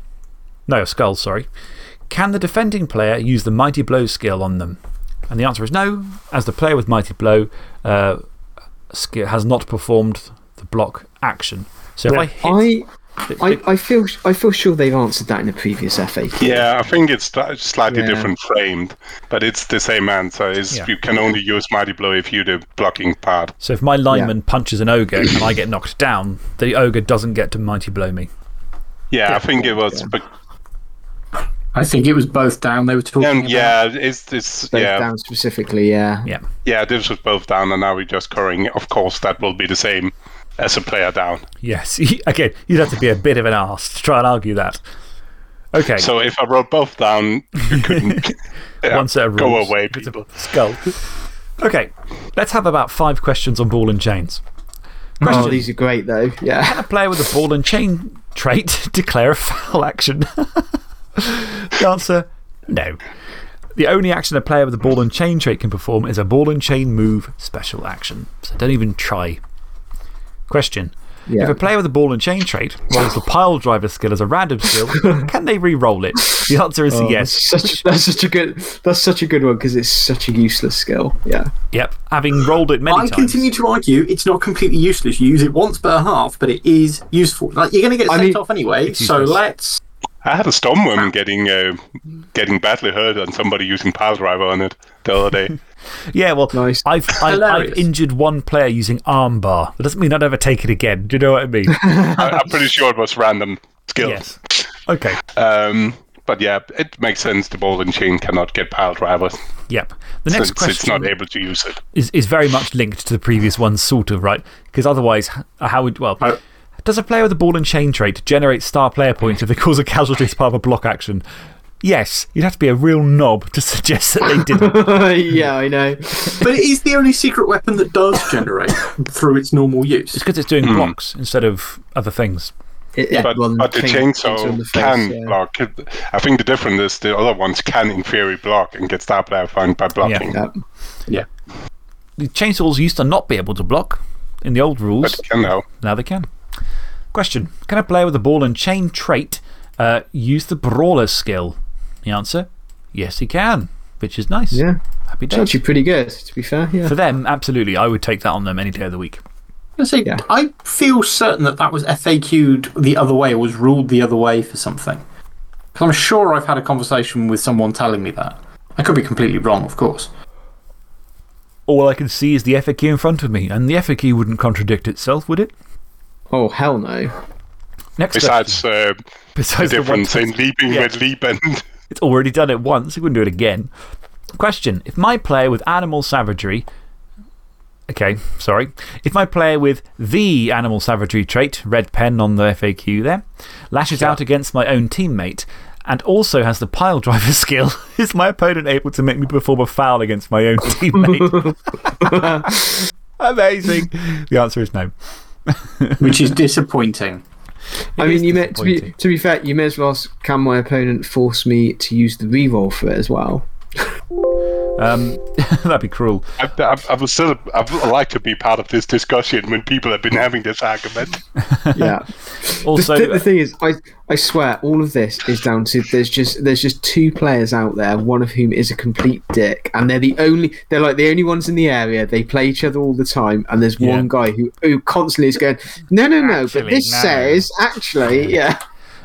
no, a skull, sorry, can the defending player use the Mighty Blow skill on them? And the answer is no, as the player with Mighty Blow uh, skill has not performed the block action. So if I hit. I, I, I, feel, I feel sure they've answered that in a previous FAQ. Yeah, I think it's slightly Yeah. different framed, but it's the same answer. Is Yeah. You can only use Mighty Blow if you do the blocking part. So if my lineman punches an ogre and I get knocked down, the ogre doesn't get to mighty blow me. Yeah, I think it was. But, I think it was both down they were talking um, about. yeah, it's, it's, Both yeah, down specifically, yeah. Yeah. yeah, this was both down, and now we're just curring. Of course, that will be the same as a player down. Yes. Again, you'd have to be a bit of an arse to try and argue that. Okay. So if I wrote both down, you couldn't yeah, One set of rules. go away, people. skull. Okay. Let's have about five questions on ball and chains. Oh, Question. these are great, though. Yeah. Can a player with a ball and chain trait declare a foul action? the answer no. The only action a player with a ball and chain trait can perform is a ball and chain move special action. So don't even try. Question. If a player with a ball and chain trait rolls the pile driver skill as a random skill, can they re roll it? The answer is Oh, yes. That's such, that's, such a good, that's such a good one because it's such a useless skill. Yeah. Yep. Having rolled it many times. I times. continue to argue it's not completely useless. You use it once per half, but it is useful. Like, you're going to get I sent mean- off anyway, so let's. I had a Storm Stormvermin getting, uh, getting badly hurt and somebody using Pile Driver on it the other day. Yeah, well, Nice. I've, I've, I've injured one player using armbar. That doesn't mean I'd ever take it again. Do you know what I mean? I, I'm pretty sure it was random skill. yes. Okay. Um, but yeah, it makes sense. The ball and chain cannot get Pile Driver Yep. The next since it's not able to use it. is, is very much linked to the previous one, sort of, right? Because otherwise, how would. Well, Oh. does a player with a ball and chain trait generate star player points if they cause a casualty as part of a block action? Yes. You'd have to be a real knob to suggest that they didn't. yeah, I know. But it is the only secret weapon that does generate through its normal use. It's because it's doing blocks instead of other things. It, Yeah, But, well, but the chainsaw chainsaw the face, can yeah. block. I think the difference is the other ones can, in theory, block and get star player by blocking. Yeah. Yeah. The chainsaws used to not be able to block in the old rules. But it can now. Now they can. Question Can a player with a ball and chain trait uh, use the brawler skill? The answer yes, he can, which is nice. Yeah. Happy It's actually pretty good, to be fair. Yeah. For them, absolutely. I would take that on them any day of the week. I say, Yeah. I feel certain that that was FAQ'd the other way, or was ruled the other way for something. Because I'm sure I've had a conversation with someone telling me that. I could be completely wrong, of course. All I can see is the FAQ in front of me, and the FAQ wouldn't contradict itself, would it? Oh, hell no. Next Besides, uh, the Besides the difference in leaping Yeah. with leap and. It's already done it once. It wouldn't do it again. Question If my player with animal savagery. Okay, sorry. If my player with the animal savagery trait, red pen on the FAQ there, lashes out against my own teammate and also has the pile driver skill, is my opponent able to make me perform a foul against my own teammate? Amazing. The answer is no. Which is disappointing. I mean, you may, to, be, to be fair, you may as well ask can my opponent force me to use the reroll for it as well? Um, that'd be cruel. I, I, I would still I would like to be part of this discussion when people have been having this argument. Yeah. Also, the, the thing is, I, I swear, all of this is down to there's just, there's just two players out there, one of whom is a complete dick, and they're the only, they're like the only ones in the area. They play each other all the time, and there's Yeah. one guy who, who constantly is going, no, no, no, but this no." says, actually, yeah.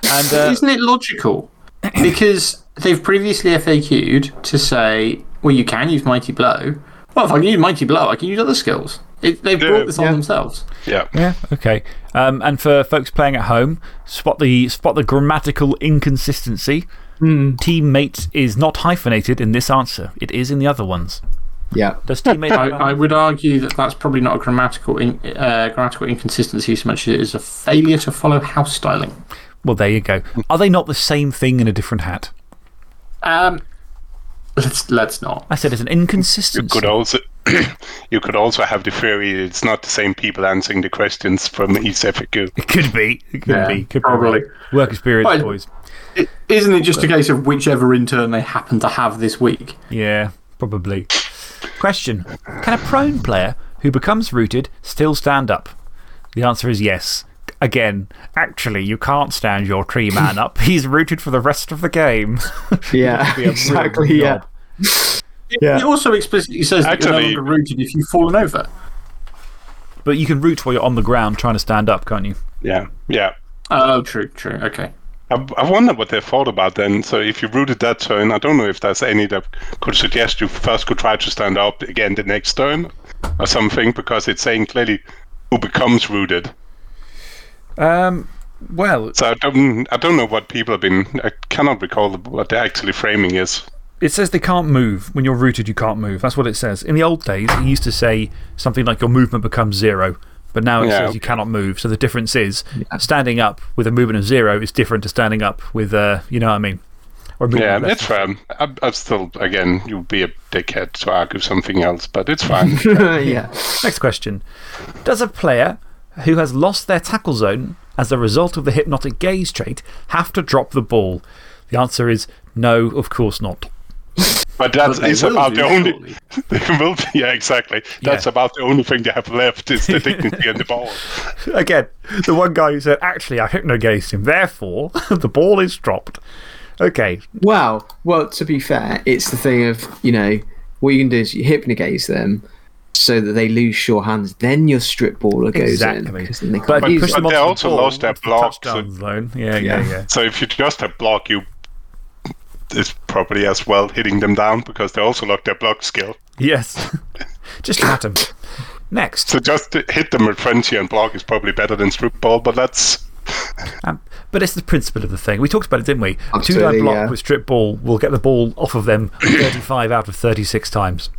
and uh, Isn't it logical? because they've previously FAQ'd to say, well, you can use Mighty Blow. Well, if I can use Mighty Blow, I can use other skills. It, they've Yeah. brought this on Yeah. themselves. Yeah. Yeah, okay. Um, and for folks playing at home, spot the, spot the grammatical inconsistency. Teammate is not hyphenated in this answer, it is in the other ones. Yeah. Does teammate. I, I would argue that that's probably not a grammatical, in, uh, grammatical inconsistency so much as it is a failure to follow house styling. well, there you go. Are they not the same thing in a different hat? Um, let's, let's not. I said it's an inconsistency. You could also you could also have the theory it's not the same people answering the questions from each FAQ. It could be. It could Yeah, be. Could probably. Be. Work experience, Well, boys. is isn't it just a case of whichever intern they happen to have this week? Yeah, probably. Question Can a prone player who becomes rooted still stand up? The answer is yes. Again, actually, you can't stand your tree man up. He's rooted for the rest of the game. Yeah. Be exactly. Yeah. Yeah. It also explicitly says that you're no longer rooted if you've fallen over. But you can root while you're on the ground trying to stand up, can't you? Yeah, yeah. Oh, true, true. Okay. I, I wonder what they thought about then. So if you rooted that turn, I don't know if there's any that could suggest you first could try to stand up again the next turn or something, because it's saying clearly who becomes rooted. Um, well, So I don't, I don't know what people have been. I cannot recall what the actually framing is. it says they can't move. When you're rooted, you can't move. That's what it says. In the old days, it used to say something like your movement becomes zero. But now it Yeah, says you cannot move. So the difference is standing up with a movement of zero is different to standing up with, uh, you know what I mean? Or a movement Yeah, of less it's fair. I, I still, again, you'd be a dickhead to argue something else, but it's fine. yeah. Next question. Does a player who has lost their tackle zone as a result of the hypnotic gaze trait have to drop the ball? The answer is no, of course not. But that But is about the only. They will be- yeah, exactly. That's Yeah. about the only thing they have left is the dignity and the ball. Again, the one guy who said, actually, I hypnogazed him, therefore, the ball is dropped. Okay, Well, well, to be fair, it's the thing of, you know, what you can do is you hypnogaze them so that they lose sure hands. Then your strip baller goes exactly. in. 'cause then they But can't if you use push it. them But they onto the also ball, lost their onto the block, so- zone. Yeah, yeah, Yeah. yeah. So if you just have block, you it's probably as well hitting them down because they also lost their block skill. Yes. Just pat them. Next. So just to hit them with frenzy and block is probably better than strip ball, but that's Um, but it's the principle of the thing. We talked about it, didn't we? Two die Absolutely, block yeah. with strip ball will get the ball off of them 35 out of 36 times,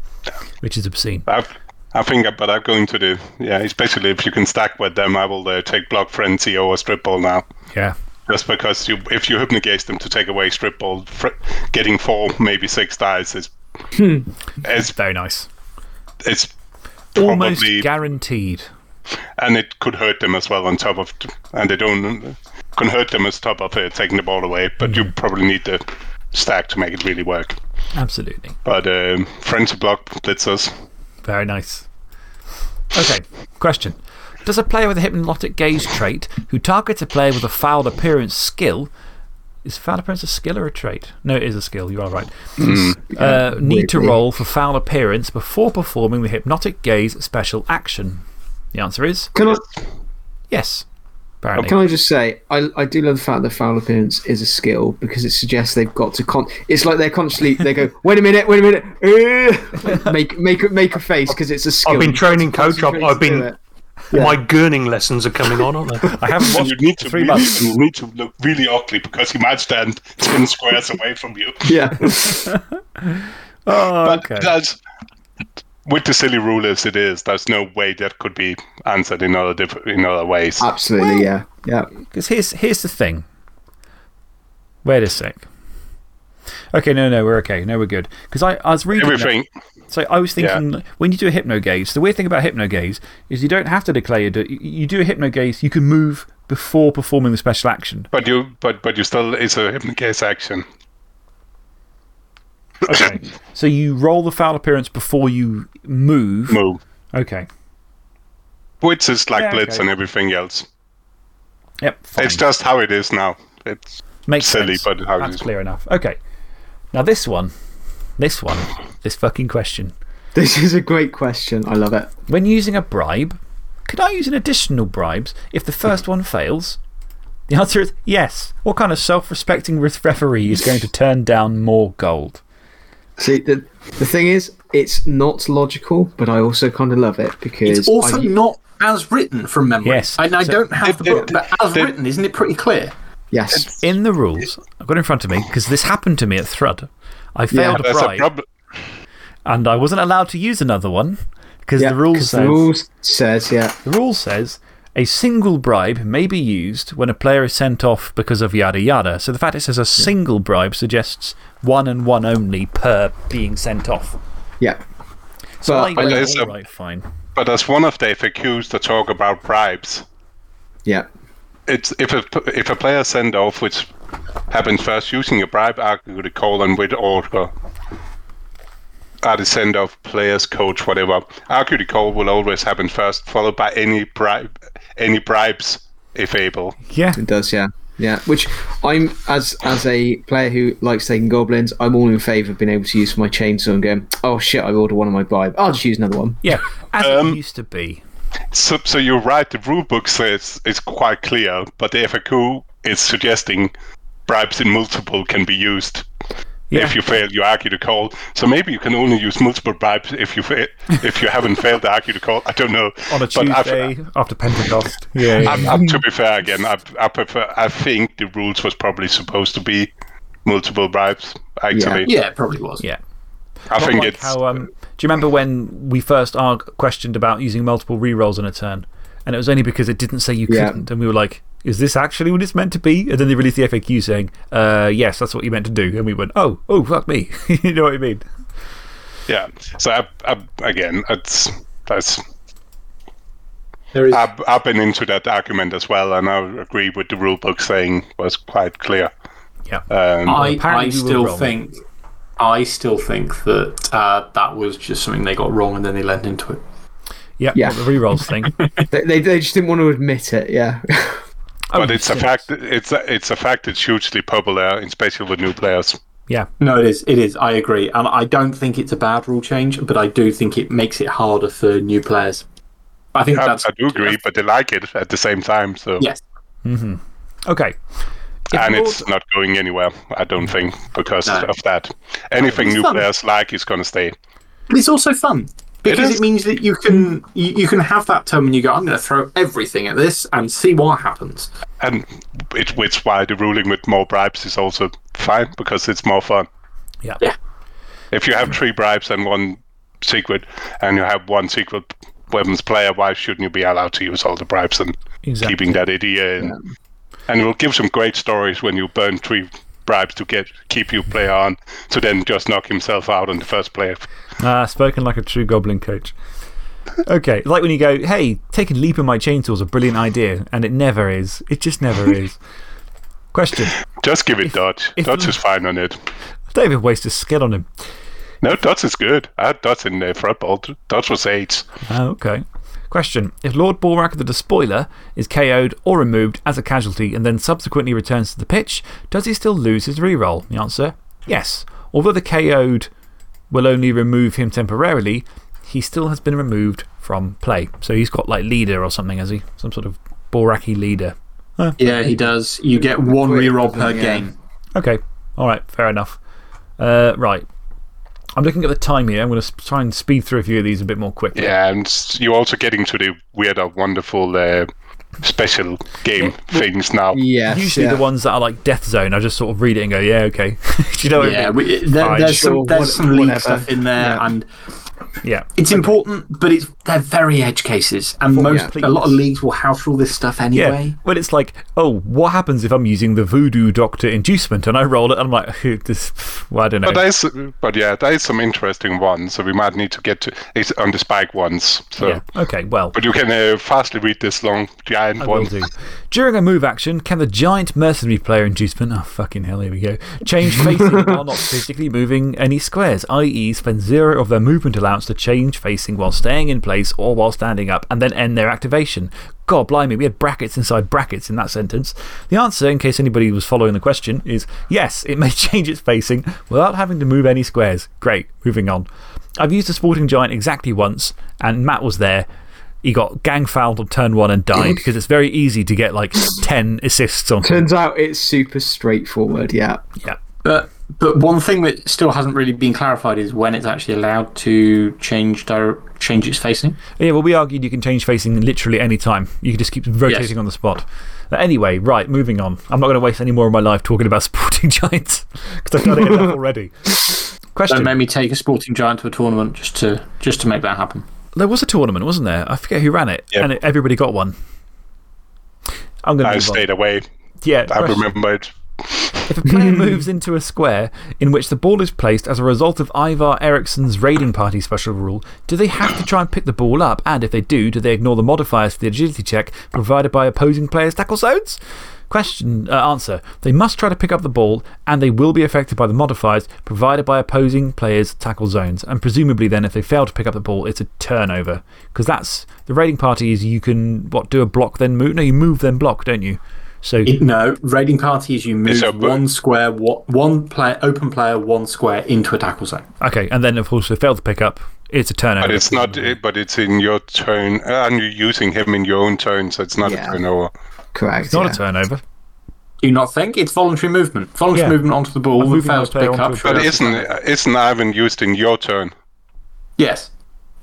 which is obscene. I, I think. But I'm going to the yeah. Especially if you can stack with them, I will uh, take block frenzy over strip ball now. Yeah. Just because you, if you hypnogaze them to take away strip ball, fr- getting four, maybe six dice is is Very nice. it's Almost probably guaranteed. and it could hurt them as well on top of and they don't can hurt them as top of it taking the ball away but you probably need the stack to make it really work Absolutely. but um, frenzy block blitzers Very nice. Okay, question. Does a player with a hypnotic gaze trait who targets a player with a foul appearance skill. Is foul appearance a skill or a trait? No, it is a skill. You are right. uh, need to roll for foul appearance before performing the hypnotic gaze special action? The answer is Can I, yes. Apparently. can I just say, I, I do love the fact that foul appearance is a skill because it suggests they've got to. Con- it's like they're constantly. They go, wait a minute, wait a minute. eh," make, make, a- make a face because it's a skill. I've been You've got to training coach. I've, I've been. Yeah. My gurning lessons are coming on, aren't they? I haven't and watched you need to three really, months. you need to look really ugly because he might stand 10 squares away from you Yeah. Oh, but okay. that's with the silly rule as it is there's no way that could be answered in other diff- in other ways Absolutely, yeah. Yeah. Because here's, here's the thing. Wait a sec. Okay, no, no, we're okay. No, we're good. Because I, I was reading. that- everything So I was thinking, when you do a hypnogaze, the weird thing about hypnogaze is you don't have to declare you do, you do a hypnogaze, you can move before performing the special action. but you but but you still it's a hypnogaze action Okay. so you roll the foul appearance before you move. move Okay. which is like Yeah, blitz okay. and everything else Yep. Fine. it's just how it is now it's Makes silly, sense. but how That's is. clear enough. Okay. Now, this one, this one, this fucking question. This is a great question. I love it. When using a bribe, can I use an additional bribes if the first one fails? The answer is yes. What kind of self respecting referee is going to turn down more gold? See, the, the thing is, it's not logical, but I also kind of love it because. It's also I- not as written from memory. Yes. And I So- don't have the book, but as written, isn't it pretty clear? Yes. In the rules, I've got it in front of me because this happened to me at Thrud. I failed a There's a bribe problem. and I wasn't allowed to use another one because Yeah, the rules 'cause says. the rules says, yeah. The rule says a single bribe may be used when a player is sent off because of yada yada. So the fact it says a single bribe suggests one and one only per being sent off. Yeah. So But I I went, a- all right, fine. But as one of the FAQs that talk about bribes, Yeah. it's if a, if a player sent off, which happens first, using a bribe, argue the colon with order. Are the send off players, coach, whatever. Argue the call will always happen first, followed by any bribe, any bribes, if able. Yeah. It does, yeah. Yeah, which I'm, as as a player who likes taking goblins, I'm all in favour of being able to use for my chainsaw and going, oh shit, I ordered one of my bribe. I'll just use another one. Yeah. As Um, it used to be. So, so you're right. The rule book says it's quite clear, but the FAQ is suggesting bribes in multiple can be used. Yeah. If you fail, you argue the call. So maybe you can only use multiple bribes if you fa- if you haven't failed to argue the call. I don't know. On a But I've- Tuesday after Pentecost. Yeah. yeah, I'm. I'm- to be fair, again, I, I prefer. I think the rules was probably supposed to be multiple bribes. Actually, Yeah, it probably was. yeah. I Not think like it's. how, um, do you remember when we first arg- questioned about using multiple rerolls in a turn? And it was only because it didn't say you Yeah. couldn't. And we were like, is this actually what it's meant to be? And then they released the FAQ saying, uh, yes, that's what you meant to do. And we went, oh, oh, fuck me. you know what I mean? yeah. So I, I, again, it's that's. There is. I've, I've been into that argument as well, and I agree with the rule book saying was quite clear. Yeah. Um, I, I still think. I still think that uh, that was just something they got wrong and then they lent into it. Yeah. Yeah. The rerolls thing. They, they, they just didn't want to admit it, yeah. but Oh, it's a fact. It's a, it's a fact. It's hugely popular, especially with new players. Yeah. No, it is. It is. I agree. And I don't think it's a bad rule change, but I do think it makes it harder for new players. I think I, that's. I do agree, but they like it at the same time. So Yes. Mm-hmm. Okay. If and Lord- it's not going anywhere. I don't think because No. of that. Anything new fun. players like is going to stay. But it's also fun because is. it, means that you can you, you can have that term and you go, I'm going to throw everything at this and see what happens. And it, which why the ruling with more bribes is also fine because it's more fun. Yeah. Yeah. If you have three bribes and one secret, and you have one secret weapons player, why shouldn't you be allowed to use all the bribes and Exactly. keeping that idea in? And it will give some great stories when you burn three bribes to get keep your player on, to then just knock himself out on the first player. Ah, spoken like a true goblin coach. Okay, like when you go, hey, taking leap in my chainsaw is a brilliant idea, and it never is. It just never is. Question Just give it Dodge. if Dodge is fine on it. David wasted skill on him. No, Dodge is good. I had Dodge in the front ball. Dodge was eight. Ah, okay. Question If Lord Borak the Despoiler is KO'd or removed as a casualty and then subsequently returns to the pitch, does he still lose his reroll? The answer yes. Although the KO'd will only remove him temporarily, he still has been removed from play. So he's got like leader or something, has he? Some sort of Boraki leader. Yeah, he does. You get one Quick, reroll per game. Okay. All right. Fair enough. Uh, right. I'm looking at the time here. I'm going to try and speed through a few of these a bit more quickly. Yeah, and you're also getting to the weirder, wonderful uh, special game things now. Yes. Usually yeah. the ones that are like Death Zone, I just sort of read it and go, yeah, okay. Do you know what Yeah, I mean? we, there, there's sure, some, there's some league stuff in there, Yeah. and Yeah. it's important, but it's they're very edge cases. And most, yeah. a lot of leagues will house all this stuff anyway. Yeah. anyway. But it's like, oh, what happens if I'm using the Voodoo Doctor inducement and I roll it? And I'm like, this, well, I don't know. But, there's, but yeah, there is some interesting ones, so we might need to get to it's on the spike ones. So, yeah. Okay, well. But you can uh, fastly read this long giant I will one. do. During a move action, can the giant mercenary player inducement, oh fucking hell, here we go, change facing while not physically moving any squares, i.e., spend zero of their movement allowance to change facing while staying in place or while standing up, and then end their activation? God blimey, we had brackets inside brackets in that sentence. The answer, in case anybody was following the question, is yes, it may change its facing without having to move any squares. Great, moving on. I've used a sporting giant exactly once, and Matt was there. he got gang fouled on turn one and died because it's very easy to get like 10 assists on. Turns out it's super straightforward, yeah. Yeah. But, but one thing that still hasn't really been clarified is when it's actually allowed to change, dir change its facing. Yeah, well, we argued you can change facing literally any time. You can just keep rotating on the spot. But anyway, right, moving on. I'm not going to waste any more of my life talking about Sporting Giants because I've done it enough already. Question. Don't make me take a sporting giant to a tournament just to, just to make that happen. There was a tournament, wasn't there? I forget who ran it. Yep. And it, everybody got one. I'm going to I stayed away. Yeah. I question. remembered. If a player moves into a square in which the ball is placed as a result of Ivar Eriksson's raiding party special rule, do they have to try and pick the ball up? And if they do, do they ignore the modifiers for the agility check provided by opposing players' tackle zones? Question uh, answer. They must try to pick up the ball, and they will be affected by the modifiers provided by opposing players' tackle zones. And presumably, then, if they fail to pick up the ball, it's a turnover. Because that's the raiding party is you can, what, do a block, then move? No, you move, then block, don't you? So, It- no, raiding party is you move It's a bo- one square, one, one player, open player, one square into a tackle zone. okay. And then, of course, if they fail to pick up, it's a turnover. But it's not. But it's in your turn, uh, and you're using him in your own turn, so it's not Yeah. a turnover. Correct. It's not yeah. a turnover. Do you not think? It's voluntary movement. Voluntary Yeah. movement onto the ball I'm and moving fails to pick up. But isn't isn't Ivan used in your turn? Yes.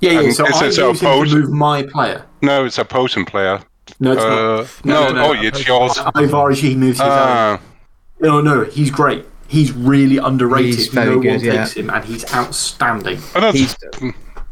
Yeah, yeah. And So I it use so him to move my player. No, it's opposing player. No, it's Uh, not. no, no, no. oh, it's yours. Ivar he moves his own. Ah, No, no, he's great. He's really underrated. He's very no one good, yeah. takes him, and he's outstanding. oh, He's,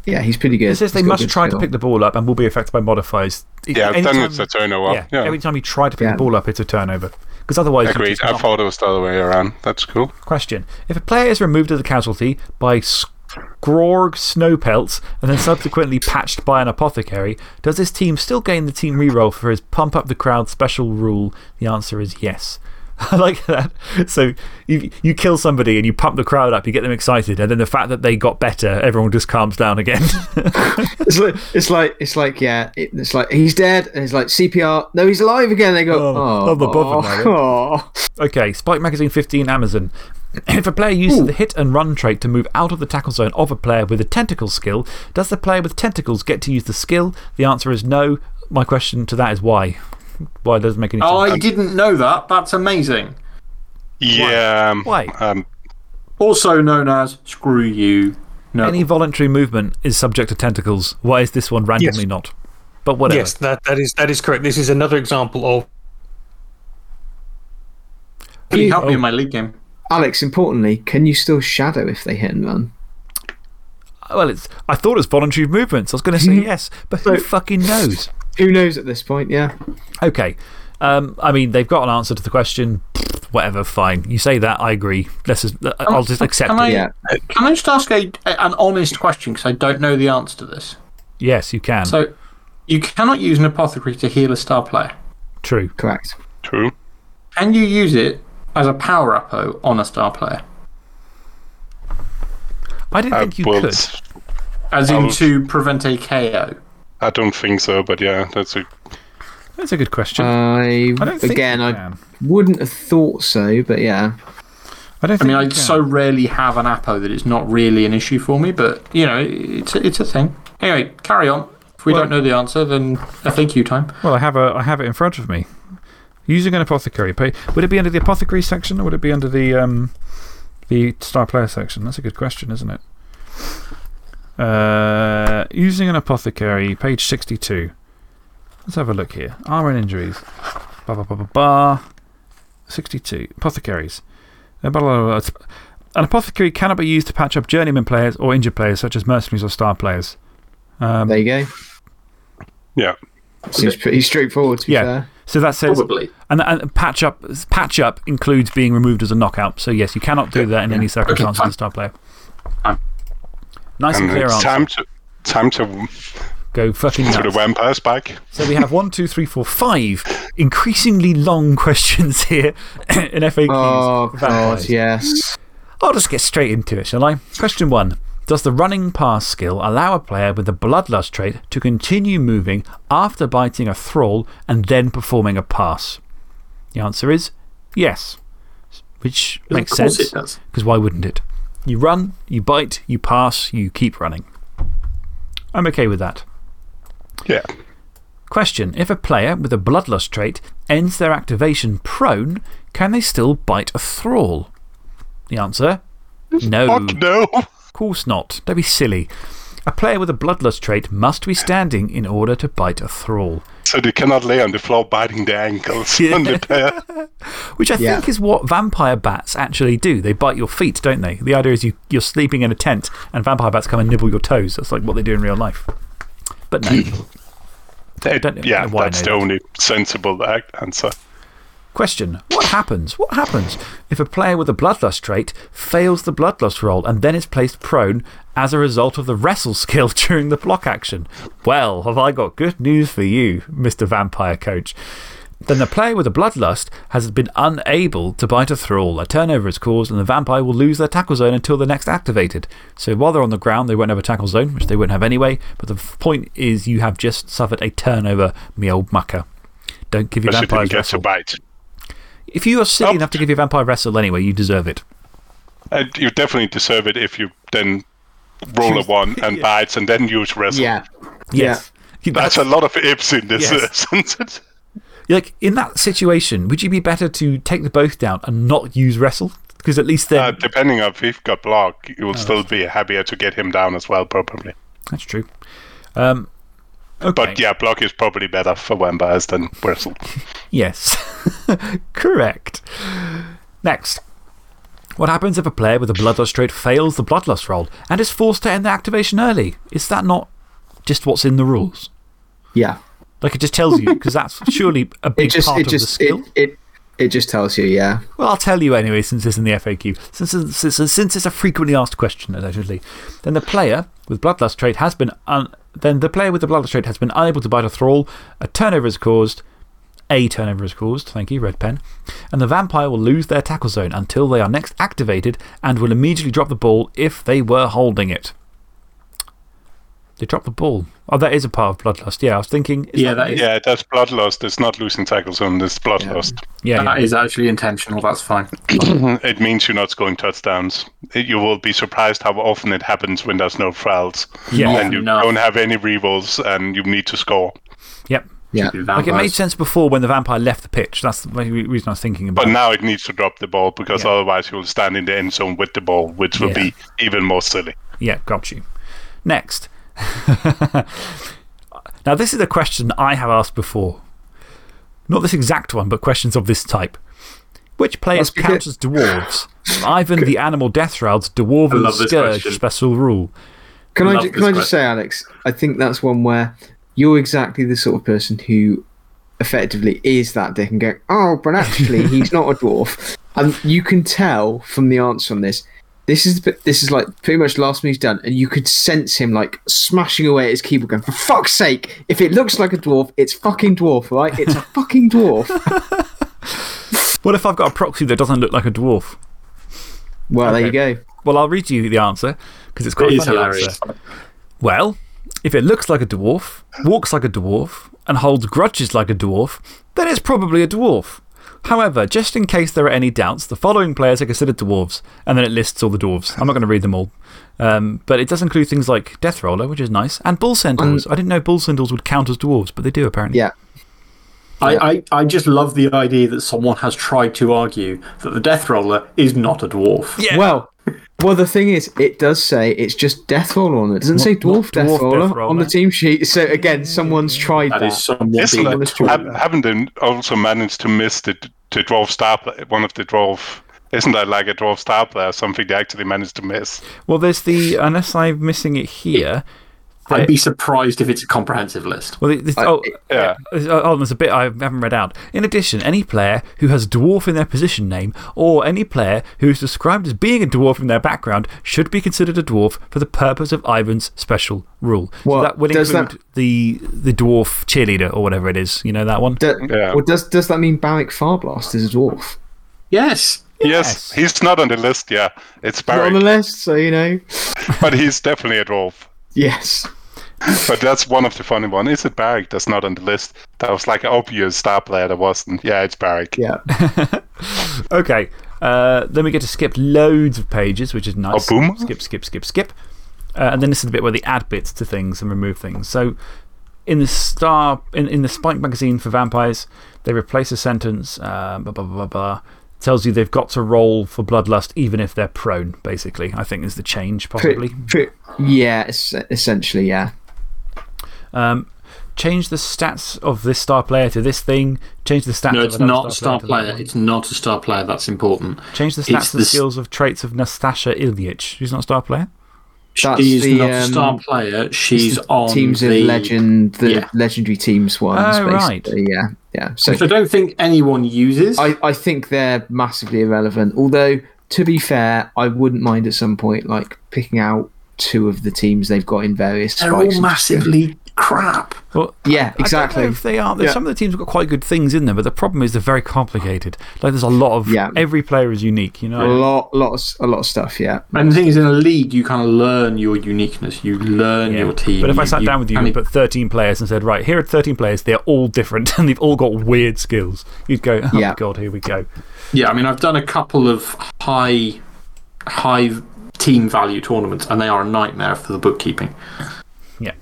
yeah, he's pretty good. It says they He's must good try to pick the ball up and will be affected by modifiers. yeah. Anytime- Then it's a turnover. yeah, Yeah, Every time you try to pick Yeah. the ball up, it's a turnover. Because otherwise, agreed. I thought it was the other way around. That's cool. Question If a player is removed as a casualty by Skrorg Snowpelts and then subsequently patched by an apothecary, does this team still gain the team reroll for his pump up the crowd special rule? The answer is yes. I like that. So you, you kill somebody and you pump the crowd up, you get them excited, and then the fact that they got better, everyone just calms down again. It's like, it's like, it's like, yeah, it, it's like he's dead, and it's like CPR. No, he's alive again. They go, Oh, oh, I'm not bothered by it." oh. Okay, Spike Magazine 15 Amazon. If a player uses the hit and run trait to move out of the tackle zone of a player with a tentacle skill, does the player with tentacles get to use the skill? The answer is no. My question to that is why? Why does it make any sense? I didn't know that. That's amazing. Yeah. um, Why? Um, Also known as screw you. No. Any voluntary movement is subject to tentacles. Why is this one randomly not? But whatever. Yes, that, that, is, that is correct. This is another example of. Can you help me Oh. in my league game? Alex, importantly, can you still shadow if they hit and run? Well, it's, I thought it was voluntary movements. I was going to say yes, but who So- fucking knows? Who knows at this point? Yeah. Okay. Um, I mean, they've got an answer to the question. Whatever, fine. You say that, I agree. Let's just, I'll just accept Can it. I, Yeah. can I just ask a, an honest question because I don't know the answer to this? Yes, you can. So, you cannot use an apothecary to heal a star player. True. Correct. true. Can you use it as a power upo on a star player? I didn't Uh, think you well, could. it's- As in I'll- to prevent a KO? I don't think so, but yeah, that's a. That's a good question. I, I again, I wouldn't have thought so, but yeah. I don't I think mean, I you can. so rarely have an apo that it's not really an issue for me, but, you know, it's a, it's a thing. Anyway, carry on. If we Well- don't know the answer, then a thank you time. Well, I have, a, I have it in front of me. Using an apothecary. pa- Would it be under the apothecary section or would it be under the, um, the star player section? That's a good question, isn't it? Uh, using an apothecary, page 62. Let's have a look here. Armor and injuries. Ba ba ba ba ba. 62. Apothecaries. Uh, blah, blah, blah, blah. An apothecary cannot be used to patch up journeyman players or injured players, such as mercenaries or star players. Um, There you go. Yeah. Seems pretty straightforward, to be Yeah. fair. So that says. Probably. And, and patch, up, patch up includes being removed as a knockout. So, yes, you cannot do that in any circumstances as fine. a star player. Fine. Nice and, And clear it's answer. time to, time to, Go fucking to the nuts. vampires back. So, we have one, two, three, four, five increasingly long questions here in FAQs. Oh, God, yes. I'll just get straight into it, shall I? Question one Does the running pass skill allow a player with the bloodlust trait to continue moving after biting a thrall and then performing a pass? The answer is yes. Which makes sense. Because why wouldn't it? You run, you bite, you pass, you keep running. I'm okay with that. Yeah. Question If a player with a Bloodlust trait ends their activation prone, can they still bite a thrall? The answer No. Fuck no. Of course not. Don't be silly. A player with a Bloodlust trait must be standing in order to bite a thrall. So they cannot lay on the floor biting their ankles on the pair. Which I Yeah. think is what vampire bats actually do. They bite your feet, don't they? The idea is you, you're sleeping in a tent and vampire bats come and nibble your toes. That's like what they do in real life. But no. They- don't yeah, why I that's know the that. only sensible answer. Question What happens? What happens if a player with a Bloodlust trait fails the Bloodlust roll and then is placed prone as a result of the wrestle skill during the block action? Well, have I got good news for you, Mr. Vampire Coach. Then the player with a Bloodlust has been unable to bite a thrall. A turnover is caused, and the vampire will lose their tackle zone until they're next activated. So while they're on the ground, they won't have a tackle zone, which they wouldn't have anyway. But the point is, you have just suffered a turnover, me old mucker. Don't give your vampires didn't get wrestle. to bite. If you are silly Oh. enough to give your vampire wrestle anyway, you deserve it. And you definitely deserve it if you then roll a one and bites and then use wrestle. Yeah. Yes. That's a lot of ifs in this Yes. uh, sentence. Like, in that situation, would you be better to take the both down and not use wrestle? Because at least then. Uh, depending on if you've got block, you will still be happier to get him down as well, probably. that's true. Um, okay. But yeah, block is probably better for vampires than wrestle. Yes. Correct. Next. What happens if a player with a Bloodlust trait fails the Bloodlust roll and is forced to end the activation early? Is that not just what's in the rules? Yeah. Like it just tells you, because that's surely a big just, part of just, the skill. It, it, it just tells you, yeah. Well, I'll tell you anyway, since it's in the FAQ. Since, since, since it's a frequently asked question, allegedly. Then the player with Bloodlust trait has been. Then the player with the Bloodlust trait has been unable to bite a thrall. A turnover is caused. A turnover is caused. Thank you, Red Pen. And the vampire will lose their tackle zone until they are next activated and will immediately drop the ball if they were holding it. They drop the ball. Oh, that is a part of Bloodlust. Yeah, I was thinking. is Yeah, that is, Yeah, that's bloodlust. It's not losing tackle zone, it's bloodlust. Yeah, yeah. that is actually intentional. That's fine. it means you're not scoring touchdowns. You will be surprised how often it happens when there's no fouls. Yeah. And you No. don't have any rerolls and you need to score. Yep. Yeah. Like it made sense before when the vampire left the pitch. That's the re- reason I was thinking about But now it needs to drop the ball because Yeah. otherwise you'll stand in the end zone with the ball, which will Yeah. be even more silly. Yeah, got you. Next. now, this is a question I have asked before. Not this exact one, but questions of this type. Which players count as dwarves? Ivan the Animal Deathshroud's Dwarven love this Scourge question. special rule. Can I, Love ju- this can I just say, Alex, I think that's one where you're exactly the sort of person who effectively is that dick and going, oh, but actually, he's not a dwarf. And you can tell from the answer on this, this is, this is like pretty much the last one he's done, and you could sense him like smashing away at his keyboard going, for fuck's sake, if it looks like a dwarf, it's fucking dwarf, right? It's a fucking dwarf. What if I've got a proxy that doesn't look like a dwarf? Well, there you go. Well, I'll read you the answer because it's quite It funny hilarious. answer. Well, if it looks like a dwarf, walks like a dwarf, and holds grudges like a dwarf, then it's probably a dwarf. However, just in case there are any doubts, the following players are considered dwarves, and then it lists all the dwarves. I'm not going to read them all. Um, but it does include things like Death Roller, which is nice, and Bull Centaurs. I didn't know Bull Centaurs would count as dwarves, but they do apparently. Yeah. I, I, I just love the idea that someone has tried to argue that the Death Roller is not a dwarf. Yeah. Well, well, the thing is, it does say it's just Death Roller on it. It doesn't say Dwarf, Death, Dwarf Roller Death on the team sheet. So, again, someone's tried that. That is somewhat Isn't being it- true. have, haven't they also managed to miss the, the dwarf star player, one of the dwarf? Isn't that like a dwarf star player, something they actually managed to miss? Well, there's the, unless I'm missing it here. I'd be surprised if it's a comprehensive list. Well, this, I- oh, Yeah. Oh, oh, there's a bit I haven't read out. In addition, any player who has dwarf in their position name or any player who is described as being a dwarf in their background should be considered a dwarf for the purpose of Ivan's special rule. Well, so that would does include the, the dwarf cheerleader or whatever it is. You know that one? Do- Yeah. Well, does, does that mean Barrick Farblast is a dwarf? Yes. Yes, he's not on the list, yeah. It's Not on the list, so you know. but he's definitely a dwarf. Yes. But that's one of the funny ones. Is it Barrick that's not on the list? That was like an obvious star player that wasn't. Yeah, it's Barrick. Yeah. Okay. Uh, then we get to skip loads of pages, which is nice. Oh, boom. Skip, skip, skip, skip. Uh, and then this is the bit where they add bits to things and remove things. So in the star in, in the Spike magazine for vampires, they replace a sentence, uh, blah, blah, blah, blah, blah, tells you they've got to roll for bloodlust even if they're prone, basically. I think is the change, possibly. Pre- pre- yeah, essentially, yeah. Um, change the stats of this star player to this thing. Change the stats No, it's another not a star to that player. It's not a star player. That's important. Change the it's stats and this- skills of traits of Nastasha Ilyich. She's not a star player? That's she is the, not a star um, player. She's the on teams the of legend, the yeah. legendary teams ones, Oh, right. Yeah, yeah. So Which I don't think anyone uses. I, I think they're massively irrelevant. Although, to be fair, I wouldn't mind at some point like picking out two of the teams they've got in various They're spikes. all massively crap. Well, Yeah, I exactly. don't know if they are. Yeah. Some of the teams have got quite good things in them, but the problem is they're very complicated. Like, there's a lot of. Yeah. Every player is unique, you A know? lot, lot, of, a lot of stuff. Yeah, And the thing is, in a league, you kind of learn your uniqueness. You learn Yeah. your team. But if I sat down with you and put 13 players and said, right, here are 13 players, they're all different and they've all got weird skills, you'd go, oh, Yeah. God, here we go. Yeah, I mean, I've done a couple of high, high team value tournaments, and they are a nightmare for the bookkeeping. Yeah.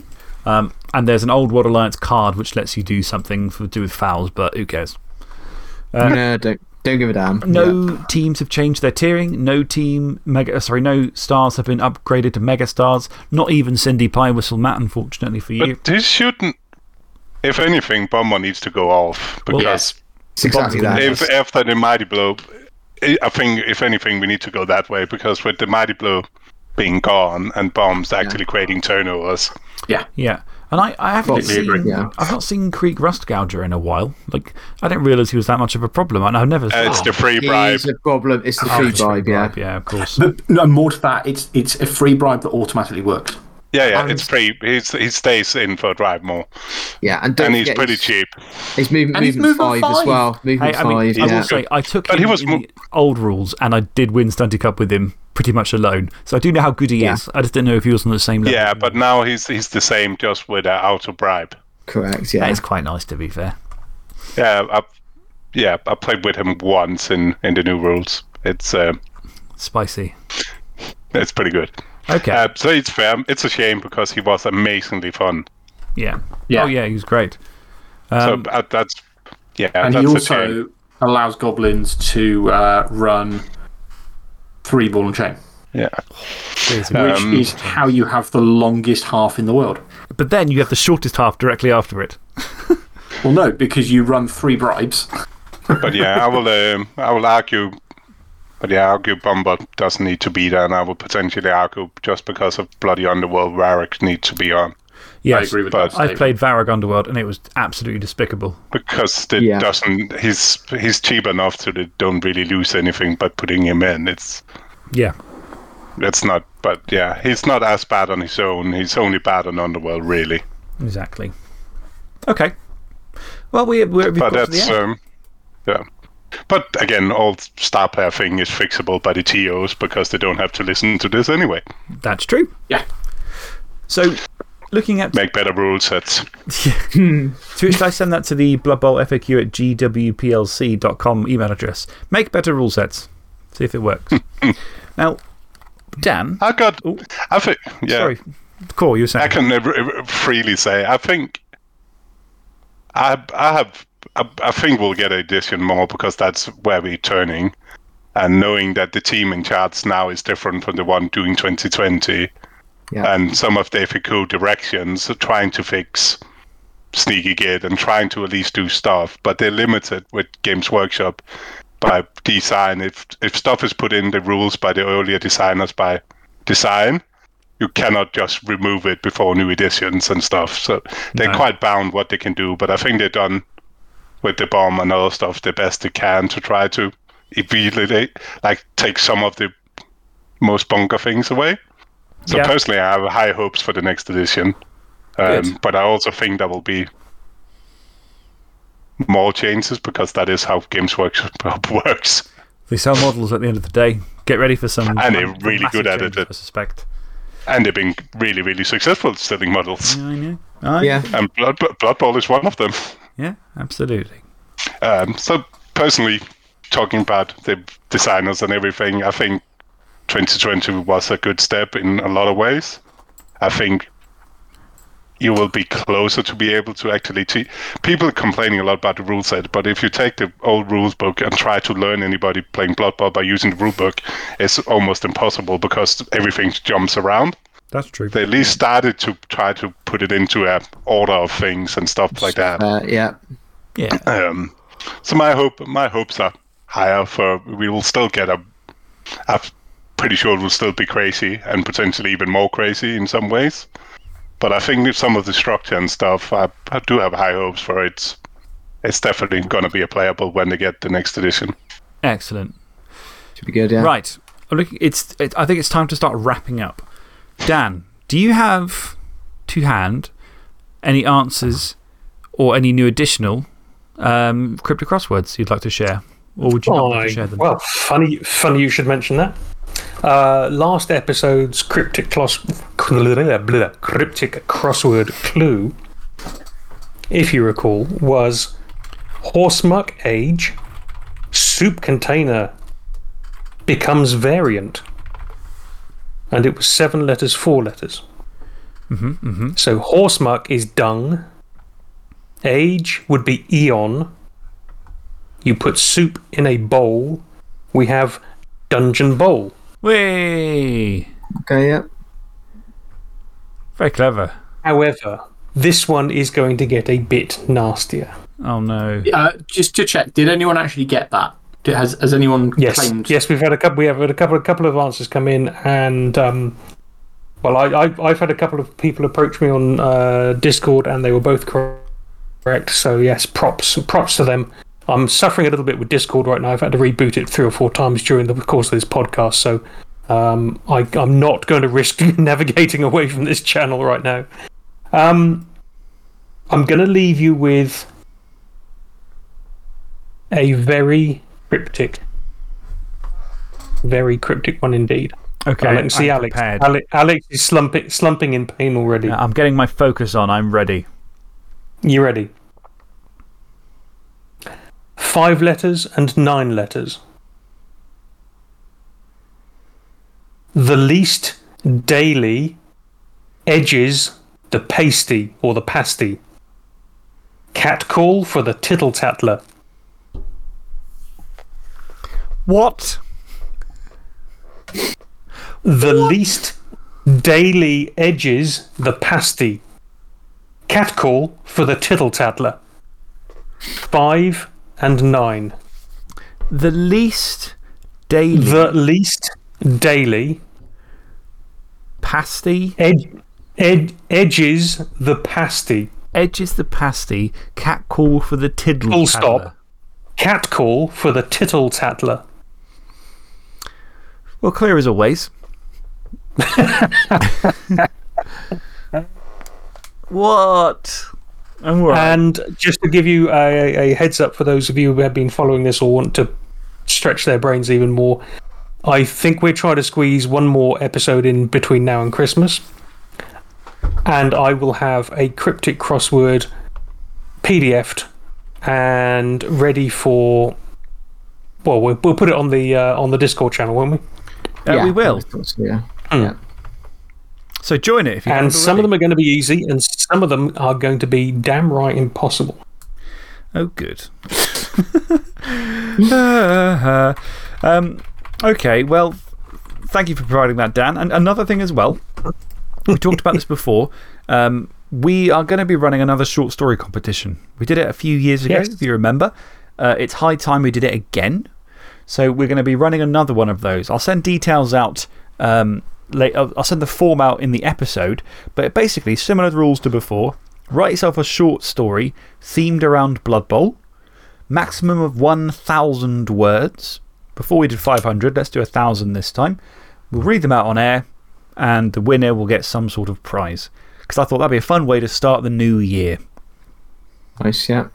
Um, and there's an Old World Alliance card which lets you do something for, to do with fouls, but who cares? no, don't don't give a damn. Uh, No teams have changed their tiering. No team, mega, uh, sorry, no stars have been upgraded to mega stars. Not even Cindy Piewhistle Matt, unfortunately for you. But this shouldn't. If anything, Bomber needs to go off because Yes. it's exactly that. if after the Mighty Blow, I I think if anything, we need to go that way because with the Mighty Blow being gone and bombs actually creating turnovers, Yeah. Yeah. And I, I haven't Completely seen, Yeah. I've not seen Kreek Rustgouger in a while. Like, I didn't realise he was that much of a problem. And I've never uh, it's the free bribe. is a problem. It's the Oh, free it's free bribe. Yeah, Yeah, of course. But no, more to that, it's it's a free bribe that automatically works. Yeah, yeah, And- it's free. He's, he stays in for a drive more, yeah. And and he's forget pretty he's, cheap. He's moving, And he's movement movement five, as well. Movement I, I mean, five. I yeah. will say, I took But him he was in the old rules and I did win Stunty Cup with him pretty much alone. So I do know how good he Yeah. is. I just didn't know if he was on the same level. Yeah, but now he's he's the same, just with an auto bribe. Correct. Yeah. is quite nice, to be fair. Yeah, I, yeah, I played with him once in, in the new rules. It's uh, Spicy. it's pretty good. Okay. Uh, so it's fair. It's a shame because he was amazingly fun. yeah. Yeah. Oh, yeah, he was great. Um, so uh, that's yeah, and that's he a shame. also allows goblins to uh, run three ball and chain, Yeah, seriously. which Um, is how you have the longest half in the world. but then you have the shortest half directly after it. Well, no, because you run three bribes. but yeah, I will um, I will argue. But yeah, I argue Bomber doesn't need to be there, and I would potentially argue just because of Bloody Underworld, Varric needs to be on Yes. I agree with but that. I statement. played Varag Underworld and it was absolutely despicable. because it Yeah. doesn't. He's he's cheap enough so they don't really lose anything by putting him in. It's Yeah. it's not. But yeah, he's not as bad on his own. He's only bad on Underworld, really. Exactly. Okay. Well, we, we're, we've but the that's um, yeah. But again, all star player thing is fixable by the TOs because they don't have to listen to this anyway. That's true. Yeah. So, looking at. Make better rule sets. So should I send that to the Blood Bowl FAQ at gwplc.com email address? Make better rule sets. See if it works. now, Dan. I got. Oh. I think. Yeah. Sorry. Core, you were saying. I can freely say. I think. I I have. I, I think we'll get edition more because that's where we're turning, and knowing that the team in charts now is different from the one doing 2020, Yeah. and some of the FAQ directions are trying to fix sneaky git and trying to at least do stuff, but they're limited with Games Workshop by design. If if stuff is put in the rules by the earlier designers by design, you cannot just remove it before new editions and stuff. So they're No. quite bound what they can do. But I think they've done with the bomb and other stuff the best they can to try to immediately like take some of the most bunker things away. So Yeah. personally, I have high hopes for the next edition. Um, but I also think there will be more changes because that is how Games Workshop works. They sell models at the end of the day. Get ready for some. And they're really good at it. I suspect. And they've been really, really successful at selling models. Yeah, I know. I Yeah. And Blood, Blood Bowl is one of them. Yeah, absolutely. Um, so, personally, talking about the designers and everything, I think 2020 was a good step in a lot of ways. I think you will be closer to be able to actually teach. People complaining a lot about the rule set, but if you take the old rules book and try to learn anybody playing Blood Bowl by using the rule book, it's almost impossible because everything jumps around. That's true. They at least started to try to put it into a order of things and stuff like that. Uh, yeah. Yeah. Um, so my hope, my hopes are higher for we will still get a. I'm pretty sure it will still be crazy and potentially even more crazy in some ways. But I think with some of the structure and stuff, I, I do have high hopes for it. It's definitely going to be a playable when they get the next edition. Excellent. Should be good, yeah. Right. I'm looking, it's, it, I think it's time to start wrapping up. Dan, do you have to hand any answers or any new additional um, cryptic crosswords you'd like to share? Or would you like to share them? Well, funny, funny you should mention that. Uh, last episode's cryptic, clos- cryptic crossword clue, if you recall, was horse muck age, soup container becomes variant. And it was seven letters, four letters. Mm-hmm, mm-hmm. So horsemuck is dung. Age would be eon. You put soup in a bowl. We have dungeon bowl. Way! Okay, yeah. Very clever. However, this one is going to get a bit nastier. Oh no. Uh, just to check, did anyone actually get that? Has, has anyone Yes, claimed? yes, we've had a couple. We have had a couple, a couple of answers come in, and um, well, I, I, I've had a couple of people approach me on uh, Discord, and they were both correct. So yes, props, props to them. I'm suffering a little bit with Discord right now. I've had to reboot it three or four times during the course of this podcast, so um, I, I'm not going to risk navigating away from this channel right now. Um, I'm going to leave you with a very cryptic, very cryptic one indeed. Okay. Can see I'm Alex. prepared. Alex. Alex is slumping, slumping in pain already. I'm getting my focus on. I'm ready. You ready? Five letters and nine letters. The least daily edges the pasty or the pasty. Cat call for the tittle tattler. What? The least daily edges the pasty. Cat call for the tittle tattler. Five and nine. The least daily The least daily pasty ed, ed, edges the pasty. edges the pasty. Cat call for the tiddle. Full stop. Cat call for the tittle tattler. Well, clear as always. what? I'm. And just to give you a, a heads up for those of you who have been following this or want to stretch their brains even more, I think we're trying to squeeze one more episode in between now and Christmas. And I will have a cryptic crossword PDF'd and ready for. Well, we'll, we'll put it on the, uh, on the Discord channel, won't we? Uh, yeah, we will. course, yeah. Hmm. yeah. So join it if you And haven't some of them are going to be easy, and some of them are going to be damn right impossible. Oh, good. Uh, um, okay, well, thank you for providing that, Dan. And another thing as well, we talked about this before. Um, we are going to be running another short story competition. We did it a few years ago, Yes. if you remember. Uh, it's high time we did it again. So we're going to be running another one of those. I'll send details out um, late, I'll I'll send the form out in the episode. But basically, similar rules to before. Write yourself a short story themed around Blood Bowl. Maximum of 1,000 words. Before we did 500, let's do 1,000 this time. We'll read them out on air, and the winner will get some sort of prize. Because I thought that'd be a fun way to start the new year. Nice, yeah.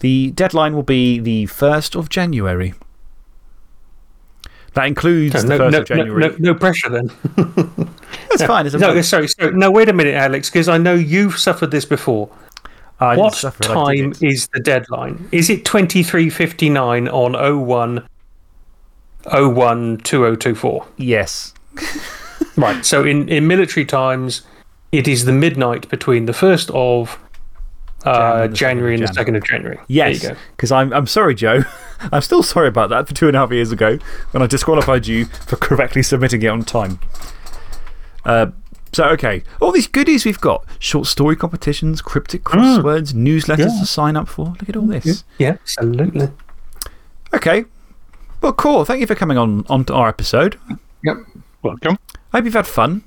The deadline will be the 1st of January. That includes the 1st no, of January. no, no, no pressure then. That's fine. No, sorry, sorry. No, wait a minute, Alex, because I know you've suffered this before. I what suffer it, I did time is the deadline? Is it 23.59 on 01 01 2024? Yes. Right, so in, in military times, It is the midnight between the 1st of uh, January and the Jan. 2nd of January. Yes, There you go. because I'm, I'm sorry, Joe. I'm still sorry about that for two and a half years ago when I disqualified you for correctly submitting it on time. Uh, so, okay. All these goodies we've got short story competitions, cryptic crosswords, newsletters to sign up for. Look at all this. Yeah, absolutely. Okay. Well, cool. Thank you for coming on onto our episode. Yep. Welcome. I hope you've had fun.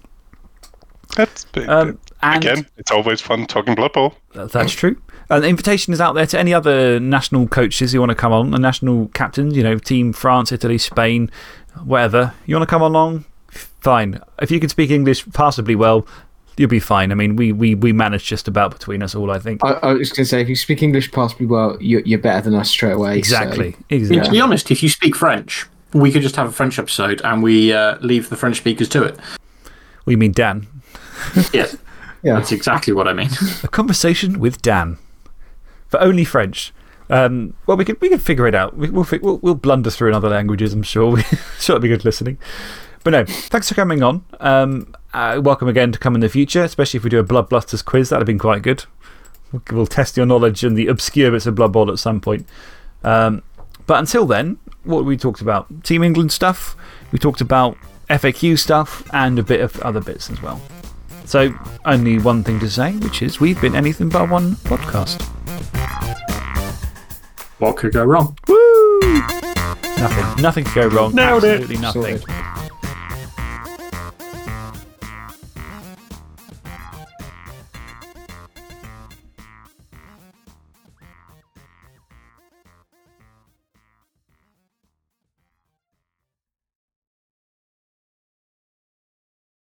That's, Um, and again, it's always fun talking Blood Bowl. That's true. And the invitation is out there to any other national coaches who want to come on, the national captains, you know, Team France, Italy, Spain, whatever. You want to come along? Fine. If you can speak English passably well, you'll be fine. I mean, we, we, we manage just about between us all, I think. I, I was going to say, if you speak English passably well, you're, you're better than us straight away. so- Exactly. I mean, to be honest, if you speak French, we could just have a French episode and we uh, leave the French speakers to it. We mean Dan. Yes. Yeah. That's exactly what I mean. A conversation with Dan. For only French. Um, well, we can, we can figure it out. We, we'll, we'll, we'll blunder through in other languages, I'm sure. sure it'll be good listening. But no, thanks for coming on. Um, uh, welcome again to come in the future, especially if we do a Blood Blusters quiz. That'd have been quite good. We'll, we'll test your knowledge in the obscure bits of Blood Bowl at some point. Um, but until then, what we talked about? Team England stuff, we talked about FAQ stuff, and a bit of other bits as well. So, only one thing to say, which is we've been anything but one podcast. what could go wrong? Woo! Nothing. Nothing could go wrong. Nailed it. Absolutely nothing. Sorted.